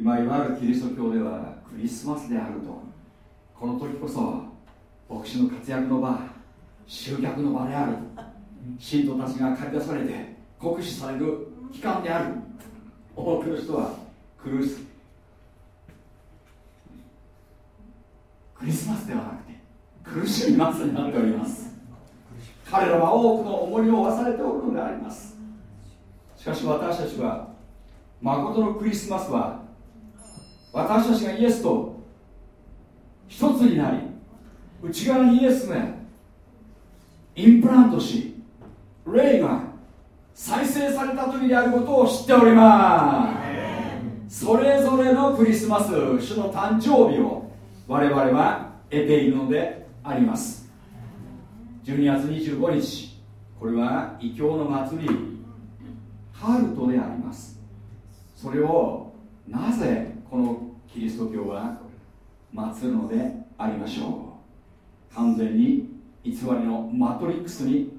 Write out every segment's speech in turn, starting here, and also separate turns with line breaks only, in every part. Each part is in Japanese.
今いわゆるキリスト教ではクリスマスであると。この時こそ牧師の活躍の場集客の場である。信徒たちが駆り出されて酷使される期間である。多くの人は苦しクリスマスではなくて苦しみますになっております。彼らは多くの重荷を負わされておるのであります。しかし私たちは誠のクリスマスは私たちがイエスと一つになり内側にイエスがインプラントし霊が再生された時であることを知っております。それぞれのクリスマス主の誕生日を我々は得ているのであります。12月25日これは異教の祭りハルトであります。それをなぜこのキリスト教は祀るのでありましょう。完全に偽りのマトリックスに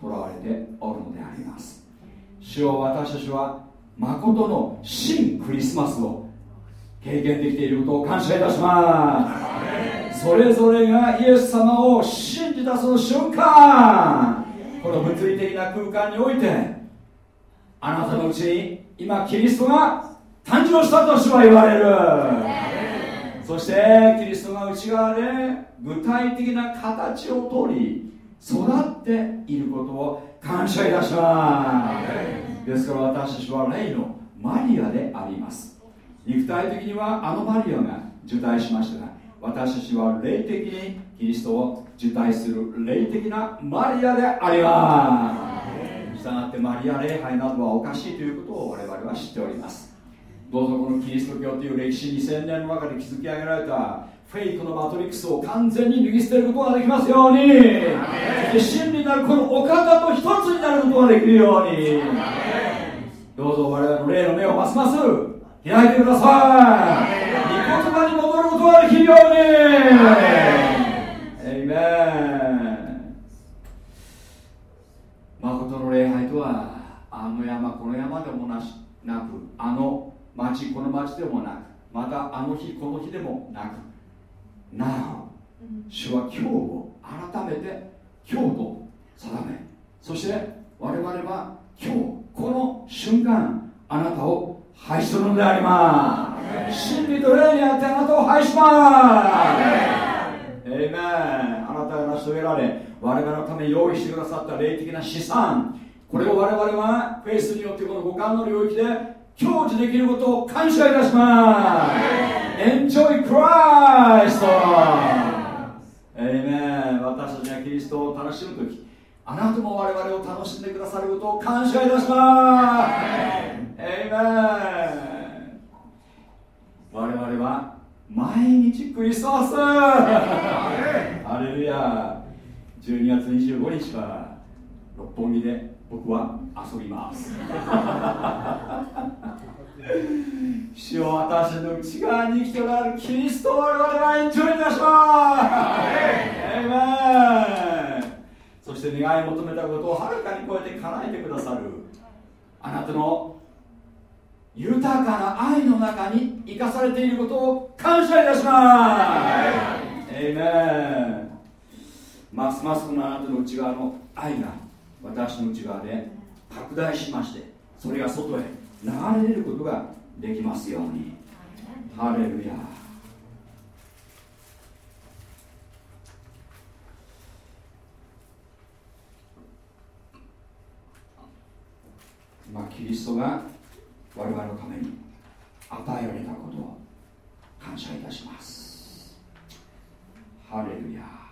とらわれておるのであります。主を私たちは誠の真クリスマスを経験できていることを感謝いたします。それぞれがイエス様を信じたその瞬間。この物理的な空間においてあなたのうちに今キリストが誕生したと主は言われる。そしてキリストが内側で具体的な形をとり育っていることを感謝いたします。ですから私たちは霊のマリアであります。肉体的にはあのマリアが受胎しましたが私たちは霊的にキリストを受胎する霊的なマリアであります。したがってマリア礼拝などはおかしいということを我々は知っておりますどうぞこのキリスト教という歴史2000年の中で築き上げられたフェイクのマトリックスを完全に脱ぎ捨てることができますように。真理なるこのお方と一つになることができるように。どうぞ我々の霊の目をますます。開いてください。御言葉に戻ることができるように。エイメン。誠の礼拝とはあの山この山でもなしなくあの町この町でもなくまたあの日この日でもなくなお主は今日を改めて今日と定めそして我々は今日この瞬間あなたを廃するのであります。真理と霊にあってあなたを廃します。えいめあなたが成し遂げられ我々のため用意してくださった霊的な資産これを我々はフェイスによってこの五感の領域で享受できることを感謝いたします。Enjoy Christ! エイメン私たちがキリストを楽しむ時あなたも我々を楽しんでくださることを感謝いたします。エイメン我々は毎日クリスマス。ハレルヤ12月25日から六本木で僕は遊びます。主を私の内側に生きておられるキリストを我々はエンジョイいたします。そして願い求めたことをはるかに超えて叶えてくださる。あなたの豊かな愛の中に生かされていることを感謝いたします。エイメンますますこのあなたの内側の愛が私の内側で拡大しましてそれが外へ流れることができますように。ハレルヤまあ、キリストが我々のために与えられたことを感謝いたします。ハレルヤ「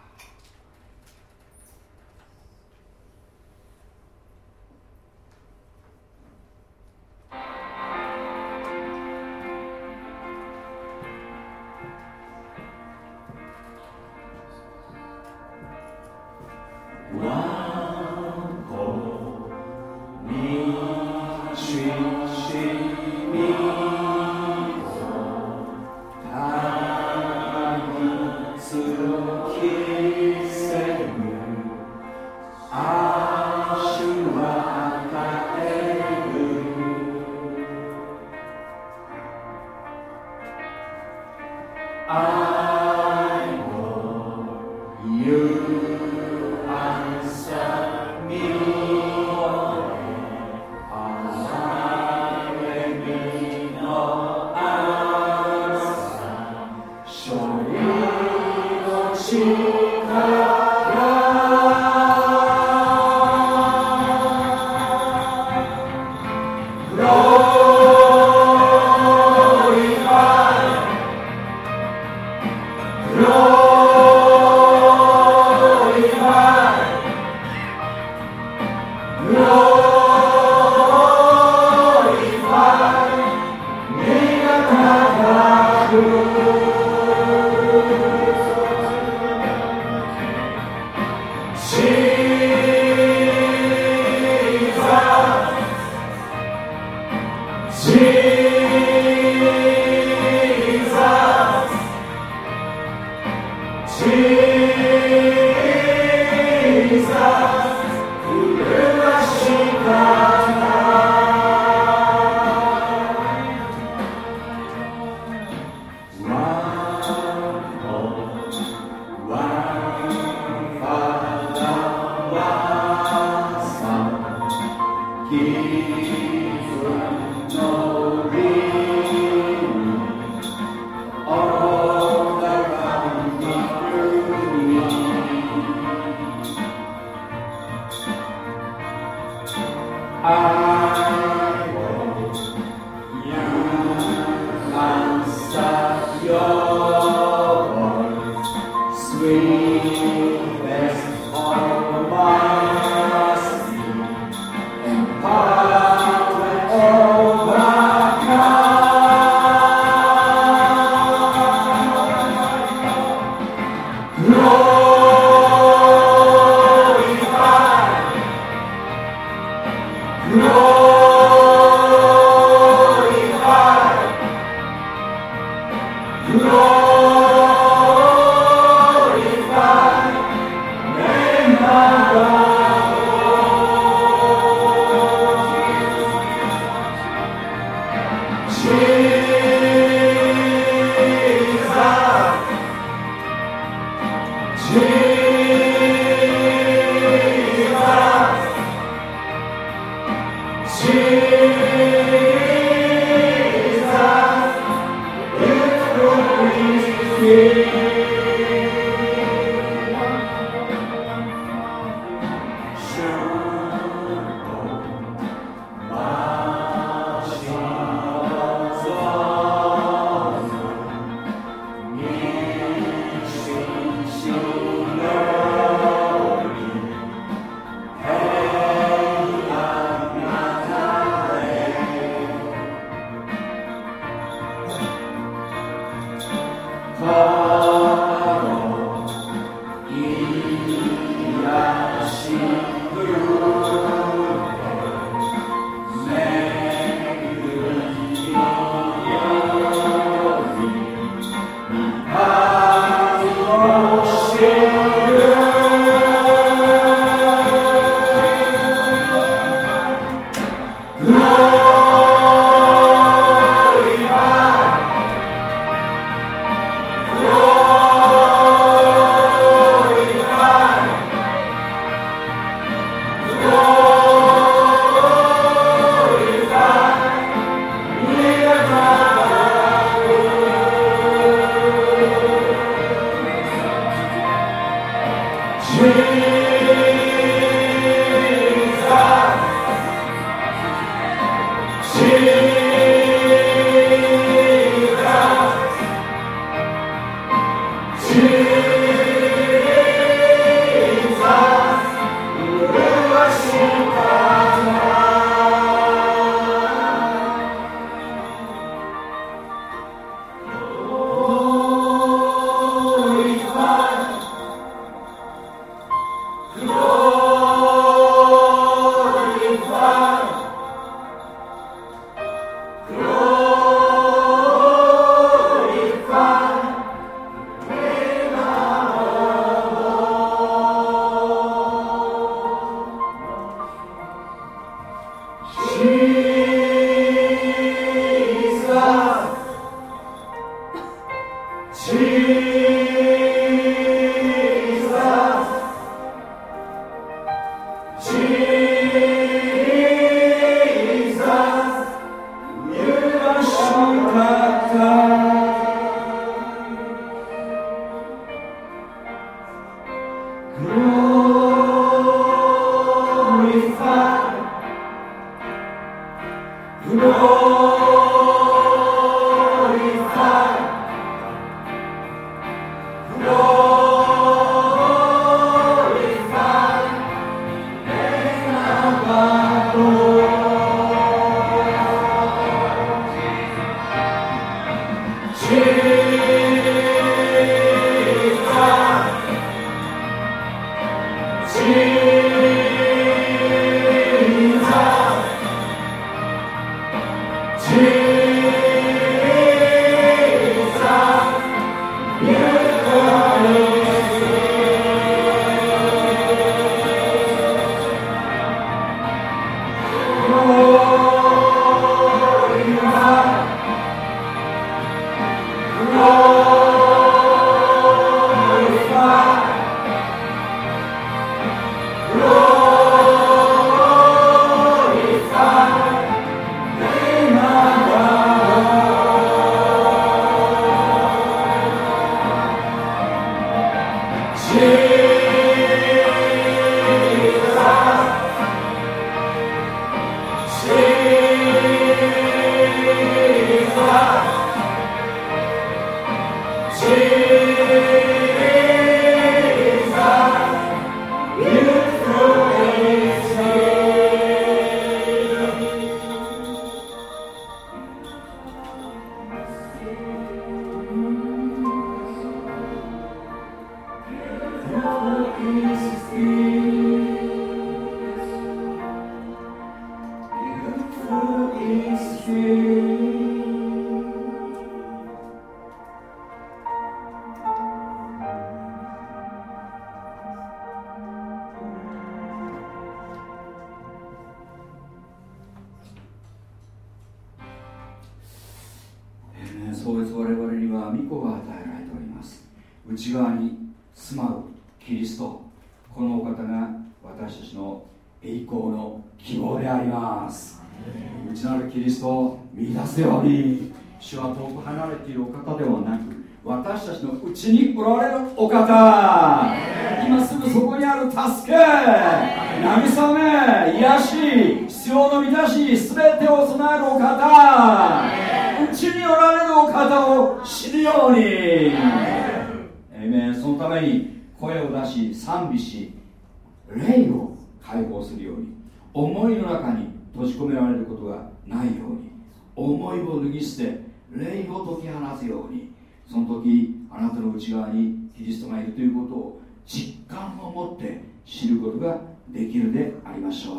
解き放つようにその時あなたの内側にキリストがいるということを実感を持って知ることができるでありましょう。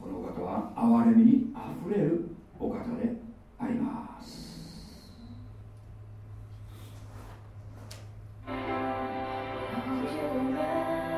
この方は憐れみにあふれるお方であります「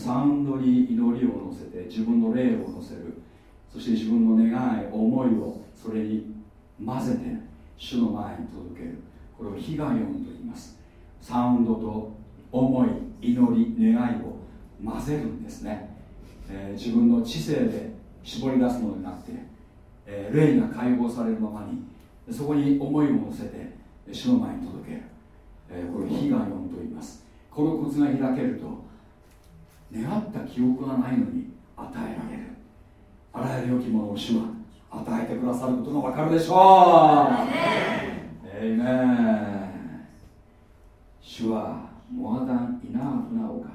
サウンドに祈りを乗せて自分の霊を乗せる。そして自分の願い思いをそれに混ぜて主の前に届ける。これを悲願音と言います。サウンドと思い祈り願いを混ぜるんですね、えー、自分の知性で絞り出すのではなくて、えー、霊が解放されるままにそこに思いを乗せて主の前に届ける、えー、これを悲願音と言います。このコツが開けると願った記憶がないのに与えられる。あらゆる良きものを主は与えてくださることが分かるでしょう。えいめ主はモアダンイナーフなお方、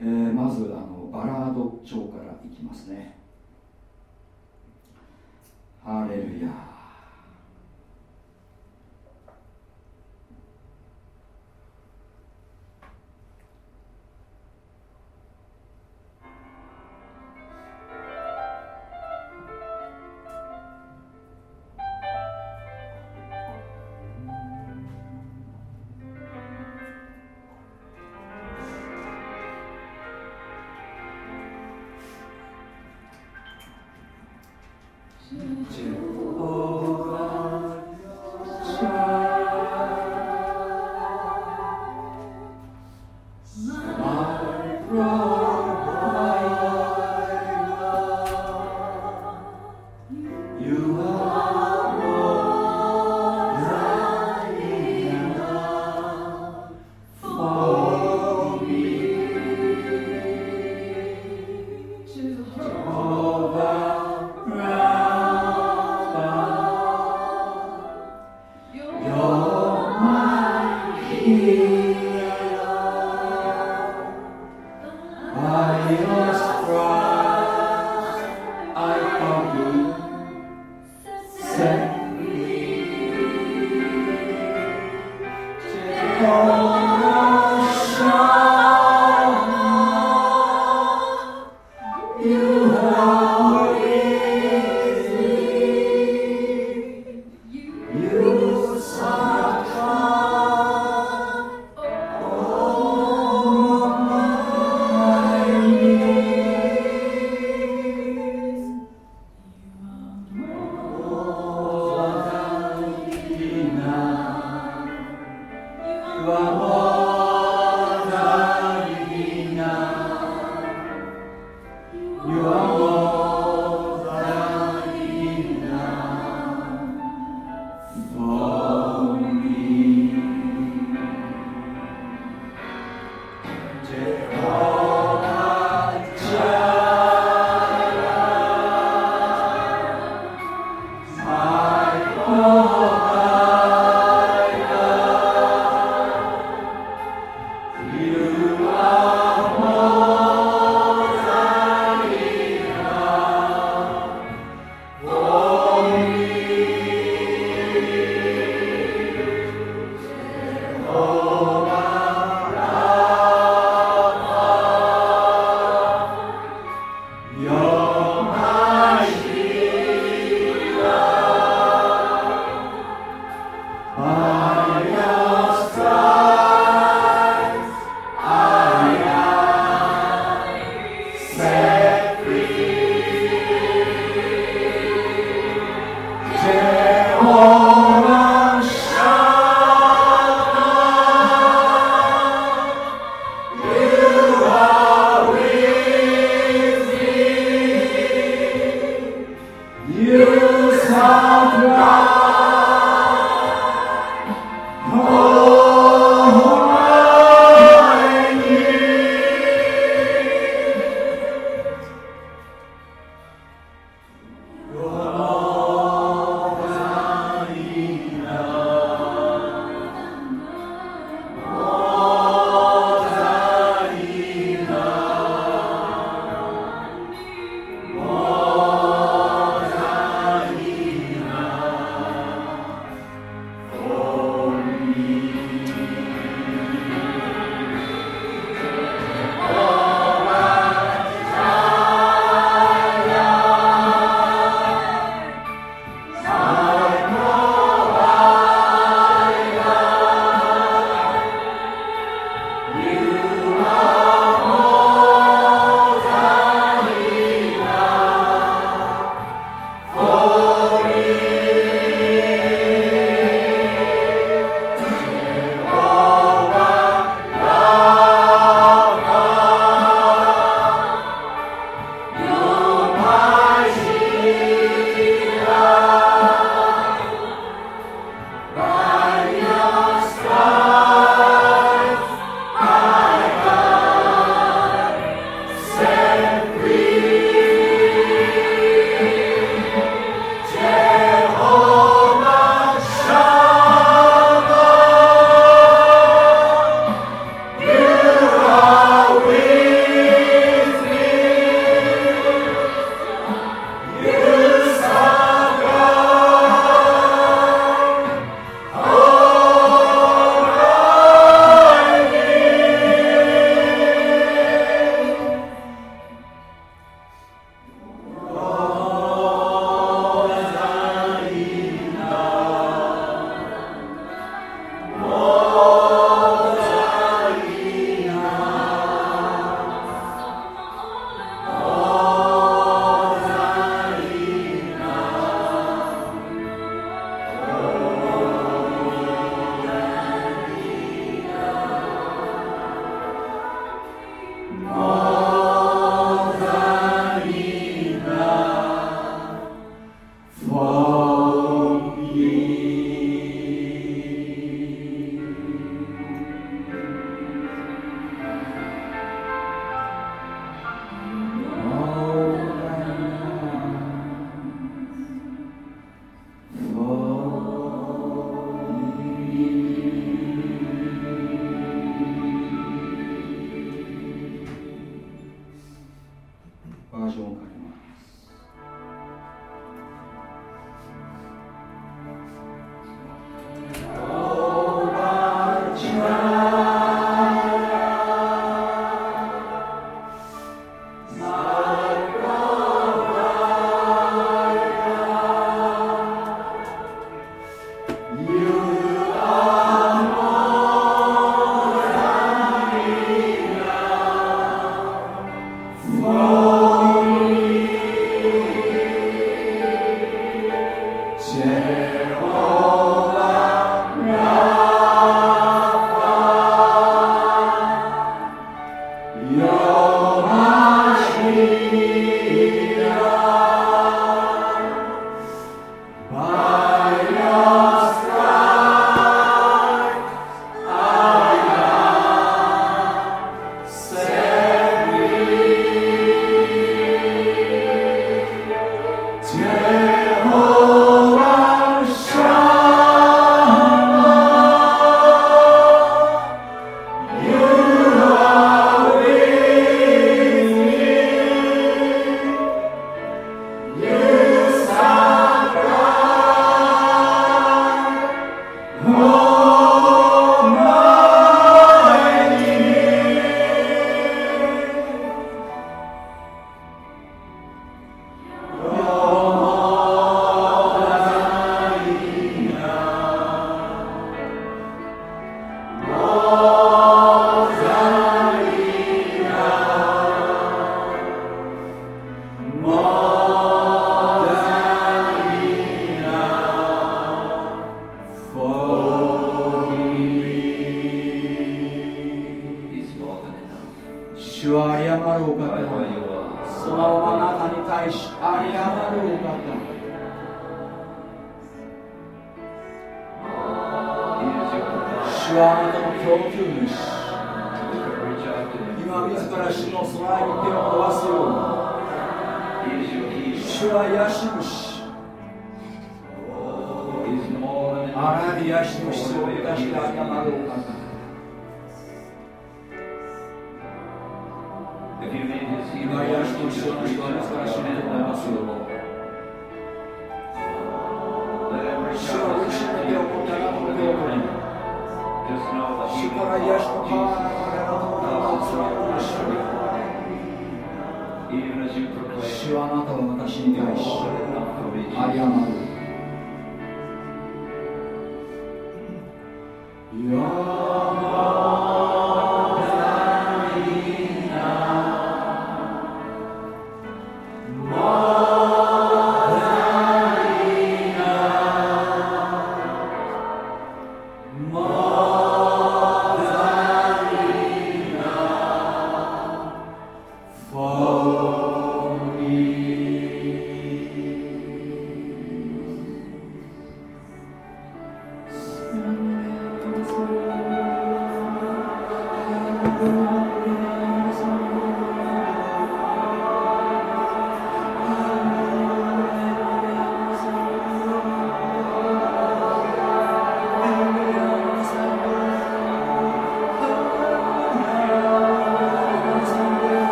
えー、まずあのバラード調からいきますね。ハレルヤ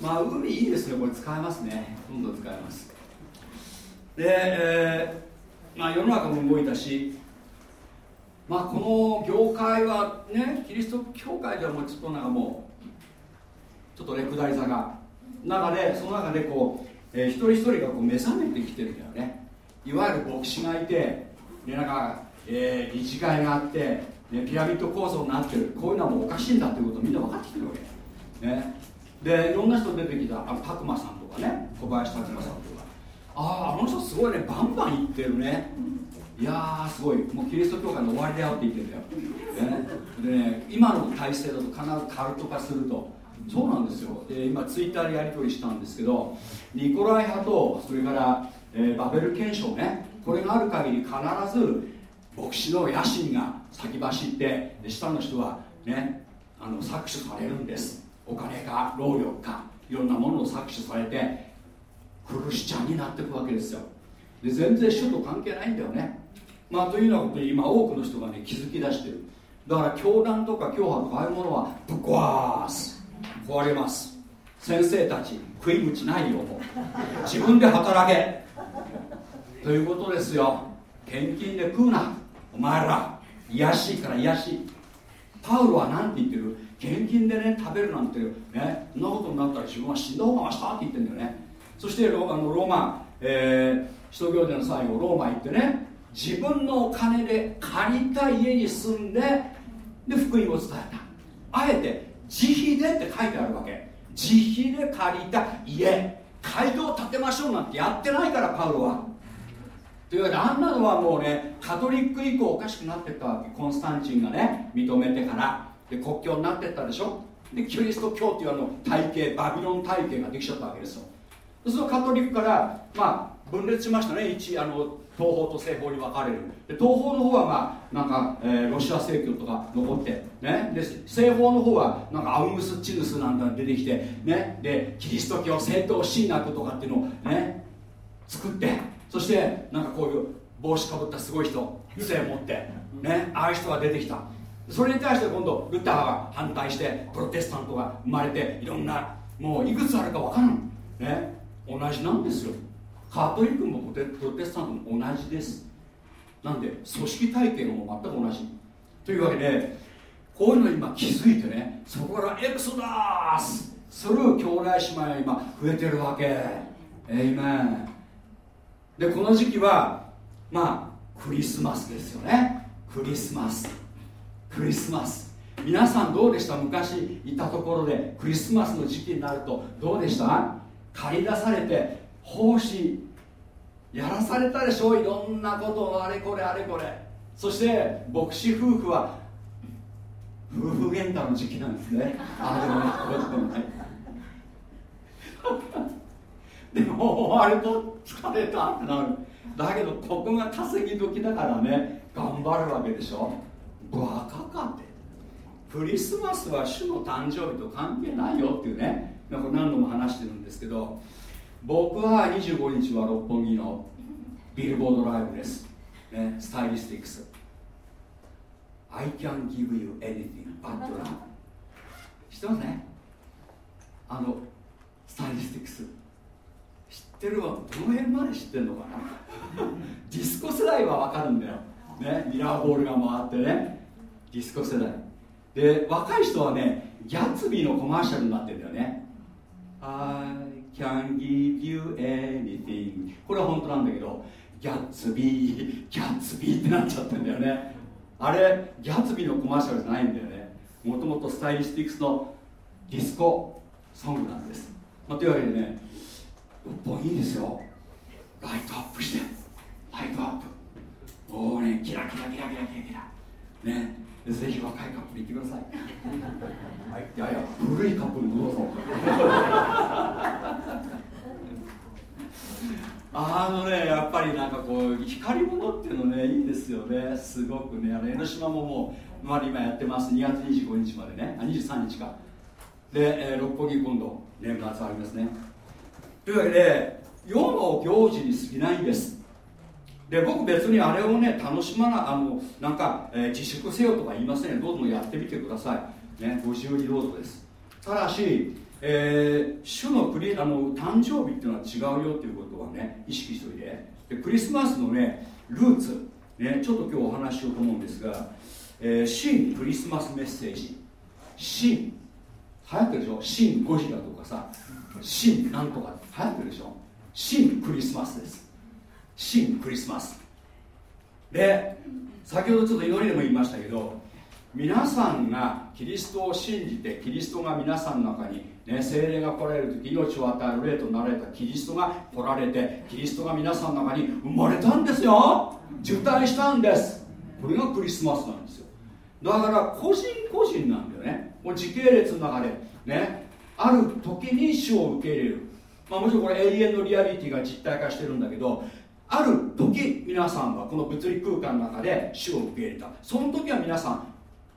まあ海いいですね。これ使えますね。どんどん使えます。で、えー、まあ、世の中も動いたしまあこの業界はねキリスト教会ではもうちょっとなんかもうちょっとね下り坂中でその中でこう、えー、一人一人がこう目覚めてきてるんだよね。いわゆる牧師がいてでなんか、えー、理事会があって、ね、ピラミッド構造になってる。こういうのはもうおかしいんだということをみんな分かってきてるわけ、ね、でいろんな人出てきたあの拓磨さんとかね小林拓磨さんとか。あああの人すごいねバンバン言ってるね。いやすごい。もうキリスト教会の終わりだよって言ってるんだよ、ね、でね今の体制だと必ずカルト化すると。そうなんですよ。で今ツイッターでやり取りしたんですけどニコライ派とそれから、えー、バベル憲章ね。これがある限り必ず牧師の野心が先走って下の人はねあの搾取されるんですお金か労力かいろんなものを搾取されてクルシチャンになっていくわけですよ。で全然主と関係ないんだよね。まあというようなことに今多くの人がね気づき出してる。だから教団とか教派とかああいうものはぶっ壊す。壊れます。先生たち食い口ないよもう。自分で働け。ということですよ。献金で食うな。お前ら癒しいから癒しい。パウロは何て言ってる？献金でね食べるなんてねそんなことになったら自分は死んだ方がましたって言ってるんだよね。そしてロあのローマ、えー、使徒行伝の最後ローマ行ってね自分のお金で借りた家に住んでで福音を伝えた。あえて自費でって書いてあるわけ。自費で借りた家。街道を建てましょうなんてやってないからパウロは。というわけであんなのはもうねカトリック以降おかしくなってったわけ。コンスタンチンがね認めてから。で国境になってったでしょ？でキリスト教っていうあの体系バビロン体系ができちゃったわけですよ。そのカトリックからまあ分裂しましたね。一あの東方と西方に分かれる。で東方の方はまあなんか、えー、ロシア正教とか残ってね。で西方の方はなんかアウムス・チヌスなんて出てきてね。でキリスト教正統神学とかっていうのをね。作ってそしてなんかこういう帽子かぶったすごい人杖持ってね。ああいう人が出てきた。それに対して今度ルターが反対してプロテスタントが生まれていろんなもういくつあるか分からん。ね。同じなんですよ。カトリックもプロテスタントも同じです。なんで組織体系も全く同じ。というわけでこういうの今気づいてねそこからエクソダース。する兄弟姉妹が今増えてるわけ。エイメンでこの時期はまあクリスマスですよね。クリスマス。クリスマス。皆さんどうでした？昔いたところでクリスマスの時期になるとどうでした？借り出されて奉仕やらされたでしょ？いろんなことをあれこれあれこれ。そして牧師夫婦は夫婦喧嘩の時期なんですね。あれもないこでもない。でも終わると疲れたってなる。だけどここが稼ぎ時だからね頑張るわけでしょ。バカかって。クリスマスは主の誕生日と関係ないよっていうね。なんか何度も話してるんですけど僕は25日は六本木のビルボードライブです、ね、スタイリスティックス。I can give you anything but love. 知ってますね？あのスタイリスティックス。知ってるわ。どの辺まで知ってるのかな？ディスコ世代は分かるんだよ、ね、ミラーボールが回ってねディスコ世代。で若い人はねギャツビーのコマーシャルになってるんだよね。I can give you anything これは本当なんだけどギャッツビーギャッツビーってなっちゃってんだよね。あれギャッツビーのコマーシャルじゃないんだよね。もともとスタイリスティックスのディスコソングなんです、まあ、というわけでね六本木いいですよ。ライトアップして。ライトアップ。もうねキラキラキラキラキラキラねぜひ若いカップル行ってください。はい、いやいや、古いカップルどうぞ。あのね、やっぱりなんかこう、光り物っていうのね、いいですよね。すごくね、あの江ノ島ももう、まあ、今やってます。2月25日までね、あ、23日か。で、えー、六本木今度、年末ありますね。というわけで、世の行事に過ぎないんです。で僕別にあれをね楽しまなあのなんか、えー、自粛せよとか言いません。どうぞやってみてください、ね、ご自由にどうぞです。ただし、えー、主のクリあの誕生日っていうのは違うよっていうことはね意識しておいて。でクリスマスのねルーツ、ね、ちょっと今日お話ししようと思うんですが、えー、新クリスマスメッセージ。新。流行ってるでしょ？新ゴジラとかさ。新なんとか。流行ってるでしょ？新クリスマスです。新クリスマス。で先ほどちょっと祈りでも言いましたけど皆さんがキリストを信じてキリストが皆さんの中に、ね、精霊が来られる時命を与える霊となられたキリストが来られてキリストが皆さんの中に生まれたんですよ。受胎したんです。これがクリスマスなんですよ。だから個人個人なんだよね。もう時系列の中でねある時に死を受け入れる、まあ、もちろんこれ永遠のリアリティが実体化してるんだけどある時皆さんはこの物理空間の中で死を受け入れた。その時は皆さん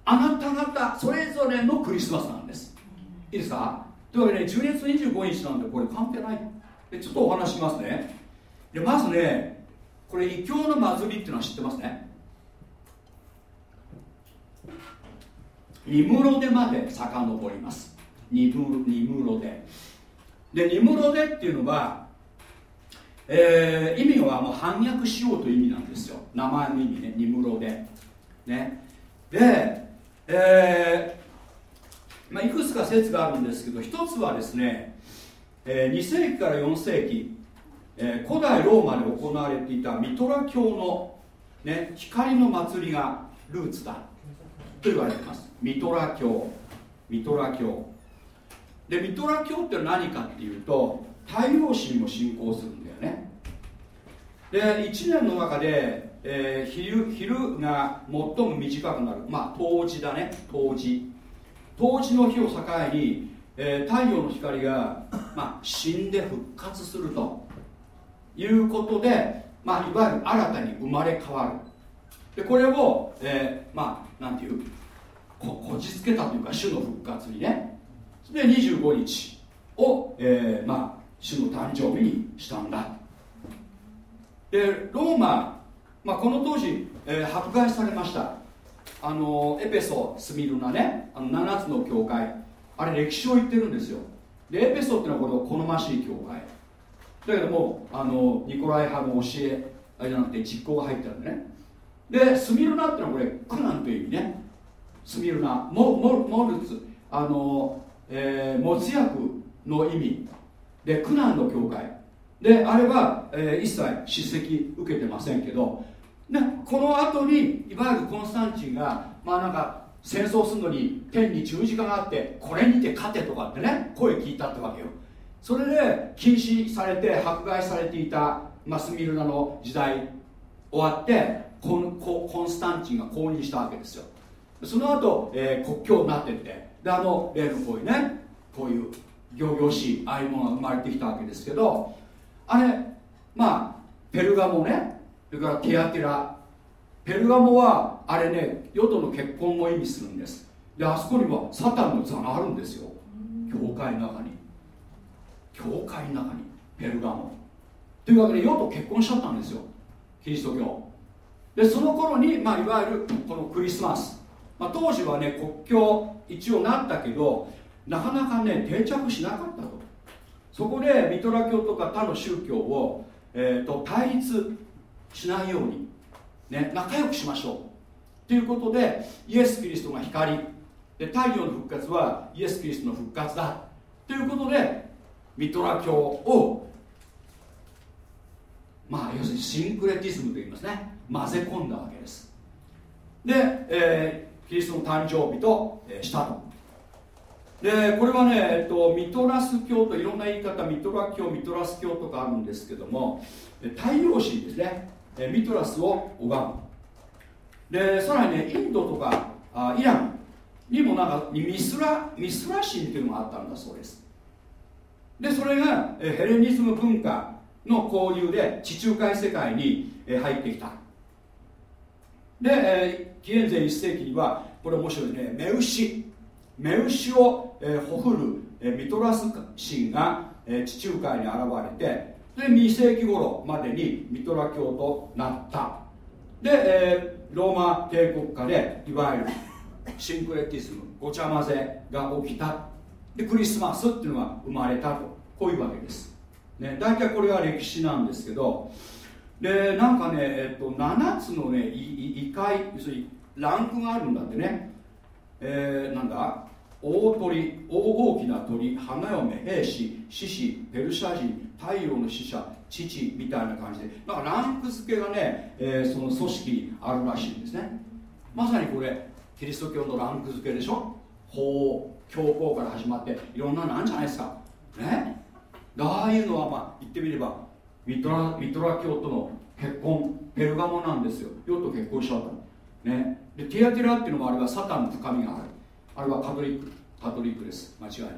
あなた方それぞれのクリスマスなんです。いいですか？というわけで、ね、10月25日なんでこれ関係ない。でちょっとお話しますね。でまずねこれ異教の祭りっていうのは知ってますね。ニムロデまで遡ります。ニムニムロデでニムロデっていうのはえー、意味はもう反逆しようという意味なんですよ。名前の意味ねニムロで。ね。で、えーまあ、いくつか説があるんですけど一つはですね、えー、2世紀から4世紀、えー、古代ローマで行われていたミトラ教の、ね、光の祭りがルーツだと言われています。ミトラ教。ミトラ教。でミトラ教って何かっていうと太陽神を信仰するんだよねで1年の中で、えー、昼昼が最も短くなる。まあ冬至だね。冬至。冬至の日を境に、えー、太陽の光が、まあ、死んで復活するということで、まあ、いわゆる新たに生まれ変わる。でこれを、えー、まあなんていう？ここじつけたというか主の復活にね。で25日を、えー、まあ主の誕生日にしたんだ。でローマ、まあ、この当時、えー、迫害されました。あのエペソスミルナね。あの7つの教会。あれ歴史を言ってるんですよ。でエペソっていうのはこの好ましい教会。だけどもあのニコライ派の教えあれじゃなくて実行が入ってるんでね。でスミルナっていうのはこれ苦難という意味ね。スミルナモモモルツ。あの、えー、没薬の意味。で苦難の教会。であれは、えー、一切叱責受けてませんけど、ね、この後にいわゆるコンスタンチンがまあなんか戦争するのに天に十字架があってこれにて勝てとかってね声聞いたってわけよ。それで禁止されて迫害されていた、まあ、スミルナの時代終わってコンコンスタンチンが公認したわけですよ。その後、えー、国境になってってであの例のこういうねこういう行々しいああいうものが生まれてきたわけですけどあれまあペルガモね。それからティアティラ。ペルガモはあれね世との結婚を意味するんです。であそこにはサタンの座があるんですよ。教会の中に。教会の中にペルガモ。というわけで世と結婚しちゃったんですよ。キリスト教。でその頃に、まあ、いわゆるこのクリスマス、まあ、当時はね国境一応なったけどなかなかね定着しなかったとそこでミトラ教とか他の宗教を、えーと、対立しないように、ね、仲良くしましょう。ということでイエス・キリストが光。で太陽の復活はイエス・キリストの復活だ。ということでミトラ教をまあ要するにシンクレティズムと言いますね。混ぜ込んだわけです。で、えー、キリストの誕生日と、えー、したと。でこれはね、えっと、ミトラス教といろんな言い方ミトラ教ミトラス教とかあるんですけども太陽神ですね。ミトラスを拝む。でさらにねインドとかあイランにもなんかミスラミスラ神っていうのがあったんだそうです。でそれがヘレニズム文化の交流で地中海世界に入ってきた。で紀元前1世紀にはこれ面白いねメウシ。目牛を、え、ほふる、え、ミトラス神が、え、地中海に現れてで2世紀頃までにミトラ教となった。で、え、ローマ帝国下でいわゆるシンクレティズムごちゃ混ぜが起きた。でクリスマスっていうのが生まれたと。こういうわけです、ね、大体これが歴史なんですけどでなんかね、えっと、7つのね異界要するにランクがあるんだってね、えー、なんだ？大鳥大大きな鳥花嫁兵士獅子ペルシャ人太陽の使者父みたいな感じで。なんかランク付けがね、えー、その組織にあるらしいんですね。まさにこれキリスト教のランク付けでしょ？法教皇から始まっていろんなのあるんじゃないですか。ね？ああいうのはまあ言ってみればミトラミトラ教との結婚ペルガモなんですよ。ヨッと結婚しちゃったね？でティアティラっていうのもあれはサタンの深みがある。あれはカトリックカトリックです。間違いなく。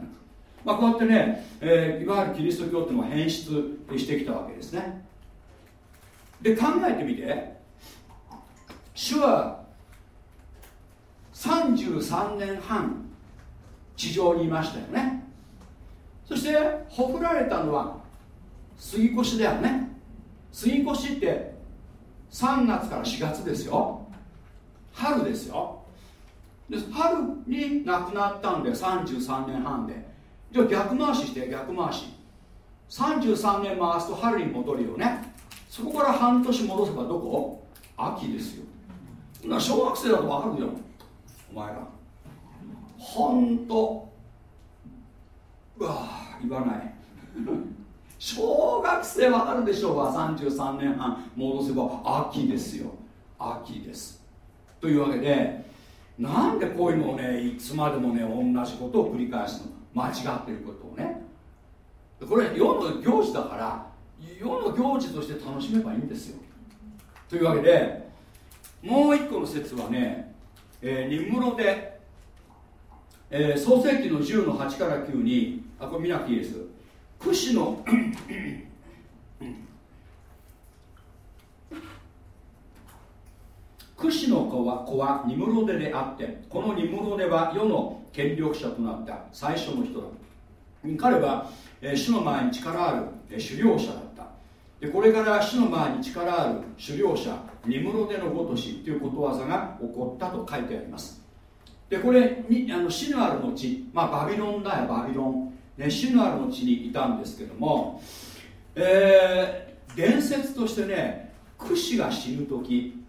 まあこうやってね、えー、いわゆるキリスト教っていうのは変質してきたわけですね。で考えてみて。主は33年半地上にいましたよね。そしてほふられたのは杉越だよね。杉越って3月から4月ですよ。春ですよ。で春に亡くなったんで33年半で。じゃあ逆回しして逆回し。33年回すと春に戻るよね。そこから半年戻せばどこ？秋ですよ。小学生だと分かるじゃん。お前ら。ほんと。うわ言わない。小学生わかるでしょうが33年半。戻せば秋ですよ。秋です。というわけでなんでこういうのをねいつまでもね同じことを繰り返すの間違ってることをね。これ世の行事だから世の行事として楽しめばいいんですよ。というわけでもう一個の説はねえー、ニムロで、えー、創世紀の10の8から9にあこれ見なくていいです。屈指の屈指の子は子はニムロデであってこのニムロデは世の権力者となった最初の人だ彼は、え、主の前に力ある、え、狩猟者だった。でこれから主の前に力ある狩猟者ニムロデのごとしということわざが起こったと書いてあります。でこれにあのシヌアルの地、まあ、バビロンだよバビロン、ね、シヌアルの地にいたんですけども、えー、伝説としてねクシが死ぬ時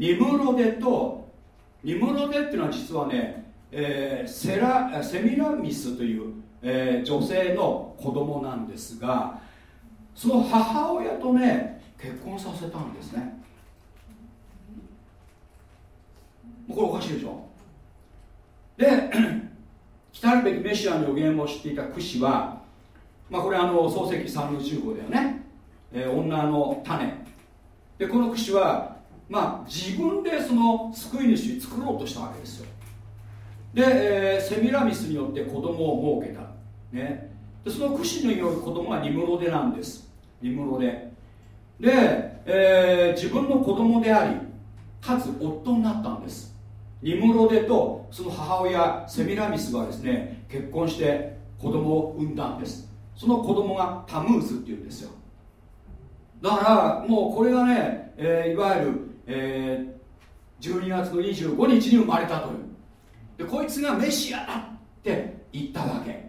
ニムロデとニムロデっていうのは実はね、えー、セラセミラミスという、えー、女性の子供なんですがその母親とね結婚させたんですね。これおかしいでしょ。で 来るべきメシアの予言を知っていたクシは、まあ、これあの漱石3の15だよね、えー、女の種。でこのクシは、まあ、自分でその救い主作ろうとしたわけですよ。で、えー、セミラミスによって子供を設けた、ね、でそのクシによる子供がニムロデなんです。ニムロデ。で、えー、自分の子供でありかつ夫になったんです。ニムロデとその母親セミラミスがですね結婚して子供を産んだんです。その子供がタムーズっていうんですよ。だからもうこれがね、えー、いわゆる、えー、12月の25日に生まれたという。でこいつがメシアだって言ったわけ。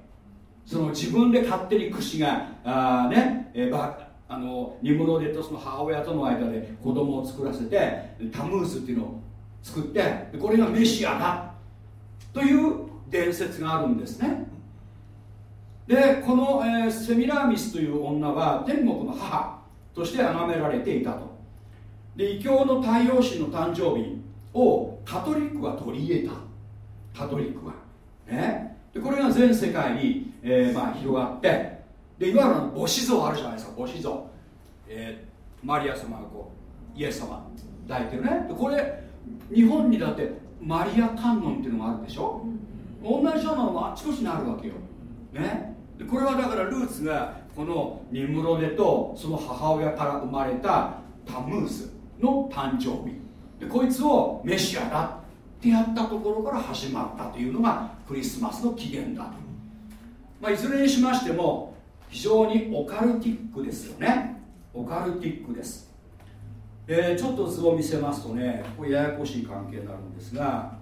その自分で勝手に櫛があ、ねえー、ばあのニムロデとその母親との間で子供を作らせてタムースっていうのを作ってこれがメシアだという伝説があるんですね。でこの、えー、セミラーミスという女は天国の母として崇められていたと。で異教の太陽神の誕生日をカトリックは取り入れた。カトリックは。ね。でこれが全世界に、えーまあ、広がって。でいわゆる母子像あるじゃないですか。母子像、えー、マリア様がこうイエス様。抱いてるね。でこれ日本にだってマリア観音っていうのがあるでしょ。同じようなのがあちこちにあるわけよ、ね、でこれはだからルーツがこのニムロデとその母親から生まれたタムース。の誕生日。でこいつをメシアだってやったところから始まったというのがクリスマスの起源だと、まあ、いずれにしましても非常にオカルティックですよね。オカルティックです、えー、ちょっと図を見せますとねこれややこしい関係になるんですが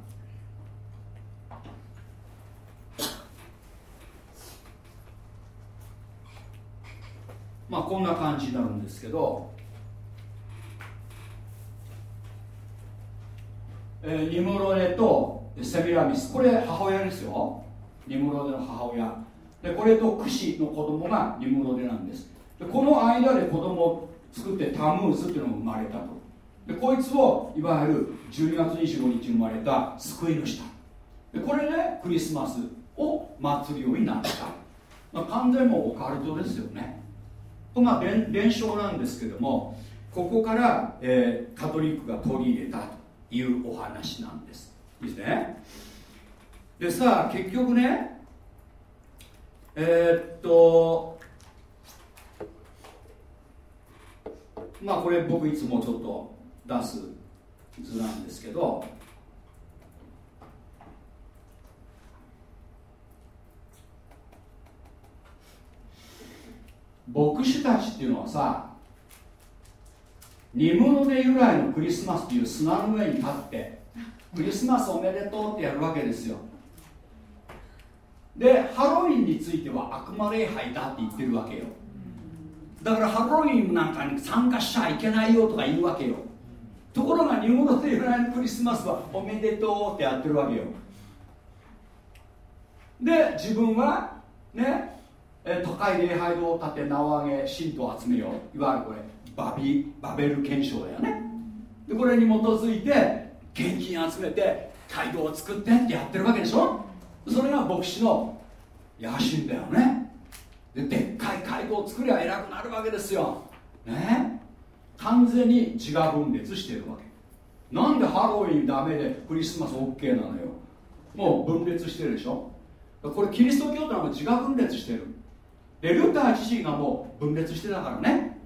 まあこんな感じになるんですけどえー、ニムロデとセミラミス。これ母親ですよ。ニムロデの母親。でこれとクシの子供がニムロデなんです。でこの間で子供を作ってタムーズっていうのが生まれたと。でこいつをいわゆる12月25日生まれた救い主だ。でこれでクリスマスを祭るようになった、まあ、完全にもオカルトですよね。とまあ伝承なんですけどもここから、えー、カトリックが取り入れたと。いうお話なんです。いいですね？でさあ結局ねえー、っとまあこれ僕いつもちょっと出す図なんですけど牧師たちっていうのはさ煮物で由来のクリスマスという砂の上に立ってクリスマスおめでとうってやるわけですよ。でハロウィンについては悪魔礼拝だって言ってるわけよ。だからハロウィンなんかに参加しちゃいけないよとか言うわけよ。ところが煮物で由来のクリスマスはおめでとうってやってるわけよ。で自分はね高い礼拝堂を建て名を挙げ信徒を集めよう。いわゆるこれバビバベル憲章だよね。でこれに基づいて現金集めて街道を作ってってやってるわけでしょ。それが牧師の野心だよね。ででっかい街道を作りゃ偉くなるわけですよ。ね。完全に自我分裂してるわけ。なんでハロウィンダメでクリスマス OK なのよ。もう分裂してるでしょ。これキリスト教ってのは自我分裂してる。でルター自身がもう分裂してたからね。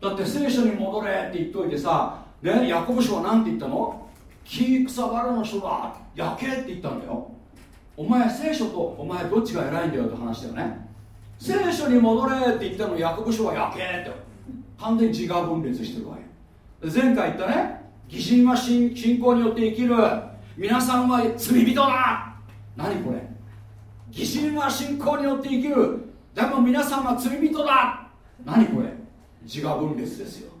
だって聖書に戻れって言っといてさねヤコブ書は何て言ったの木草原の人だ焼けって言ったんだよ。お前聖書とお前どっちが偉いんだよって話だよね。聖書に戻れって言ったのヤコブ書は焼けって。完全に自我分裂してるわけ。前回言ったね疑心は信仰によって生きる。皆さんは罪人だ何これ？疑心は信仰によって生きる。でも皆さんは罪人だ。何これ？自我分裂ですよ。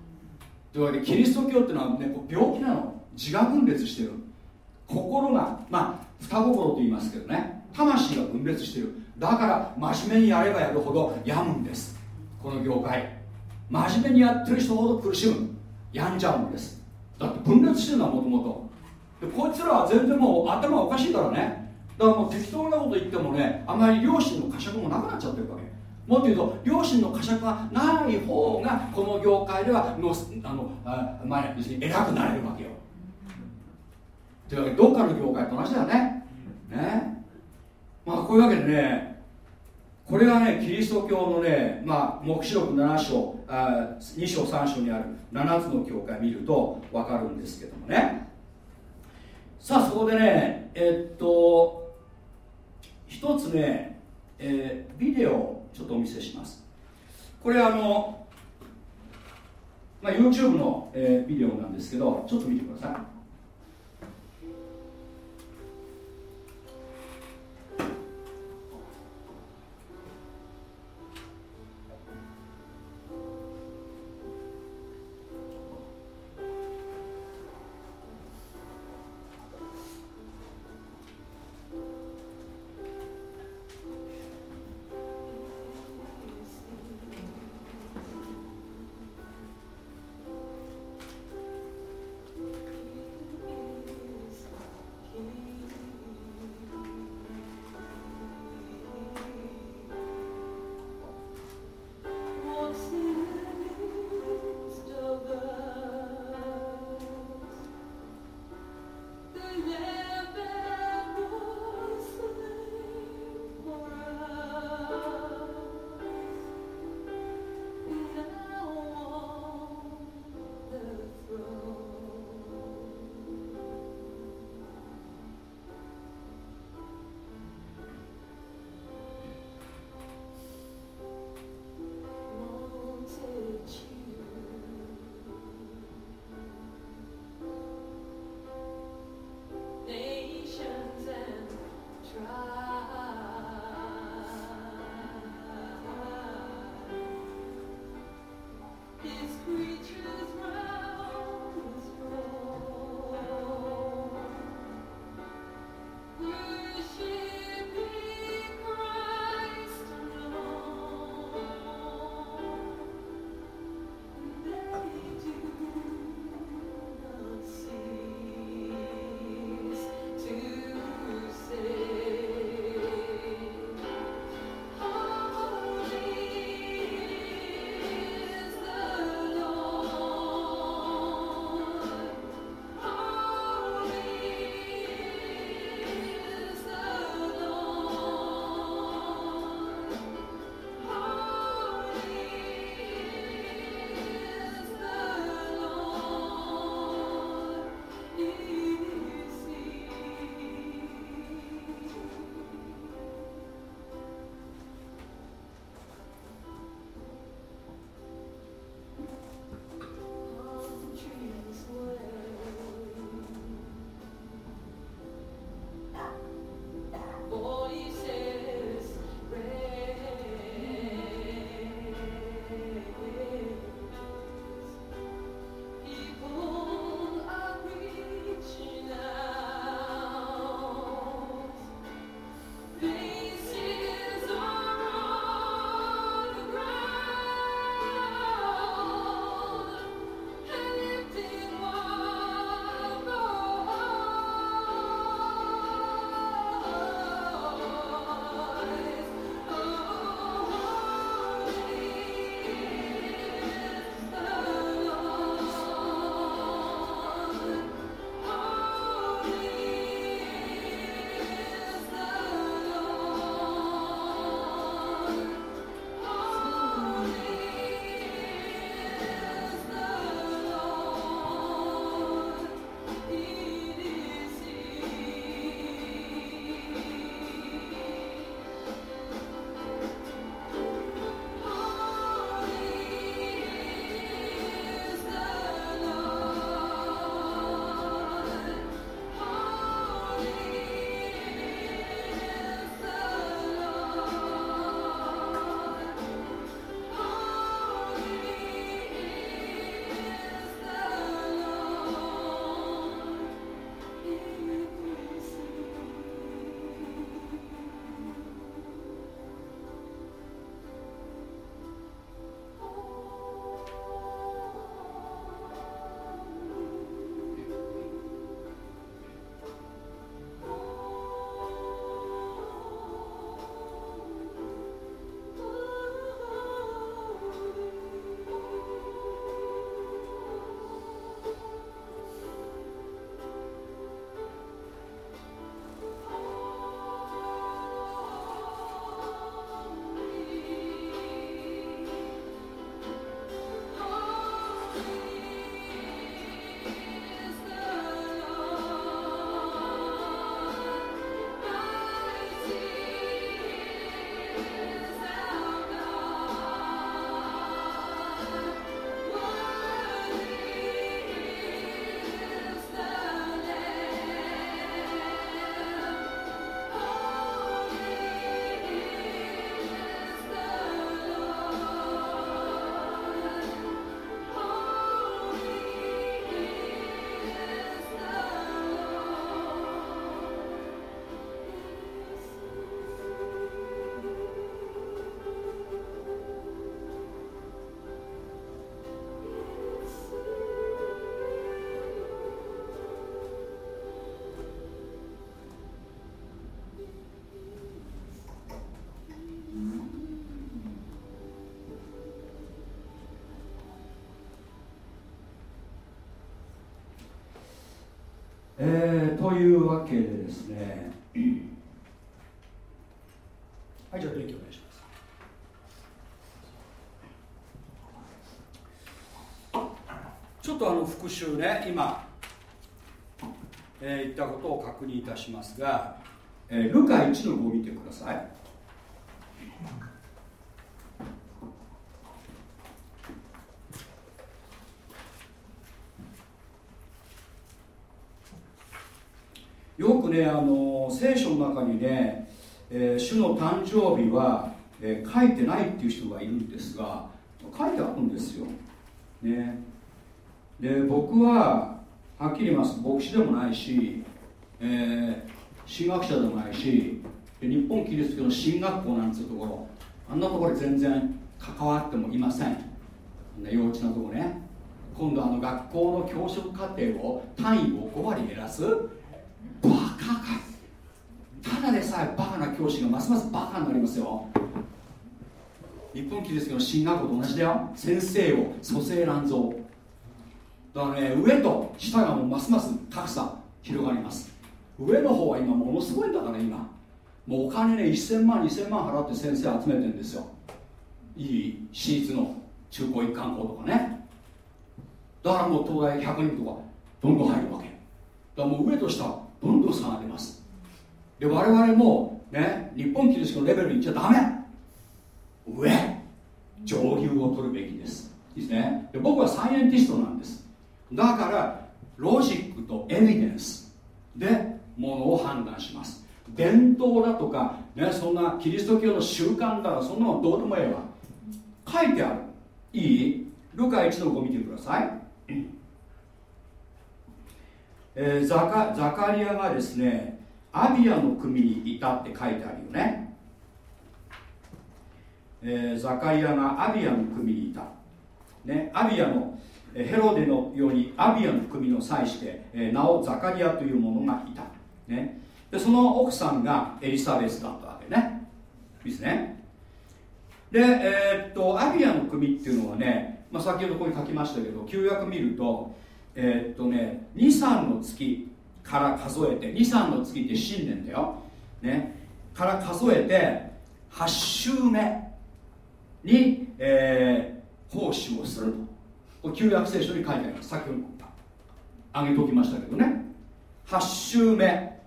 というわけでキリスト教っていうのはね病気なの。自我分裂してる。心がまあ双心と言いますけどね。魂が分裂してる。だから真面目にやればやるほど病むんです。この業界。真面目にやってる人ほど苦しむ。病んじゃうんです。だって分裂してるのはもともと。こいつらは全然もう頭おかしいからね。だからもう適当なこと言ってもねあまり良心の呵責もなくなっちゃってるわけ。もっと言うと両親の呵責がない方がこの業界ではのあのあ、まあ、偉くなれるわけよ。というわけでどっかの業界と同じだよね。ね。まあこういうわけでねこれがねキリスト教のね、まあ、黙示録7章あ2章3章にある7つの教会見ると分かるんですけどもね。さあそこでねえっと一つね、えー、ビデオちょっとお見せします。これあの、まあ、YouTube の、えー、ビデオなんですけどちょっと見てください。ー、というわけでですね。はいじゃあ勉強お願いします。ちょっとあの復習ね今、えー、言ったことを確認いたしますが、えー、ルカ1の5見てくださいよくねあの聖書の中にね、えー、主の誕生日は、えー、書いてないっていう人がいるんですが書いてあるんですよ、ね、で僕ははっきり言います。牧師でもないし、えー、神学者でもないし日本キリスト教の進学校なんていうところあんなところ全然関わってもいません。幼稚なとこね。今度あの学校の教職課程を単位を5割減らす？バカか。ただでさえバ教師がますますバカになりますよ。日本キリスト教の進学校と同じだよ。先生を蘇生乱造。だからね上と下がもうますます格差広がります。上の方は今ものすごいんだから今。もうお金ね1000万2000万払って先生集めてるんですよ。いい私立の中高一貫校とかね。だからもう東大100人とかどんどん入るわけ。だからもう上と下どんどん下がります。で我々もね日本キリストのレベルにいっちゃダメ。上上流を取るべきです。いいですね。で僕はサイエンティストなんです。だからロジックとエビデンス。でものを判断します。伝統だとか、ね、そんなキリスト教の習慣だらそんなのどうでもええわ。書いてある。いい？ルカ1の5見てください。えー、ザカザカリアがですねアビアの組にいたって書いてあるよね、えー、ザカリアがアビアの組にいた、ね、アビアのヘロデのようにアビアの組の際して、えー、名をザカリアという者がいた、ね、でその奥さんがエリザベスだったわけね。ですね。で、えー、っとアビアの組っていうのはね、まあ、先ほどここに書きましたけど旧約見るとえー、っとね23の月から数えて23の月って新年だよ、ね、から数えて8週目に、えー、奉仕をすると。これ旧約聖書に書いてあります。先ほど挙げておきましたけどね。8週目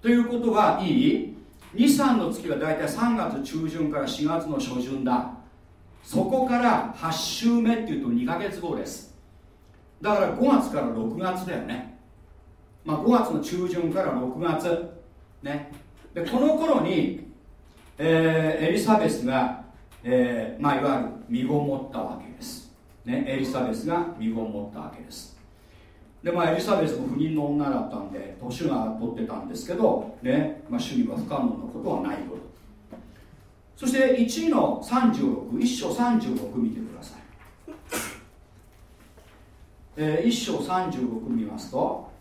ということはいい。23の月は大体3月中旬から4月の初旬だ。そこから8週目っていうと2ヶ月後です。だから5月から6月だよね、まあ、5月の中旬から6月ね。でこの頃に、えー、エリザベスが、えーまあ、いわゆる身ごもったわけです、ね、エリザベスが身ごもったわけです。でまあエリザベスも不妊の女だったんで年が取ってたんですけど、ねまあ、主には不可能なことはないこと。そして1位の36一章36見てください。えー、1章36見ますと、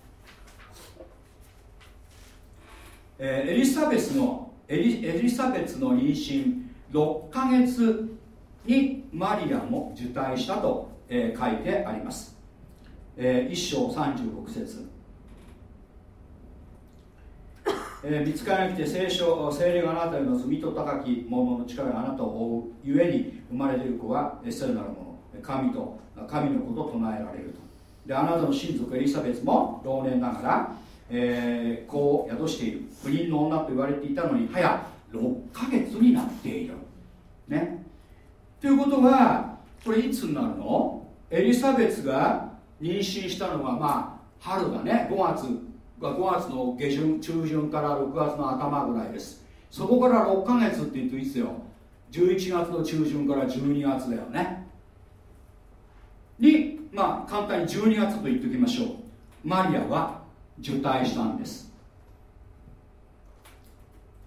えー、エリザベスのエリエリザベスの妊娠6ヶ月にマリアも受胎したと、えー、書いてあります、えー、1章36節。えー、見つからなくて聖書聖霊があなたへの罪と高き者の力があなたを覆うゆえに生まれている子は聖なるもの。神と神のことを唱えられると。であなたの親族エリザベスも老年ながら、えー、子を宿している不倫の女と言われていたのに早6ヶ月になっている。ね。ということはこれいつになるの？エリザベスが妊娠したのはまあ春だね。5月が5月の下旬中旬から6月の頭ぐらいです。そこから6ヶ月って言うといつよ。11月の中旬から12月だよね。にまあ簡単に12月と言っておきましょう。マリアは受胎したんです。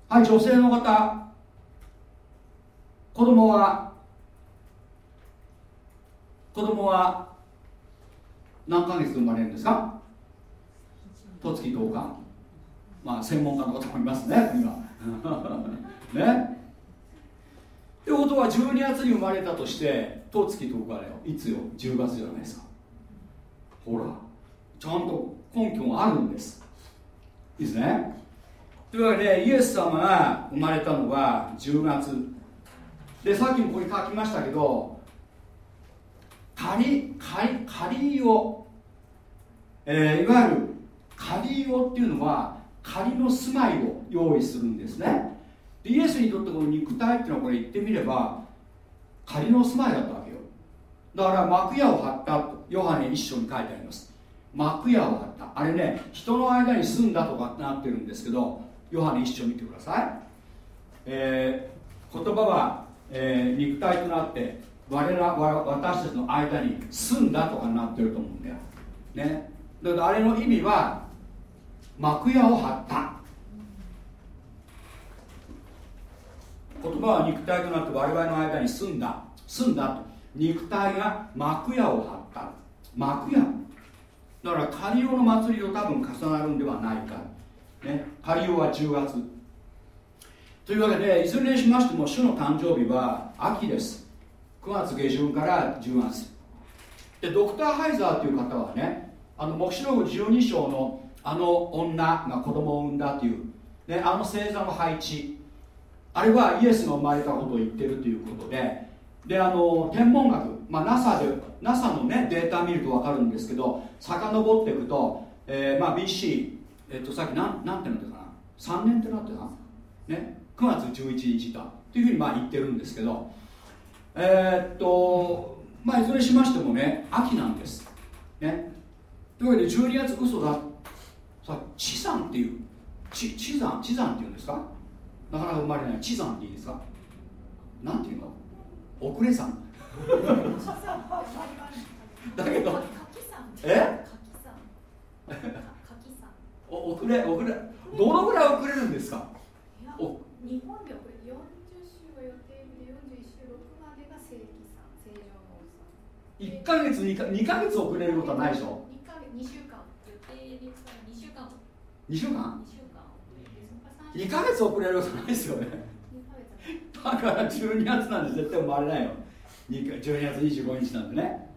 はい女性の方。子供は子供は何ヶ月生まれるんですか？十月10日。まあ専門家の方もいますね今。ね。ってことは12月に生まれたとして十月10日だよ。いつよ？10月じゃないですか。ほらちゃんと根拠があるんです。いいですね。というわけでイエス様が生まれたのは10月。でさっきもここに書きましたけど仮仮仮を、えー、いわゆる仮をっていうのは仮の住まいを用意するんですね。でイエスにとってこの肉体っていうのはこれ言ってみれば仮の住まいだったわけよ。だから幕屋を張ったとヨハネ一章に書いてあります。幕屋を張った。あれね人の間に住んだとかってなってるんですけどヨハネ一章見てください、えー、言葉は、えー、肉体となって我ら私たちの間に住んだとかになってると思うんだよ。ね。だからあれの意味は幕屋を張った。言葉は肉体となって我々の間に住んだ。住んだと。肉体が幕屋を張った。幕屋。だからカリオの祭りと多分重なるんではないか、ね、カリオは10月というわけでいずれにしましても主の誕生日は秋です。9月下旬から10月。でドクター・ハイザーという方はねあの黙示録12章のあの女が子供を産んだという、ね、あの星座の配置。あれはイエスが生まれたことを言ってるということでであの天文学、まあ、NASA, で NASA の、ね、データ見ると分かるんですけど遡っていくと、えーまあ、BC、えっと、さっき何なんてなってかな？3年ってなってた、ね、9月11日だというふうにまあ言ってるんですけどえー、っとまあいずれしましてもね秋なんです、ね、というわけで12月嘘だ。さ地山っていう地地山地山っていうんですか？なかなか生まれない地山っていいですか？なんていうの？遅れ山。だけど。え？お遅れ遅れ。どのぐらい遅れるんですか？
お日本で遅れ40週は予定日で41週6までが正規さ正常のおさ
1か月 2, か2ヶ月遅れることはないでしょ
？2か月2週間予定日から2週間。
2週間
?2 週間。
2ヶ月遅れることないですよね。だから12月なんて絶対生まれないよ12月25日なんてね。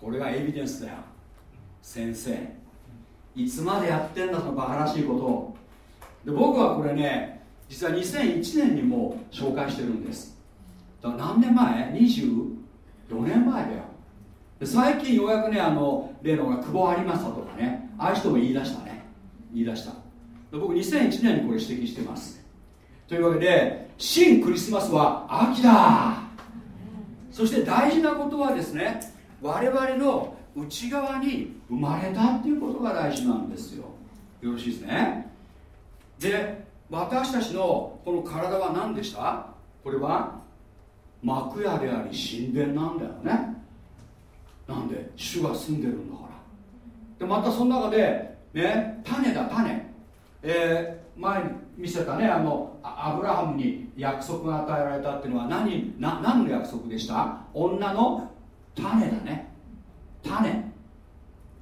これがエビデンスだよ。先生。いつまでやってんだそのバカらしいことを。で僕はこれね実は2001年にも紹介してるんです。だから何年前 ?24 年前だよ。で最近ようやくねあの例のが久保有正とかね。ああいう人も言い出したね。言い出した。で僕2001年にこれ指摘してます。というわけで新クリスマスは秋だ。そして大事なことはですね我々の内側に生まれたっていうことが大事なんですよ。よろしいですね。で私たちのこの体は何でした？これは幕屋であり神殿なんだよね。なんで主が住んでるんだから。でまたその中でね種だ種。えー、前に見せたねあのアブラハムに約束が与えられたっていうのは何な何の約束でした？女の種だね。種。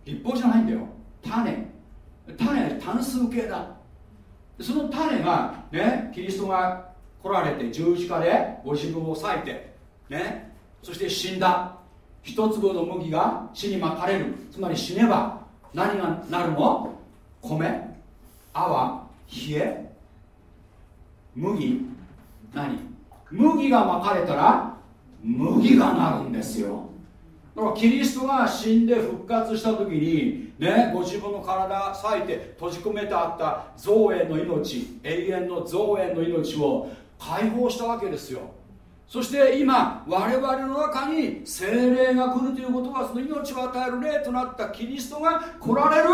立法じゃないんだよ。種。種単数形だ。その種がねキリストが来られて十字架でご自分を裂いてねそして死んだ。一粒の麦が死にまかれる。つまり死ねば何がなるの？米泡冷え麦。何？麦がまかれたら麦がなるんですよ。だからキリストが死んで復活した時にねご自分の体裂いて閉じ込めてあった造営の命永遠の造営の命を解放したわけですよ。そして今我々の中に精霊が来るということはその命を与える霊となったキリストが来られる。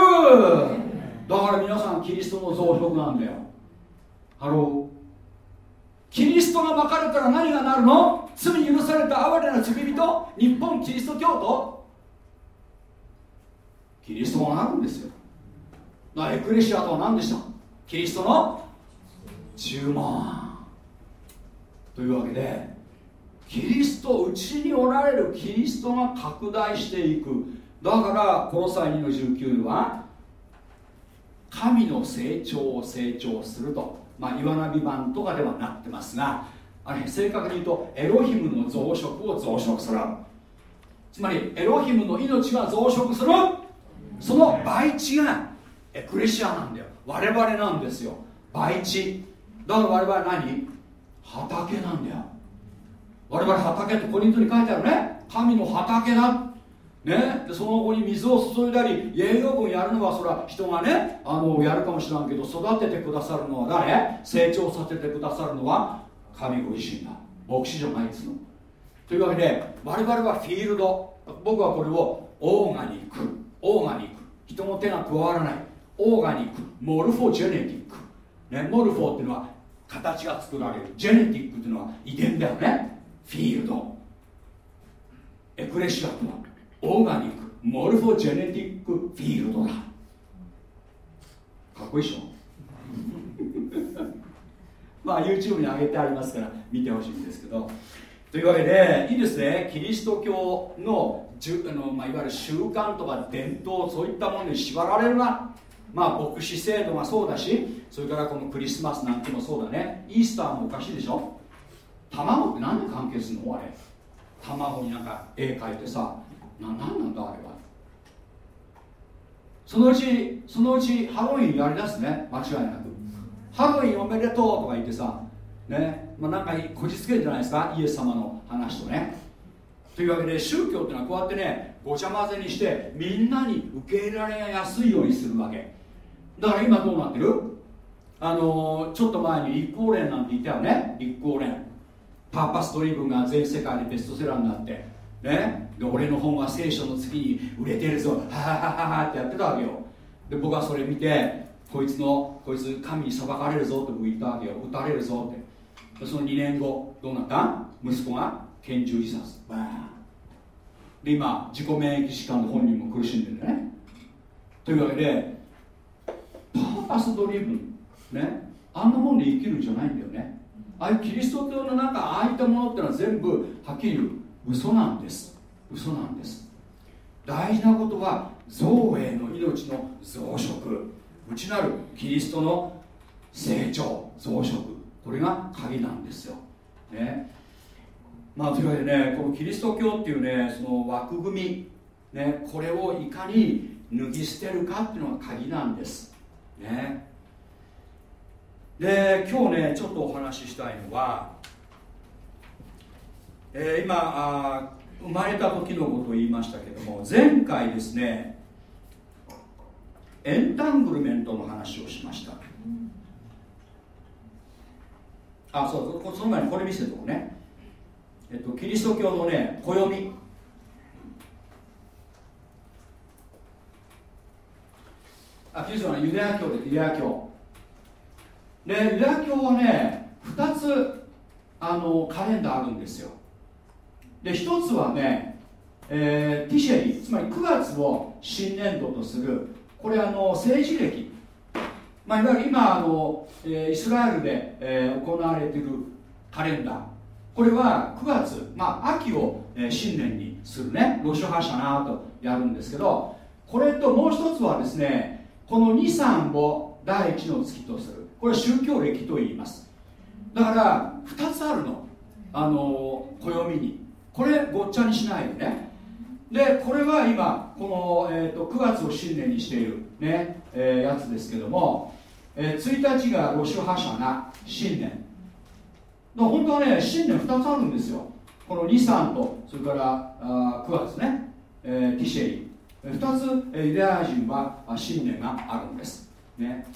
だから皆さんキリストの増殖なんだよ。ハロー。キリストがまかれたら何がなるの？罪許された哀れな罪人？日本キリスト教徒？キリストがなるんですよ？だからエクレシアとは何でした？キリストの注文というわけでキリストうちにおられるキリストが拡大していく。だからこの際2の19は神の成長を成長すると。まあ、岩波版とかではなってますがあれ正確に言うとエロヒムの増殖を増殖する。つまりエロヒムの命が増殖する。その培地がエクレシアなんだよ。我々なんですよ。培地。だから我々は何？畑なんだよ。我々畑ってコリントに書いてあるね。神の畑だ。ね、でその後に水を注いだり栄養分やるのはそれは人がねあのやるかもしれんけど育ててくださるのは誰？成長させてくださるのは神ご自身だ。牧師じゃないですの。というわけで我々はフィールド。僕はこれをオーガニック。オーガニック。人の手が加わらない。オーガニック。モルフォジェネティック、ね、モルフォっていうのは形が作られる。ジェネティックっていうのは遺伝だよね。フィールド。エクレシアとは。オーガニックモルフォジェネティックフィールドだ。かっこいいでしょ？まあ YouTube に上げてありますから見てほしいんですけど。というわけでいいですね。キリスト教のじゅあの、まあ、いわゆる習慣とか伝統そういったものに縛られるな。まあ牧師制度がそうだしそれからこのクリスマスなんてもそうだね。イースターもおかしいでしょ？卵って何で関係するの？あれ。卵になんか絵描いてさ。な何なんだあれは？そのうちそのうちハロウィンやりだすね。間違いなく。ハロウィンおめでとうとか言ってさね。まあ、なんかこじつけるじゃないですか？イエス様の話とね。というわけで宗教ってのはこうやってねごちゃ混ぜにしてみんなに受け入れられやすいようにするわけ。だから今どうなってる？あのー、ちょっと前に立候連なんて言ったよね。立候連。パーパスドリブンが全世界でベストセラーになって。ね。で俺の本は聖書の次に売れてるぞ。ははははってやってたわけよ。で僕はそれ見てこいつのこいつ神に裁かれるぞって言ったわけよ。撃たれるぞって。その2年後どうなった？息子が拳銃自殺。バーンで今自己免疫疾患で本人も苦しんでるね。というわけでパーパスドリブン。ね。あんなもんで生きるんじゃないんだよね。ああいうキリスト教の中ああいったものってのは全部はっきり言う嘘なんです。嘘なんです。大事なことは造営の命の増殖。内なるキリストの成長。増殖。これが鍵なんですよ、ね。まあ、というわけでねこのキリスト教っていうねその枠組み、ね、これをいかに脱ぎ捨てるかっていうのが鍵なんです。ね。で今日ねちょっとお話ししたいのは、えー、今あ生まれた時のことを言いましたけども前回ですねエンタングルメントの話をしました。あそうその前にこれ見せておね。えっとキリスト教のね暦。あキリストのユダヤ教でユダヤ教。でユダヤ教はね2つあのカレンダーあるんですよ。で1つはね、えー、ティシェリつまり9月を新年度とするこれあの政治歴、まあ、いわゆる今あの、えー、イスラエルで、えー、行われているカレンダー。これは9月、まあ、秋を、えー、新年にするねロシュハシャナとやるんですけどこれともう一つはですねこの23を第一の月とする。これは宗教歴と言います。だから2つあるの。あの暦に。これごっちゃにしないでね。でこれは今この、えーと、9月を新年にしているね、えー、やつですけども、えー、1日がロシュハシャナ新年。本当はね新年2つあるんですよ。この23とそれからあ9月ね、えー、ティシェイ2つ、ユダヤ人は新年があるんです。ね。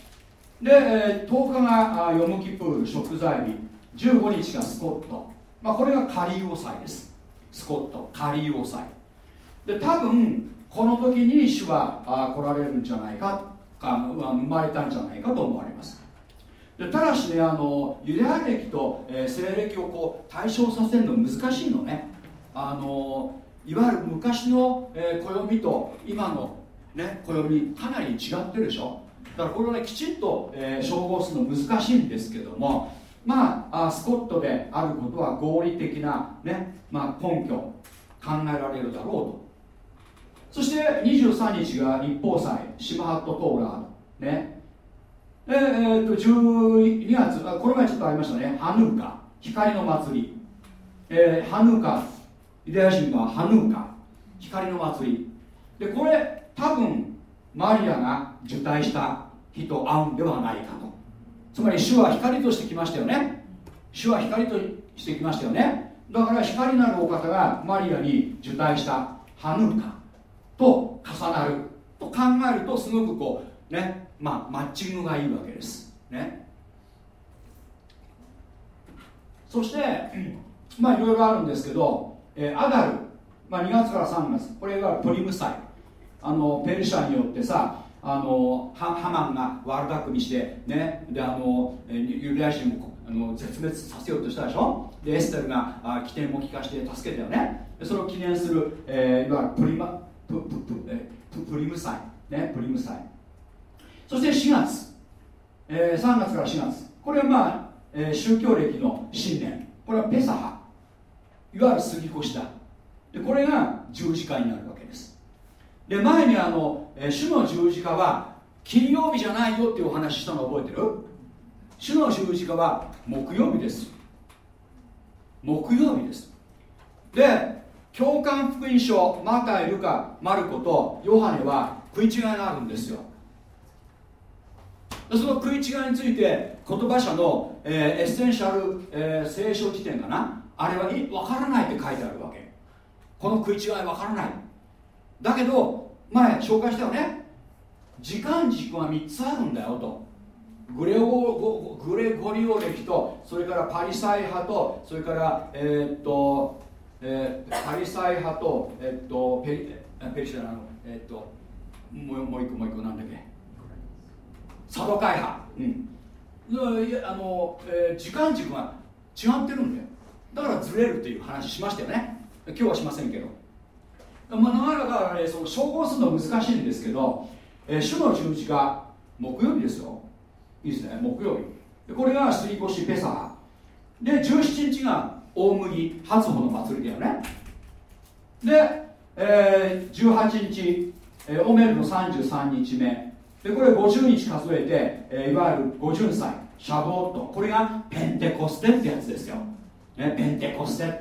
で、えー、10日がヨムキプール食材日。15日がスコット、まあ、これがカリーオ祭です。スコットカリーオ祭で多分この時に主はあ来られるんじゃないかか生まれたんじゃないかと思われます。でただしねあのユダヤ歴と、えー、西暦をこう対照させるの難しいのね。あのいわゆる昔の、えー、暦と今の、ね、暦かなり違ってるでしょ。だからこれをねきちっと、えー、照合するの難しいんですけどもまああスコットであることは合理的な、ねまあ、根拠考えられるだろうと。そして23日が立法祭シマハットトーラーね。で、えー、と12月これ前ちょっとありましたね。ハヌーカ光の祭り、えー、ハヌーカユダヤ人はハヌーカ光の祭り。でこれ多分マリアが受胎した日と合うんではないかと。つまり主は光としてきましたよね。主は光としてきましたよね。だから光なるお方がマリアに受胎したハヌーカと重なると考えるとすごくこうねまあマッチングがいいわけです。ね。そしてまあいろいろあるんですけど、えー、アダル、まあ、2月から3月。これがプリム祭あのペルシャによってさあのハマンが悪巧みしてね。であのユダヤ人をあの絶滅させようとしたでしょ？でエステルがあ起点を聞かして助けたよね。それを記念する、えー、いわゆるプリマプププえププリム祭ねプリム祭そして4月、えー、3月から4月。これはまあ、えー、宗教歴の新年。これはペサハ。いわゆる杉越だでこれが十字架になるわけです。で前にあの、え、主の十字架は金曜日じゃないよっていうお話したの覚えてる？主の十字架は木曜日です。木曜日です。で共感福音書マタイルカマルコとヨハネは食い違いがあるんですよ。その食い違いについて言葉社の、えー、エッセンシャル、えー、聖書辞典かな？あれは分からないって書いてあるわけ。この食い違い分からない。だけど前紹介したよね。時間軸は3つあるんだよと。グレゴグレゴリオ歴とそれからパリサイ派とそれからえー、っと、えー、パリサイ派とえー、っとペリペリシャのえっともうもう一個もう一個なんだっけ？サドカイ派。うん。いやあの、えー、時間軸が違ってるんだよ。だからずれるっていう話しましたよね。今日はしませんけど。まあ、なかなか、ね、その照合するの難しいんですけど、えー、主の十字架木曜日ですよ。いいですね。木曜日。これが杉越ペサハ。で17日が大麦初穂の祭りだよね。で、えー、18日、えー、オメルの33日目。でこれ50日数えて、えー、いわゆる50歳シャボット。これがペンテコステってやつですよ、ね、ペンテコステ。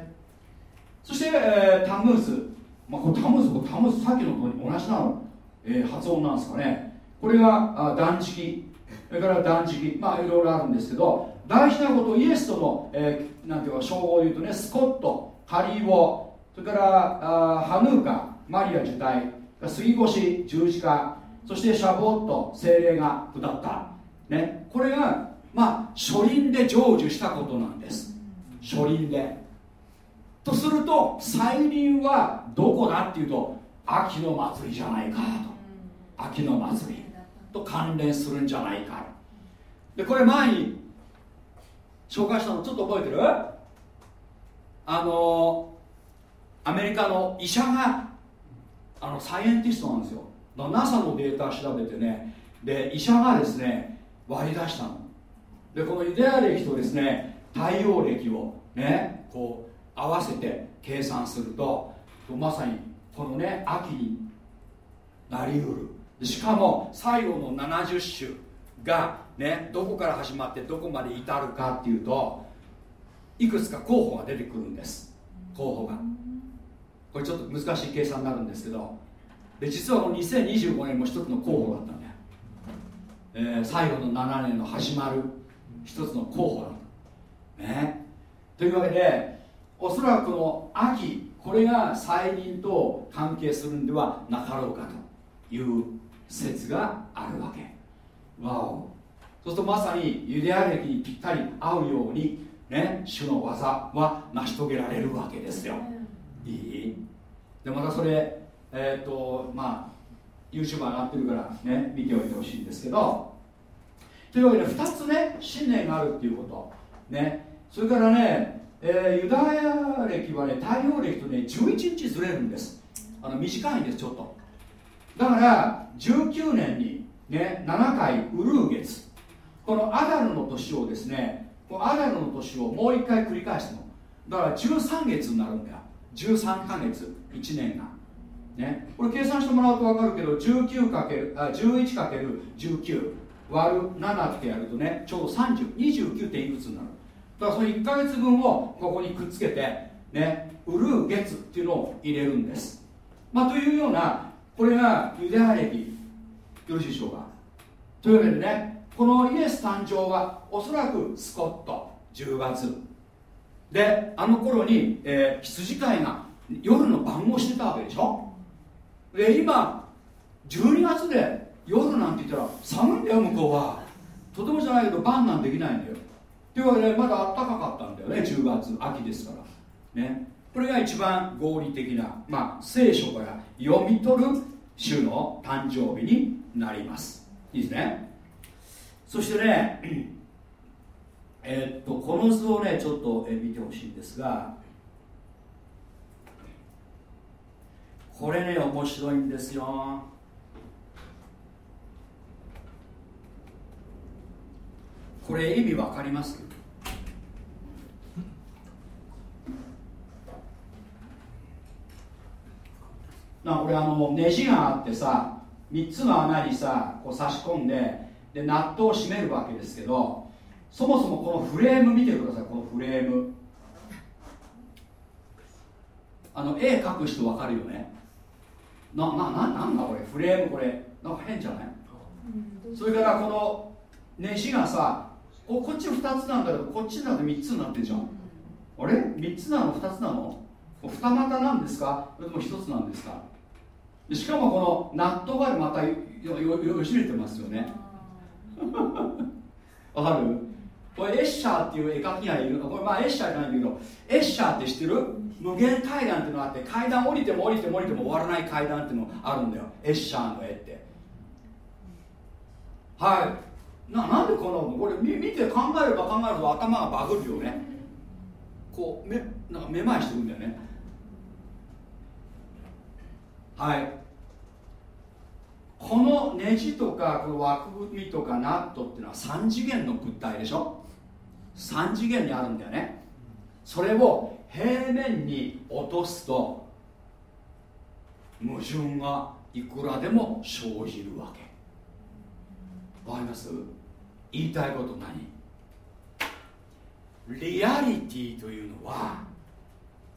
そして、えー、タムーズ、まあ、これタムーズタムズさっきのと同じなの、えー、発音なんですかね。これがあ断食。それから断食。まあいろいろあるんですけど大事なことイエスとの、えー、なんていうか称号を言うとねスコット。カリーボそれからあハヌーカ。マリア受胎杉越十字架。そしてシャボット。精霊が下った、ね、これがまあ初輪で成就したことなんです。初輪で。とすると再臨はどこだっていうと秋の祭りじゃないかと。秋の祭りと関連するんじゃないかでこれ前に紹介したのちょっと覚えてる？あのアメリカの医者があのサイエンティストなんですよ。NASA のデータ調べてねで医者がですね割り出したの。でこのユダヤ歴とですね太陽暦をねこう合わせて計算するとまさにこのね秋になりうる。しかも最後の70種がねどこから始まってどこまで至るかっていうといくつか候補が出てくるんです。候補が。これちょっと難しい計算になるんですけどで実はこの2025年も一つの候補だったんだよ、えー、最後の7年の始まる一つの候補だった。ね。というわけでおそらくこの秋これが再臨と関係するんではなかろうかという説があるわけ。わお。そうするとまさにユダヤ歴にぴったり合うようにね主の技は成し遂げられるわけですよ。いい？でまたそれえっ、ー、とまあ YouTube 上がってるからね見ておいてほしいんですけど。というわけで2つね信念があるっていうこと。ね。それからね、えー、ユダヤ歴はね太陽暦とね11日ずれるんです。あの短いんですちょっと。だから19年にね7回ウルー月このアダルの年をですねこのアダルの年をもう一回繰り返すの。だから13月になるんだよ。13ヶ月1年が。ね、これ計算してもらうと分かるけど 11×19 割る7ってやるとねちょうど3029点いくつになる。だからその1か月分をここにくっつけてね売る月っていうのを入れるんです。まあというようなこれがユダヤ歴よろしいでしょうか？というわけでねこのイエス誕生はおそらくスコット10月。であの頃に、えー、羊飼いが夜の晩をしてたわけでしょ？で今12月で夜なんて言ったら寒いんだよ向こうは。とてもじゃないけど晩なんできないんだよ。というわけでまだ暖かかったんだよね10月秋ですから。ね。これが一番合理的な、まあ、聖書から読み取る主の誕生日になります。いいですね。そしてねえー、っとこの図をねちょっと見てほしいんですがこれね面白いんですよ。これ意味わかります？なこれあのネジがあってさ3つの穴にさこう差し込んででナットを締めるわけですけどそもそもこのフレーム見てくださいこのフレーム。あの絵描く人分かるよね？ななななんだこれ？フレームこれ。なんか変じゃない、うん、それからこのネジがさここっち2つなんだけどこっちだと3つになってるじゃん、あれ？3つなの？2つなの？二股なんですか？それとも1つなんですか？しかもこのナットがまたよよよしれてますよね。わかる？これエッシャーっていう絵描きがいるこれまあエッシャーじゃないんだけどエッシャーって知ってる？無限階段っていうのがあって階段降りても降りても降りても終わらない階段っていうのがあるんだよ。エッシャーの絵って。はい。ななんでこのこれ見見て考えれば考えると頭がバグるよね。こうめなんかめまいしてくんだよね。はい。このネジとかこの枠組みとかナットっていうのは3次元の物体でしょ？3次元にあるんだよね。それを平面に落とすと矛盾がいくらでも生じるわけ。わかります？言いたいこと何？リアリティというのは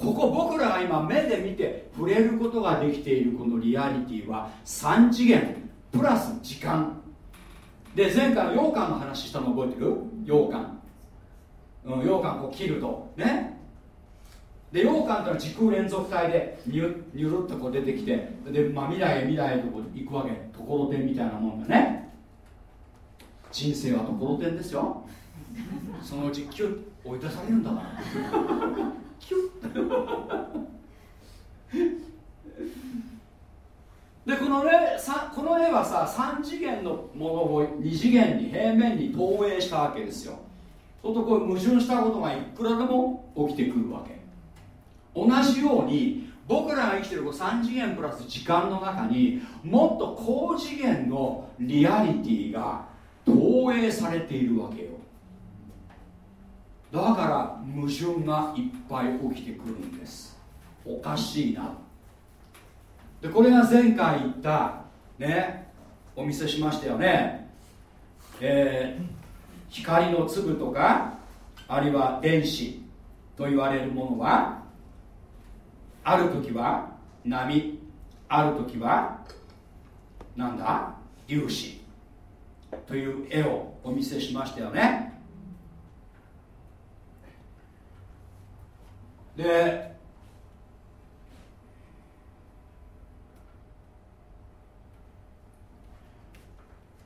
ここ僕らが今目で見て触れることができているこのリアリティは3次元プラス時間。で前回の羊羹の話したの覚えてる？羊羹。うん、羊羹こう切ると。ね。で羊羹ってのは時空連続体でニュニュルっとこう出てきてで、まあ、未来へ未来へとこう行くわけ。ところてんみたいなもんだね。人生はところてんですよ。そのうちキュッ追い出されるんだから。キュッでこの,、ね、さこの絵はさ3次元のものを2次元に平面に投影したわけですよ。そうするとこう矛盾したことがいくらでも起きてくるわけ。同じように僕らが生きてる3次元プラス時間の中にもっと高次元のリアリティが投影されているわけよ。だから矛盾がいっぱい起きてくるんです。おかしいな。でこれが前回言ったねお見せしましたよね。えー光の粒とかあるいは電子と言われるものはある時は波ある時はなんだ？粒子という絵をお見せしましたよね。で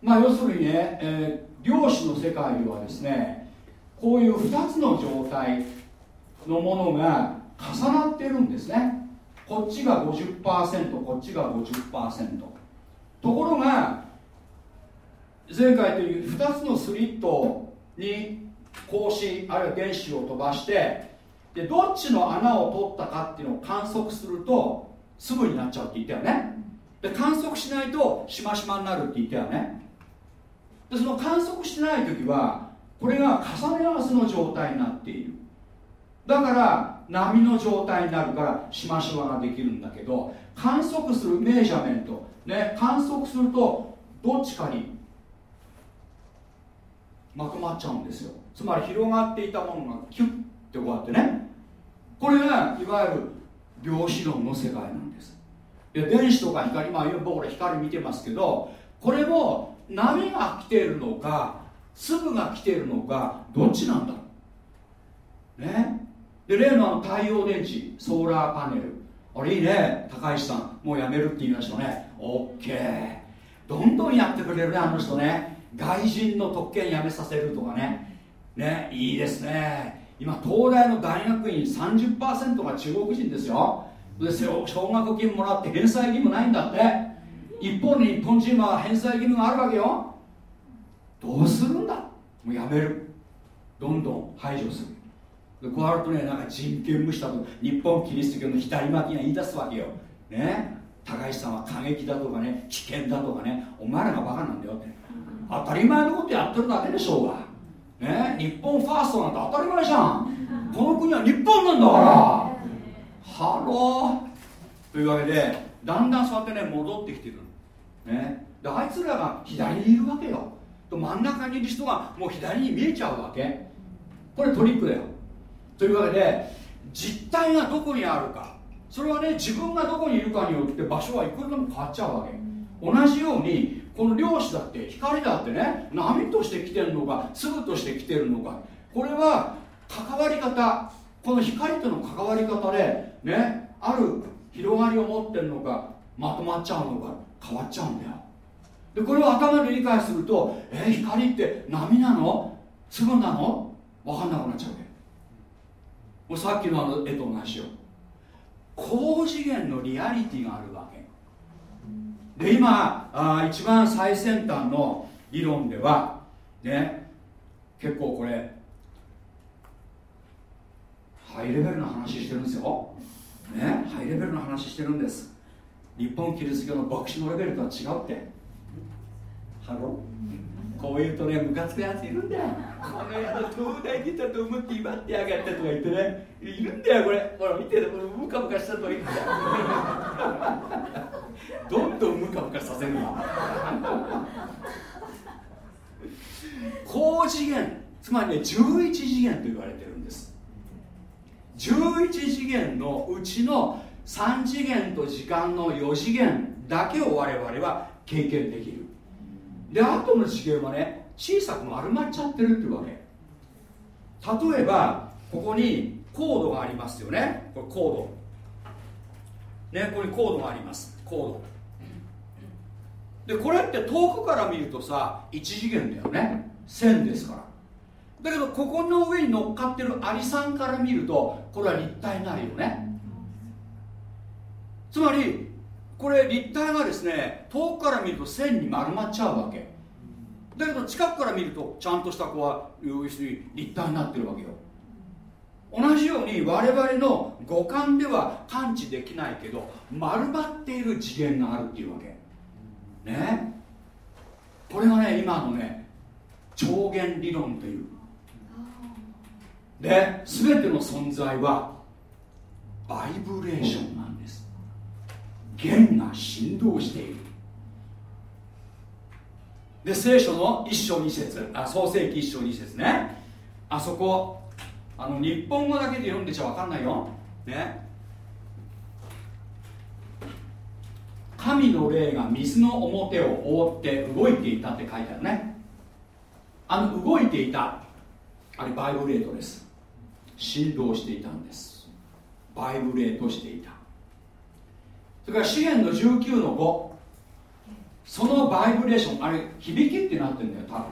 まあ要するにね、えー量子の世界ではですねこういう2つの状態のものが重なってるんですね。こっちが50%こっちが50%ところが前回という2つのスリットに格子あるいは電子を飛ばしてでどっちの穴を取ったかっていうのを観測すると粒になっちゃうって言ったよね。で観測しないとしましまになるって言ったよね。でその観測してない時はこれが重ね合わせの状態になっている。だから波の状態になるからしましまができるんだけど観測するメージャーメントね観測するとどっちかにまとまっちゃうんですよ。つまり広がっていたものがキュッてこうやってね。これがいわゆる量子論の世界なんです。で電子とか光まあ僕ら光見てますけどこれも波が来てるのか粒が来てるのかどっちなんだろう。ね。で例のあの太陽電池ソーラーパネル。あれいいね。高橋さんもうやめるって言いましたね。OK どんどんやってくれるねあの人ね。外人の特権やめさせるとかね。ねいいですね。今東大の大学院30%が中国人ですよ。で奨学金もらって返済義務ないんだって。一方に日本人は返済義務があるわけよ。どうするんだ？もうやめる。どんどん排除する。でこうなるとねなんか人権無視だと日本キリスト教の左巻きが言い出すわけよ。ね？高橋さんは過激だとかね危険だとかねお前らがバカなんだよって。当たり前のことやってるだけでしょうが。ね日本ファーストなんて当たり前じゃん。この国は日本なんだから。ハロー。というわけでだんだんそうやってね戻ってきてるね。であいつらが左にいるわけよ。と真ん中にいる人がもう左に見えちゃうわけ。これトリックだよ。というわけで実態がどこにあるか。それはね自分がどこにいるかによって場所はいくらでも変わっちゃうわけ。同じようにこの漁師だって光だってね波として来てるのか粒として来てるのか。これは関わり方この光との関わり方でねある広がりを持ってるのかまとまっちゃうのか変わっちゃうんだよ。でこれを頭で理解するとえー、光って波なの？粒なの？分かんなくなっちゃうわけ。もうさっきのあの絵と同じよ。高次元のリアリティがあるで今あ一番最先端の理論ではね結構これハイレベルな話してるんですよ。ねハイレベルな話してるんです。日本キリスト教の牧師のレベルとは違うって。ハロこう言うとねムカつくやついるんだよ。この野東大出たと思って祝ってやがったとか言ってね。いるんだよこれ。ほら見てるこれムカムカしたといいんだよ。どんどんムカムカさせるわ高次元。つまりね11次元と言われてるんです。11次元のうちの3次元と時間の4次元だけを我々は経験できる。で後の次元はね小さく丸まっちゃってるっていうわけ。例えばここにコードがありますよね。これコード。ねここにコードがあります。コード。でこれって遠くから見るとさ1次元だよね。線ですから。だけどここの上に乗っかってるアリさんから見るとこれは立体になるよね。つまりこれ立体がですね遠くから見ると線に丸まっちゃうわけ。だけど近くから見るとちゃんとした子は要するに立体になってるわけよ。同じように我々の五感では感知できないけど丸まっている次元があるっていうわけ。ね？これがね今のね超弦理論という。で全ての存在はバイブレーションなんです。弦が振動している。で聖書の一章二節。あ創世紀一章二節ね。あそこあの日本語だけで読んでちゃ分かんないよ。ね。神の霊が水の表を覆って動いていたって書いてあるね。あの動いていたあれバイブレートです。振動していたんです。バイブレートしていた。それから資源の19の5そのバイブレーションあれ響きってなってるんだよ多分、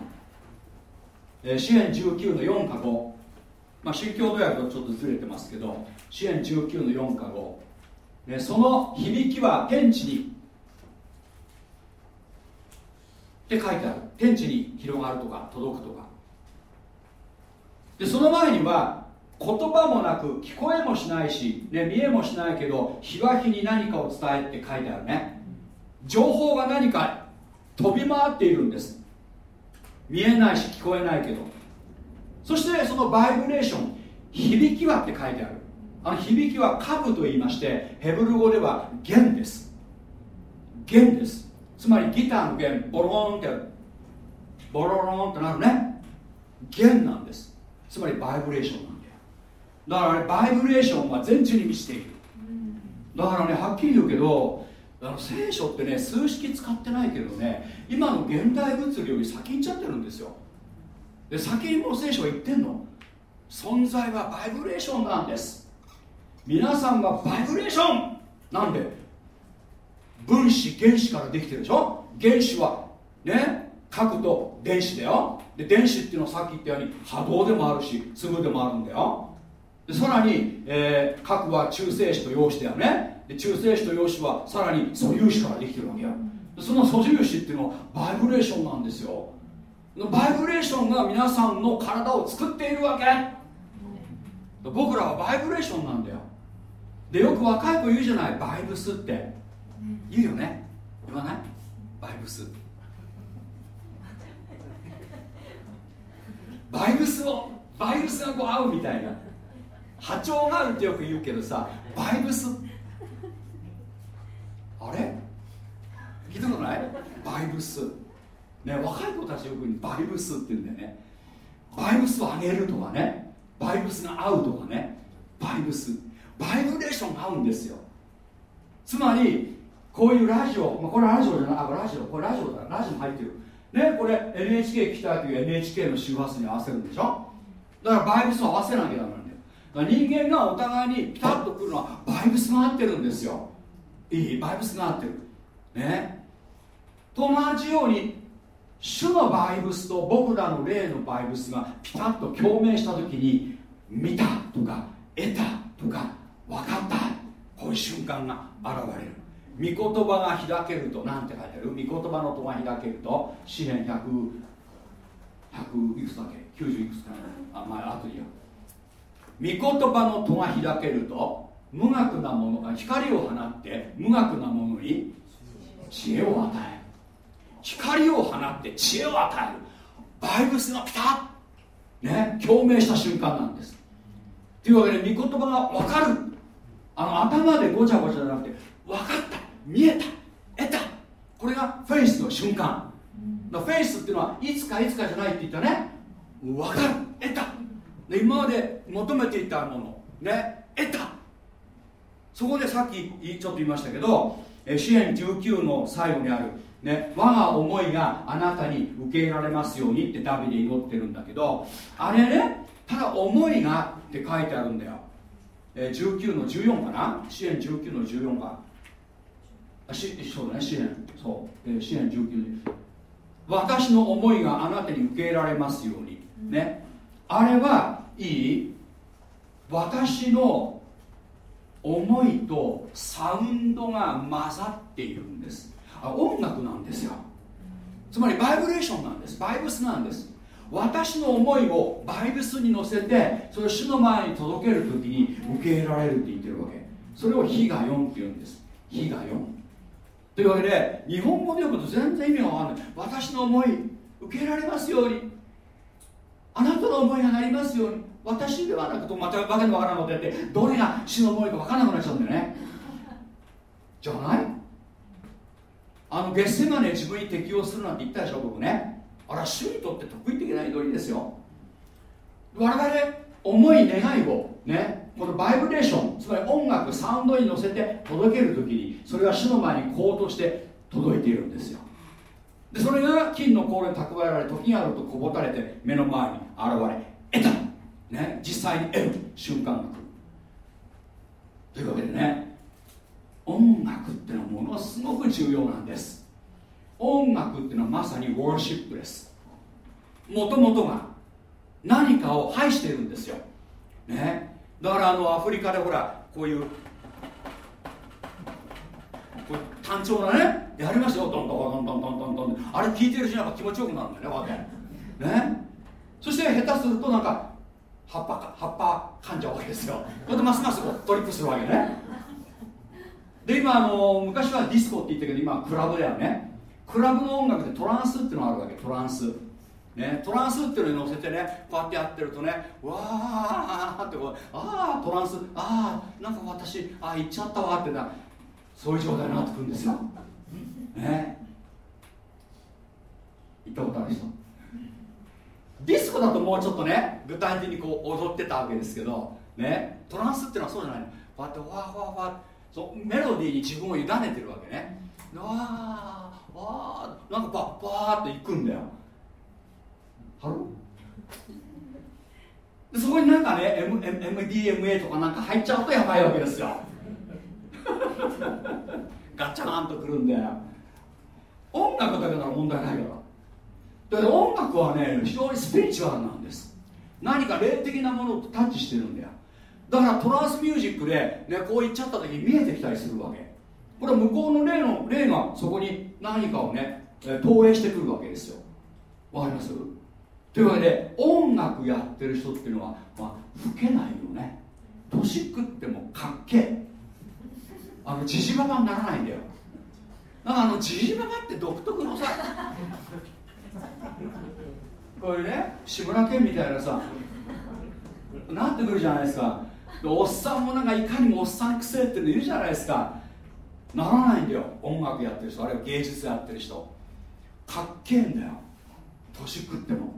えー、支援19の4か5まあ宗教土訳とちょっとずれてますけど支援19の4か5、ね、その響きは天地に。って書いてある。天地に広がるとか届くとか。でその前には言葉もなく聞こえもしないし、ね、見えもしないけど日は日に何かを伝えって書いてあるね。情報が何か飛び回っているんです。見えないし聞こえないけど。そしてそのバイブレーション響きはって書いてある。あの響きはカブと言いましてヘブル語では弦です。弦です。つまりギターの弦ボローンってボロロンってなるね。弦なんです。つまりバイブレーションなんだよ。だからバイブレーションは全地に満ちている。だからねはっきり言うけどあの聖書ってね数式使ってないけどね今の現代物理より先行っちゃってるんですよ。で先にもう聖書は言ってんの。存在はバイブレーションなんです。皆さんはバイブレーション。なんで？分子原子からできてるでしょ？原子は。ね？核と電子だよ。で電子っていうのはさっき言ったように波動でもあるし粒でもあるんだよ。でさらに、えー、核は中性子と陽子だよね。で中性子と陽子はさらに素粒子からできてるわけよその素粒子っていうのはバイブレーションなんですよ。バイブレーションが皆さんの体を作っているわけ。僕らはバイブレーションなんだよ。でよく若い子言うじゃない。バイブスって。言うよね。言わない？バイブス。バイブスをバイブスがこう合うみたいな。波長があるってよく言うけどさバイブスってあれ？聞いたことない？バイブス。ね若い子たちよくバイブスって言うんだよね。バイブスを上げるとかね。バイブスが合うとかね。バイブス。バイブレーションが合うんですよ。つまりこういうラジオ、まあ、これラジオじゃないあラジオこれラジオだ。ラジオ入ってる。ねこれ NHK 来たという NHK の周波数に合わせるんでしょ？だからバイブスを合わせなきゃダメなんだよ。だ人間がお互いにピタッとくるのはバイブスが合ってるんですよ。いいバイブスが合ってる。ね。と同じように主のバイブスと僕らの霊のバイブスがピタッと共鳴した時に見たとか得たとか分かったこういう瞬間が現れる御言葉が開けると何て書いてある御言葉の戸が開けると詩篇100 100いくつだっけ90いくつかあまあ後で言う御言葉の戸が開けると無学なものが光を放って無学なものに知恵を与え光を放って知恵を与える。バイブスがピタッね共鳴した瞬間なんです。というわけで御言葉が分かる。あの頭でごちゃごちゃじゃなくて分かった。見えた。得た。これがフェイスの瞬間。フェイスっていうのはいつかいつかじゃないって言ったね分かる。得た。今まで求めていたものね得た。そこでさっきちょっと言いましたけど支援19の最後にある、ね、我が思いがあなたに受け入れられますようにってダビデ祈ってるんだけどあれねただ思いがって書いてあるんだよ、19の14かな？支援19の14か。しそうだね支援。そう、えー、支援19私の思いがあなたに受け入れられますように。ね。あれはいい？私の思いとサウンドが混ざっているんです。あ音楽なんですよ。つまりバイブレーションなんです。バイブスなんです。私の思いをバイブスに乗せてそれを主の前に届ける時に受け入れられるって言ってるわけ。それを火が4って言うんです。火が4というわけで日本語で読むと全然意味が分かんない。私の思い受け入れられますように。あなたの思いがなりますように。私ではなくとまたわけのわからんことやってどれが主の思いか分からなくなっちゃうんだよね。じゃない？あのゲッセマネ自分に適応するなんて言ったでしょ僕ね。あら主にとって得意的な祈りですよ。我々思い願いをねこのバイブレーションつまり音楽サウンドに乗せて届ける時にそれが主の前にこうとして届いているんですよ。でそれが金の甲羅に蓄えられ時があるとこぼたれて目の前に現れ得た、ね、実際に得る瞬間が来るというわけでね音楽っていうのはものすごく重要なんです。音楽っていうのはまさにウォーシップです。もともとが何かを排しているんですよ。ね。だからあのアフリカでほらこういうこう単調なねやりますよ。どんどんどんどんどんどんどんあれ聞いてるしなんか気持ちよくなるんだよねわけね。そして下手するとなんか葉っぱか葉っぱ噛んじゃうわけですよ。こうやってますますトリップするわけね。で今あの昔はディスコって言ったけど今はクラブだよね。クラブの音楽でトランスっていうのがあるわけトランス。ね、トランスっていうのに乗せてねこうやってやってるとねわーってこうああトランスああなんか私ああ行っちゃったわってなそういう状態になってくるんですよ。ね。行ったことある人？ディスコだともうちょっとね具体的にこう踊ってたわけですけどねトランスっていうのはそうじゃないの。こうやってわーわーわーそうメロディーに自分を委ねてるわけね。わーわーなんかパッパーっていくんだよ。ハロでそこになんかね、M、MDMA とかなんか入っちゃうとやばいわけですよ。ガチャーンとくるんで音楽だけなら問題ないからだから音楽はね非常にスピリチュアルなんです。何か霊的なものとタッチしてるんだよ。だからトランスミュージックで、ね、こう言っちゃった時に見えてきたりするわけ。これは向こうの霊の霊がそこに何かをね投影してくるわけですよ。わかります？というわけで音楽やってる人っていうのは、まあ、老けないよね。年食ってもかっけえ。あのじじばばにならないんだよ。なんかあのじじばばって独特のさこれね志村けんみたいなさなってくるじゃないですか。おっさんもなんかいかにもおっさんくせえっていうのいるじゃないですか。ならないんだよ音楽やってる人。あるいは芸術やってる人。かっけえんだよ。年食っても。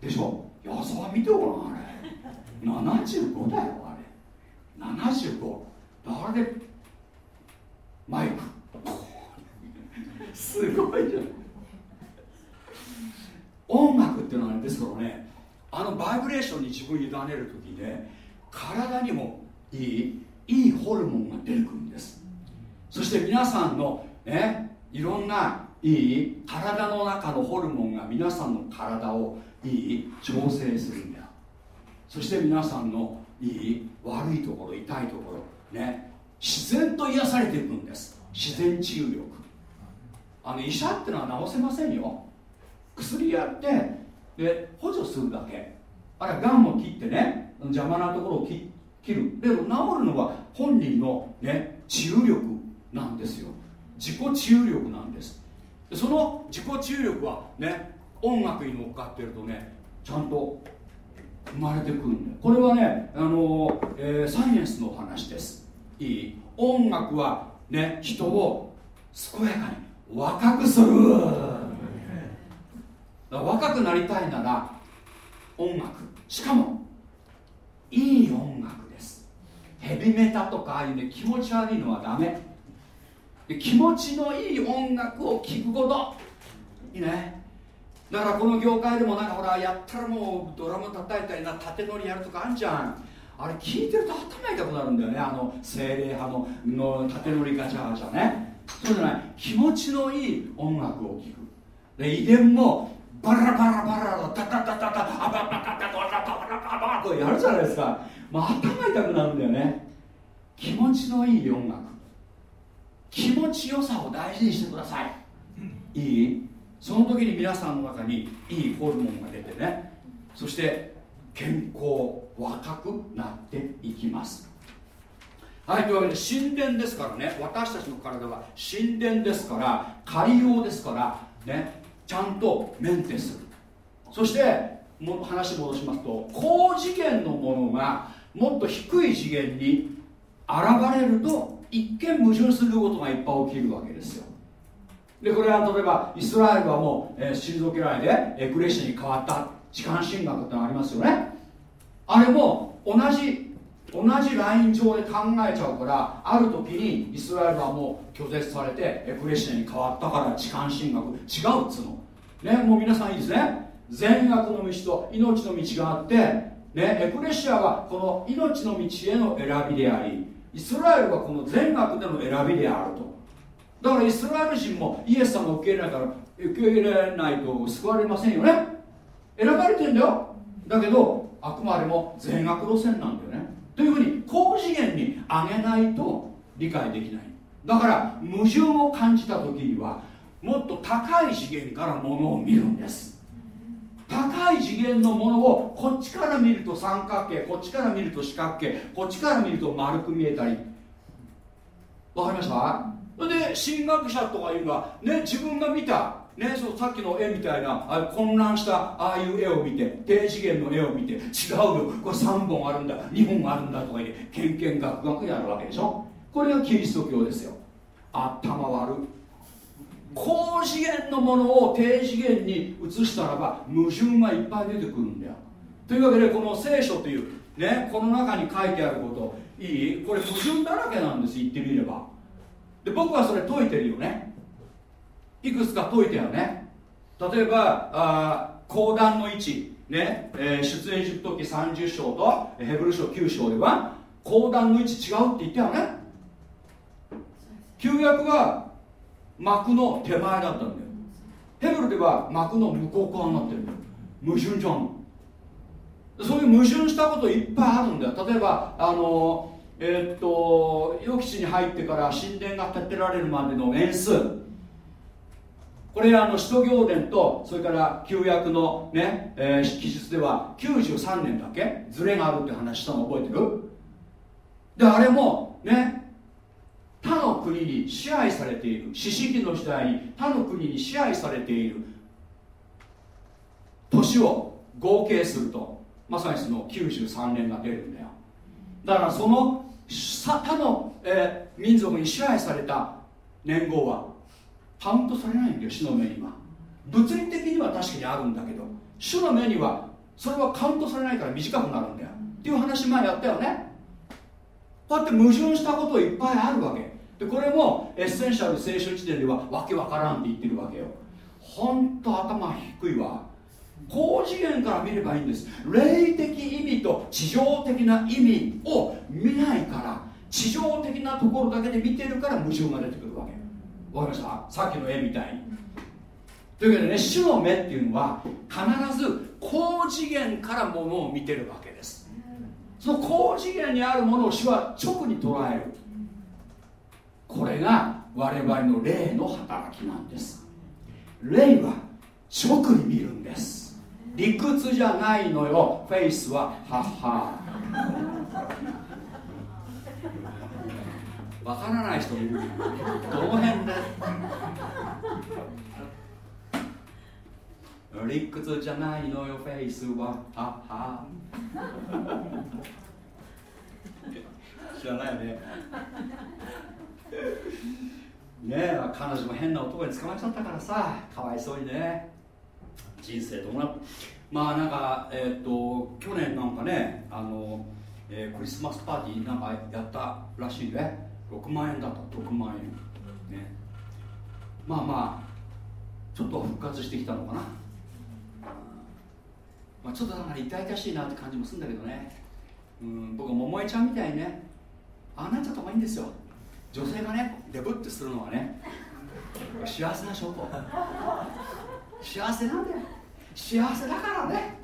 でしょ？矢沢見てごらんあれ。75だよあれ。75あれマイク。すごいじゃん。音楽っていうのは、ね、ですからねあのバイブレーションに自分を委ねる時ね体にもいいいいホルモンが出てくるんです。そして皆さんのねいろんないい体の中のホルモンが皆さんの体をいい調整するんだそして皆さんのいい悪いところ痛いところね自然と癒されていくんです。自然治癒力。あの医者ってのは治せませんよ。薬やってで補助するだけ。あるいはがんを切ってね邪魔なところを切る。でも治るのは本人の、ね、治癒力なんですよ。自己治癒力なんです。その自己治癒力はね音楽に乗っかってるとねちゃんと生まれてくるんでこれはねあの、えー、サイエンスの話です。いい？音楽はね人を健やかに若くする。若くなりたいなら音楽。しかもいい音楽です。ヘビメタとかああいうね気持ち悪いのはダメ。気持ちのいい音楽を聴くこと。いいね。だからこの業界でもなんかほらやったらもうドラム叩いたりな縦乗りやるとかあんじゃん。あれ聞いてると頭痛くなるんだよね。あの精霊派のの縦乗りガチャガチャね。そうじゃない。気持ちのいい音楽を聴く。で遺伝もバラバラバラタタタタタアババタタタタタタタとやるじゃないですか、まあ、頭痛くなるんだよね気持ちのいい音楽気持ちよさを大事にしてくださいいいその時に皆さんの中にいいホルモンが出てねそして健康若くなっていきますはいというわけで神殿ですからね私たちの体は神殿ですから海洋ですからねちゃんとメンテする。そしても話戻しますと高次元のものがもっと低い次元に現れると一見矛盾することがいっぱい起きるわけですよ。でこれは例えばイスラエルはもう、えー、退けられてエクレシアに変わった時間進学ってのありますよね。あれも同じ同じライン上で考えちゃうからある時にイスラエルはもう拒絶されてエクレシアに変わったから時間進学。違うっつうの。ねもう皆さんいいですね。善悪の道と命の道があってねエクレシアはこの命の道への選びでありイスラエルはこの善悪での選びであると。だからイスラエル人もイエス様を受け入れないから受け入れないと救われませんよね。選ばれてんだよ。だけどあくまでも善悪路線なんだよね。というふうに高次元に上げないと理解できない。だから矛盾を感じた時にはもっと高い次元からものを見るんです。高い次元のものをこっちから見ると三角形こっちから見ると四角形こっちから見ると丸く見えたり。わかりました？それで神学者とかいうのは、ね、自分が見た、ね、そうさっきの絵みたいなあ混乱したああいう絵を見て低次元の絵を見て違うよ。これ3本あるんだ2本あるんだとか言ってけんけんがくがくやるわけでしょ？これがキリスト教ですよ。頭悪い。高次元のものを低次元に移したらば矛盾がいっぱい出てくるんだよ。というわけでこの聖書というねこの中に書いてあること。いい？これ矛盾だらけなんです言ってみれば。で僕はそれ解いてるよね。いくつか解いてよね。例えばあ講談の位置ね、えー、出エジプト記30章とヘブル書9章では講談の位置違うって言ったよね。旧約は幕の手前だったんだよ。ヘブルでは幕の向こう側になってる矛盾じゃんそういう矛盾したこといっぱいあるんだよ。例えばあのえー、っと予期地に入ってから神殿が建てられるまでの年数。これあの使徒行伝とそれから旧約のね、えー、記述では93年だけ？ズレがあるって話したの覚えてる？であれもね他の国に支配されている。四式の時代に他の国に支配されている。年を合計するとまさにその93年が出るんだよ。だからその他の、えー、民族に支配された年号はカウントされないんだよ主の目には。物理的には確かにあるんだけど主の目にはそれはカウントされないから短くなるんだよ。っていう話前やったよね。こうやって矛盾したこといっぱいあるわけ。でこれもエッセンシャル聖書辞典ではわけわからんって言ってるわけよ。ほんと頭低いわ。高次元から見ればいいんです。霊的意味と地上的な意味を見ないから地上的なところだけで見てるから矛盾が出てくるわけ。わかりました？さっきの絵みたいに。というわけでね主の目っていうのは必ず高次元からものを見てるわけです。その高次元にあるものを主は直に捉える。これが我々の霊の働きなんです。霊は直に見るんです。理屈じゃないのよ。フェイスはははわからない人いる。どの辺で？理屈じゃないのよフェイスは。はは。知らないよね。ねえ彼女も変な男に捕まっちゃったからさ。かわいそうにね。人生どうなまあなんかえっ、ー、と去年なんかねあの、えー、クリスマスパーティーなんかやったらしいね。6万円だと6万円。ね。まあまあちょっと復活してきたのかな、まあ、ちょっとだか痛々しいなって感じもするんだけどね。うん僕は桃江ちゃんみたいにねああなっちゃった方がいいんですよ。女性がねデブってするのはね幸せな証拠。幸せなんだよ。幸せだからね。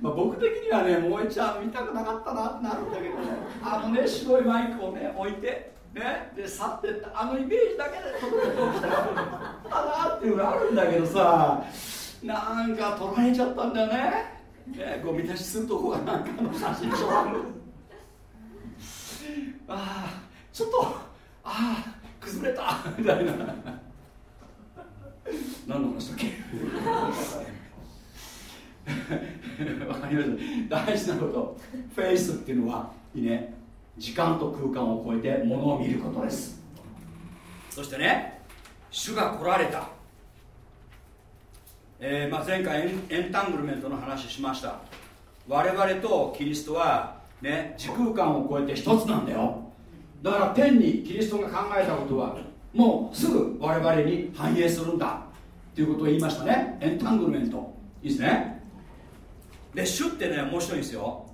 まあ僕的にはね萌えちゃん見たくなかったなってなるんだけどね。あのね白いマイクをね置いてね。で去ってった。あのイメージだけで届けておきたかったなっていうのがあるんだけどさ。なんか取られちゃったんだよねねゴミ出しするとこがなんかの写真書ある。ああちょっとああ崩れた。みたいな。何の話だっけ？わかりました。大事なこと。フェイスっていうのはいいね。時間と空間を超えてものを見ることです。そしてね主が来られた、えー、まあ、前回エンタングルメントの話しました。我々とキリストはね時空間を超えて一つなんだよ。だから天にキリストが考えたことはもうすぐ我々に反映するんだ。っていうことを言いましたね。エンタングルメント。いいですね。で主ってね面白いんですよ。